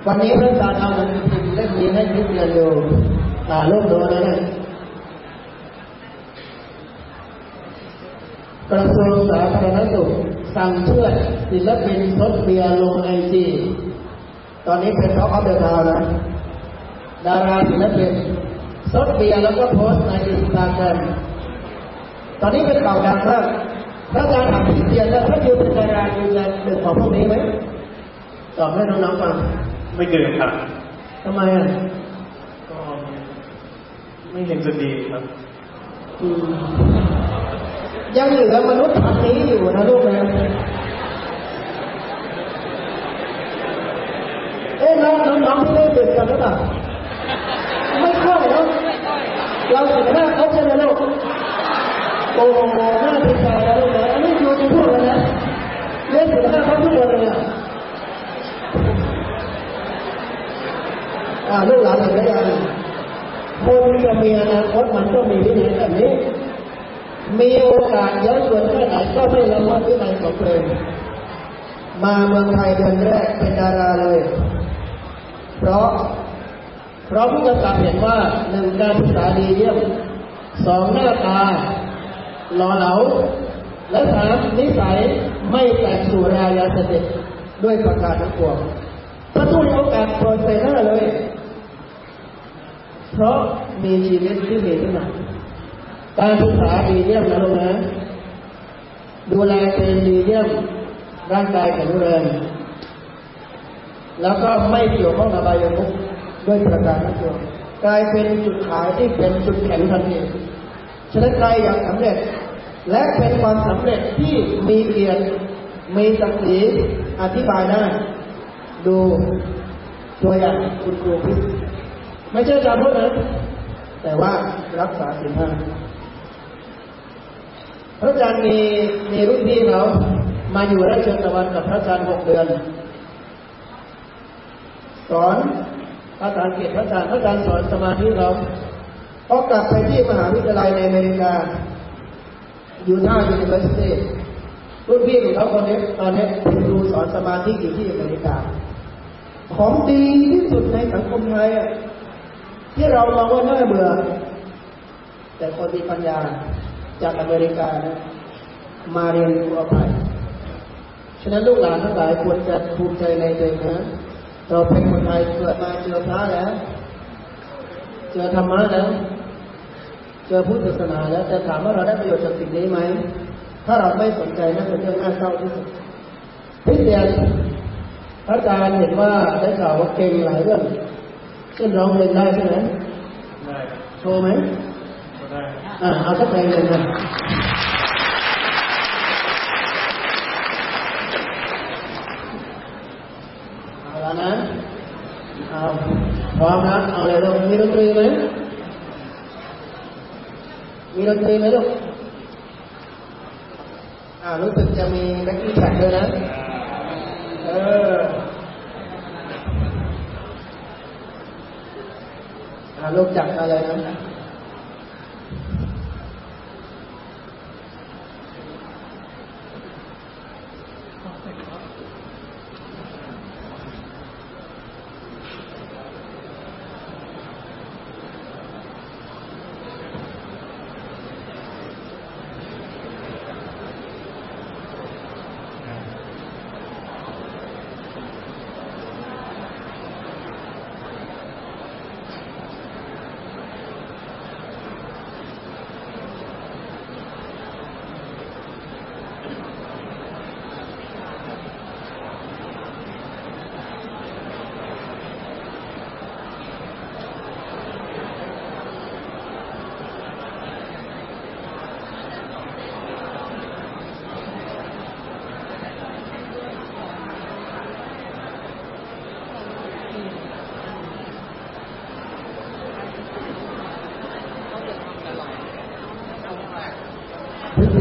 Speaker 2: วันนี้พระอาจารย์เอาหนังสือพิมพ์เล่มนี้ให้คริสเตียนอยู่อ่านรูปดูนะเนี่ยกระทรวงสาธารณสุขสั่งเชือดศิลปินซดเบียร์ลง IG ตอนนี้เป็น talk of the town นะ ดาราศิลปิน ซดเบียร์แล้วก็โพสต์ในอินสตาแกรมตอนนี้เป็นข่าวดังมากพระอาจารย์ถามคริสเตียนแล้วถ้าอยู่เป็นดาราอยู่จะดื่มของพวกนี้ไหมตอบให้น้องๆฟัง
Speaker 4: ไม่ดื่มครับ
Speaker 2: ทำไมอะ
Speaker 4: ก็ไม่เห็นจะดีครับ
Speaker 2: อืมยังเหลือมนุษย์พันนี้อยู่นะลูกนะเอ๊ะน้องน้องๆที่ได้ดื่มกันหรือเปล่าไม่ค่อยเนาะ เราสิบห้าเขาใช่ไหมลูกโอ้โหน่าดีใจแล้วลูกนะอันนี้อยู่ที่พูดเลยนะเรียนสิบห้าเขาทุกคนเลยอะอ่าลูกหลานเห็นไหมยังคนจะมีอนาคตมันก็มีวิธีแบบนี้ มีโอกาสเยอะส่วนแค่ไหนก็ไม่ละเมิดวินัยของตัวเองมาเมืองไทยเดือนแรกเป็นดาราเลย เพราะ เพราะผู้กำกับเห็นว่าหนึ่งการศึกษาดีเยี่ยมสองหน้าตาหล่อเหลา และสามนิสัยไม่แตกสู่รายาเสพติดด้วยประการทั้งปวงพระทูตโอกาสโปรดใส่หน้าเลย เพราะมีชีวิตที่มีขึ้นมาการศึกษาดีเยี่ยมนะลูกนะ ดูแลตัวเองดีเยี่ยมร่างกายแข็งแรงแล้วก็ไม่เกี่ยวข้องกับบายมุก ด้วยประการทั้งปวงกลายเป็นจุดขายที่เป็นจุดแข็งทันทีฉะนั้นใครอยากสำเร็จ และเป็นความสำเร็จที่มีเกียรติมีศักดิ์ศรีอธิบายได้ ดูตัวอย่างคุณครูพิษไม่ใช่การพูดนะแต่ว่ารักษาศีลห้าพระอาจารย์มีมีรุ่นพี่เขามาอยู่ราชตะวันกับพระอาจารย์หกเดือน สอน ภาษาอังกฤษพระอาจารย์พระอาจารย์สอนสมาธิเราพอกลับไปที่มหาวิทยาลัยในอเมริกา Utah University รุ่นพี่ของเขาคนนี้ตอนนี้เป็นครูสอนสมาธิอยู่ที่อเมริกา ของดีที่สุดในสังคมไทยที่เรามองว่าน่าเบื่อ แต่คนมีปัญญาจากอเมริกานะมาเรียนรู้เอาไป ฉะนั้นลูกหลานทั้งหลายควรจะภูมิใจในตัวเองนะ เราเป็นคนไทยเกิดมาเจอพระแล้ว เจอธรรมะแล้ว เจอพุทธศาสนาแล้วจะถามว่าเราได้ประโยชน์จากสิ่งนี้ไหม ถ้าเราไม่สนใจนั่นเป็นเรื่องน่าเศร้าที่สุดพิเศษพระอาจารย์เห็นว่าได้ข่าวว่าเก่งหลายเรื่องเช่นร้องเพลงได้ใช่ไหม
Speaker 4: ได้ครับ
Speaker 2: โชว์ไหม
Speaker 4: ก็ได้
Speaker 2: อ่าเอาสักเพลงหนึ่งนะเอาละ นะเอาพร้อมนะเอาเลยลูกมีดนตรีไหมมีดนตรีไหมลูกอ่ารู้สึกจะมีแบ็คกี้แท็กด้วยนะ เอออาลูกจับมาเลยนะ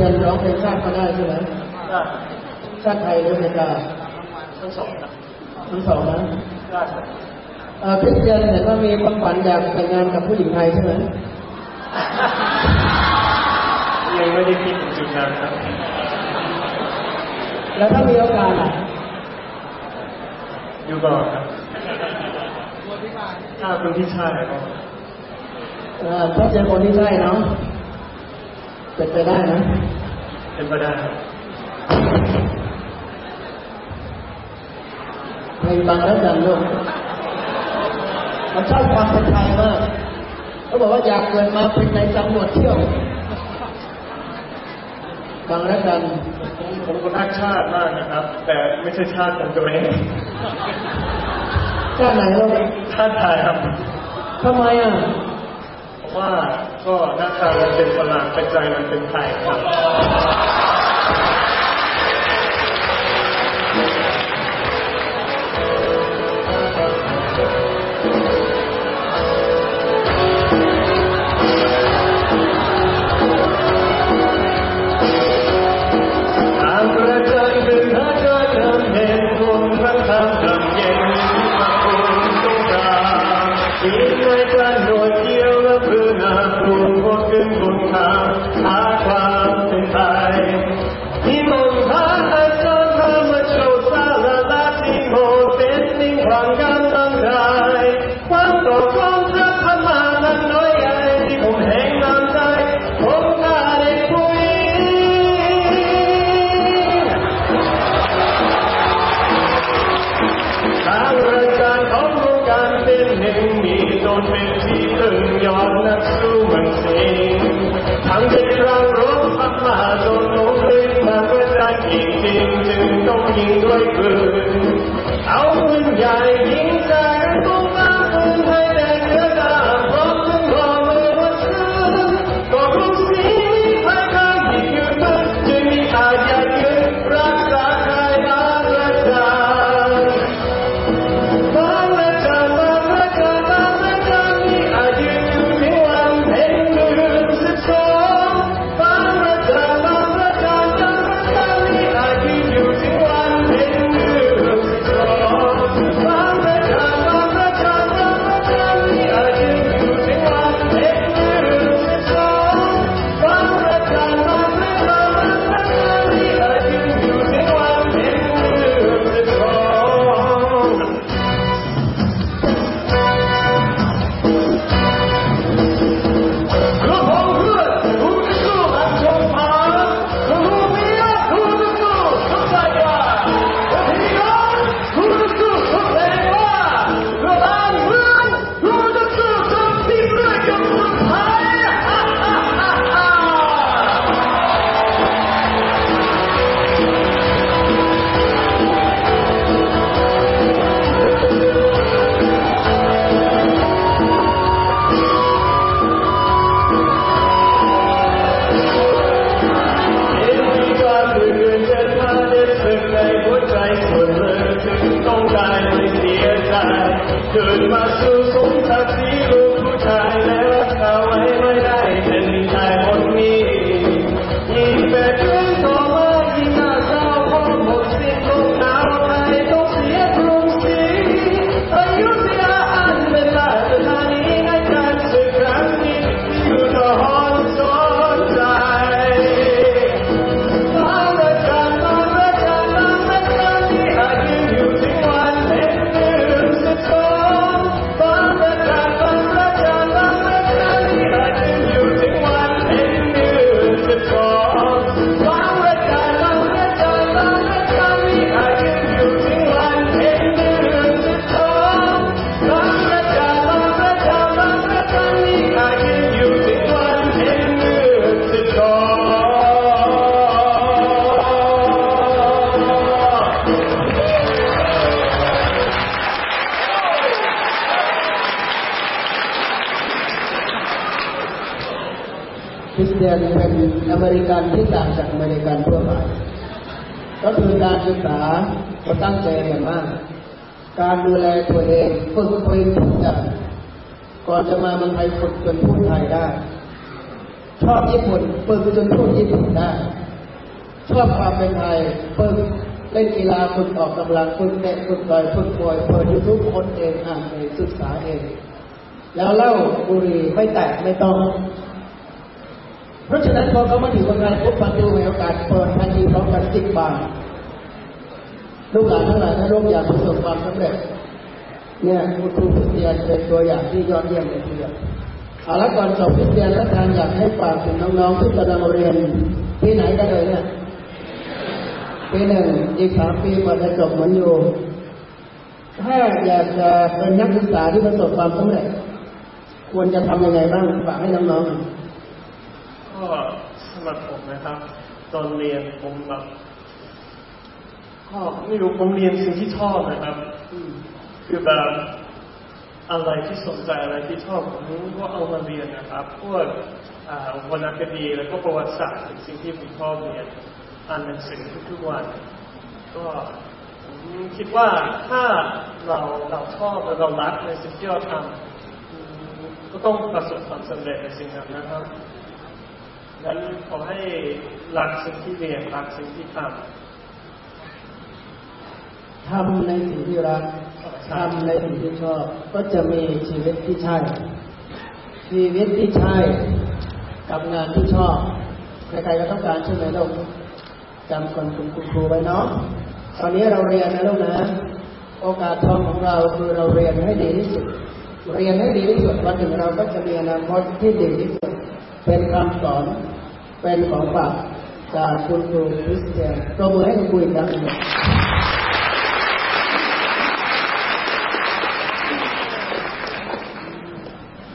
Speaker 2: พิเรียนร้องเพลงชาติก็ได้ใช่ไหม
Speaker 4: ได้
Speaker 2: ชาติไทยหรืออเมริกา
Speaker 4: ทั้งสองครับ
Speaker 2: ทั้งสองนะ
Speaker 4: ได้ครับ
Speaker 2: เอ่อพิเรียนเห็นว่ามีความฝันอยากแต่งงานกับผู้หญิงไทยใช่ไหม
Speaker 4: ยังไม่ได้คิดถึงจุดนั้นครับ
Speaker 2: แล้วถ้ามีโอกาสอะ
Speaker 4: อยู่ก่อนครับถ้าคนที่ใช่ก็
Speaker 2: เอ่อถ้าเจอคนที่ใช่เนาะเป็นไปได้นะ
Speaker 4: เป็นก็ได้ใครบั
Speaker 2: งแล้วจันลูกมันชอบความเป็นไายมาก
Speaker 5: เขาบอกว่าอยากเกิดมาเป็นในตำรวจเที่ยวบังแล้วกัน
Speaker 4: ผมก็รักชาติมากนะครับ แต่ไม่ใช่ชาติของตัวเอง
Speaker 5: ชาติไหนลูก
Speaker 4: ชาติไทยครับ
Speaker 5: ทำไมอะ
Speaker 4: ว่า ก็หน้าตามันเป็นฝรั่งแต่ใจมันเป็นไทยครับ ต้องยิงด้วยปืนเอาปืนใหญ่ยิง บุรีไม่แตกไม่ต้อง เพราะฉะนั้นพอเขามาถึงวันงาน
Speaker 5: ปุ๊บปฏิตูมีโอกาสเปิดทันทีพร้อมกันสิบบาทลูกหลานทั้งหลายนะลูกอยากประสบความสำเร็จเนี่ยคุณครูพิเศษเป็นตัวอย่างที่ยอดเยี่ยมเลยทีเดียวเอาละก่อนจบพิเศษและทางอยากให้ฝากถึงน้องๆที่กำลังเรียนที่ไหนกันเลยเนี่ยปีหนึ่งอีกสามปีกว่าจะจบเหมือนอยู่ถ้าอยากจะเป็นนักศึกษาที่ประสบความสำเร็จ
Speaker 2: ควรจะทำยังไงบ้างฝากให้น้อง
Speaker 4: ๆก็สำหรับผมนะครับ ตอนเรียนผมแบบก็ไม่รู้ผมเรียนสิ่งที่ชอบนะครับคือแบบอะไรที่สนใจอะไรที่ชอบผมก็เอามาเรียนนะครับพวกวรรณคดีแล้วก็ประวัติศาสตร์เป็นสิ่งที่ผมชอบเรียนอ่านหนังสือทุกๆวัน ก็คิดว่าถ้าเราเราชอบและเรารักในสิ่งที่เราทำ ก็ต้องประสบความสำเร็จในสิ่งนั้นนะครับงั้นขอให้รักสิ่งที่เรียนรักสิ่งที่ทำ
Speaker 2: ทำในสิ่งที่รักทำในสิ่งที่ชอบก็จะมีชีวิตที่ใช่ ชีวิตที่ใช่กับงานที่ชอบใครๆก็ต้องการใช่ไหมลูกจำคนคุณครูไว้เนาะตอนนี้เราเรียนนะลูกนะ โอกาสทองของเราคือเราเรียนให้ดีที่สุด เรียนให้ดีที่สุดวันหนึ่งเราก็จะมีอนาคตที่ดีที่สุด เป็นคำสอนเป็นของฝากจากคุณครูคริสเตียนตัวมือให้คุณครูอีกครั้งหนึ่ง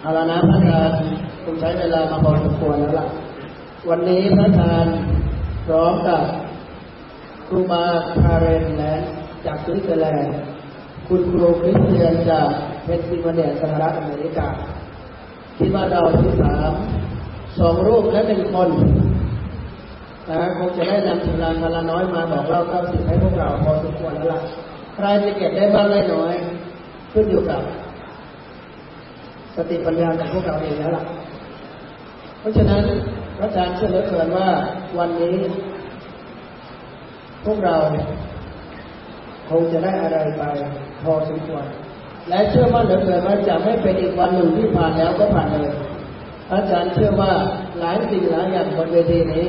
Speaker 2: เอาละนะพระอาจารย์คุณใช้เวลามาพอสมควรแล้วล่ะ วันนี้พระอาจารย์พร้อมกับครูบาคาเรนและจากสวิตเซอร์แลนด์คุณครูคริสเตียนจาก เพนซิลเวเนียสหรัฐอเมริกา ที่มาเราที่สามสองรูปและเป็นคนนะคงจะได้นำสิ่งรางพลาน้อยมาบอกเล่าเล่าสิ่งให้พวกเราพอสมควรแล้วล่ะใครจะเก็บได้บ้างได้น้อย ขึ้นอยู่กับ สติปัญญาของพวกเราเองแล้วล่ะ เพราะฉะนั้นพระอาจารย์เชื่อเหลือเกินว่าวันนี้ พวกเราคงจะได้อะไรไปพอสมควร และเชื่อมั่นเหลือเกินว่าจะไม่เป็นอีกวันหนึ่งที่ผ่านแล้วก็ผ่านเลยอาจารย์เชื่อว่าหลายสิ่งหลายอย่างบนเวทีนี้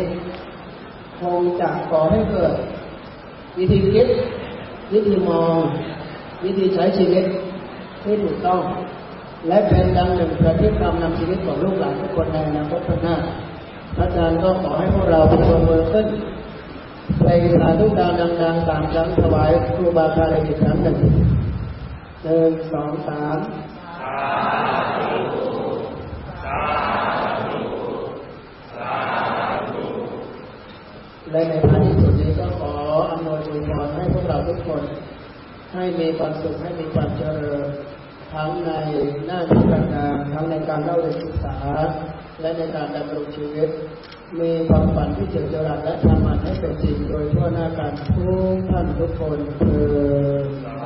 Speaker 2: คงจะก่อให้เกิด วิธีคิด วิธีมอง วิธีใช้ชีวิตที่ถูกต้อง และเป็นดังหนึ่งประเทศธรรมนำชีวิตของลูกหลานทุกคนในอนาคตข้างหน้าอาจารย์ก็ขอให้พวกเราทุกคนมือขึ้นไปสาธุการดังๆสามครั้งถวายครูบาอาจารย์อีกครั้งหนึ่ง หนึ่งสองสามและในท้ายที่สุดนี้ก็ขออำนวยพรให้พวกเราทุกคน ให้มีความสุขให้มีความเจริญทั้งในหน้าที่การงานทั้งในการเล่าเรียนศึกษา และในการดำรงชีวิต มีความฝันที่เจิดจรัสและทำมันให้เป็นจริงโดยทั่วหน้าการทุกท่านทุกคนเพื่อ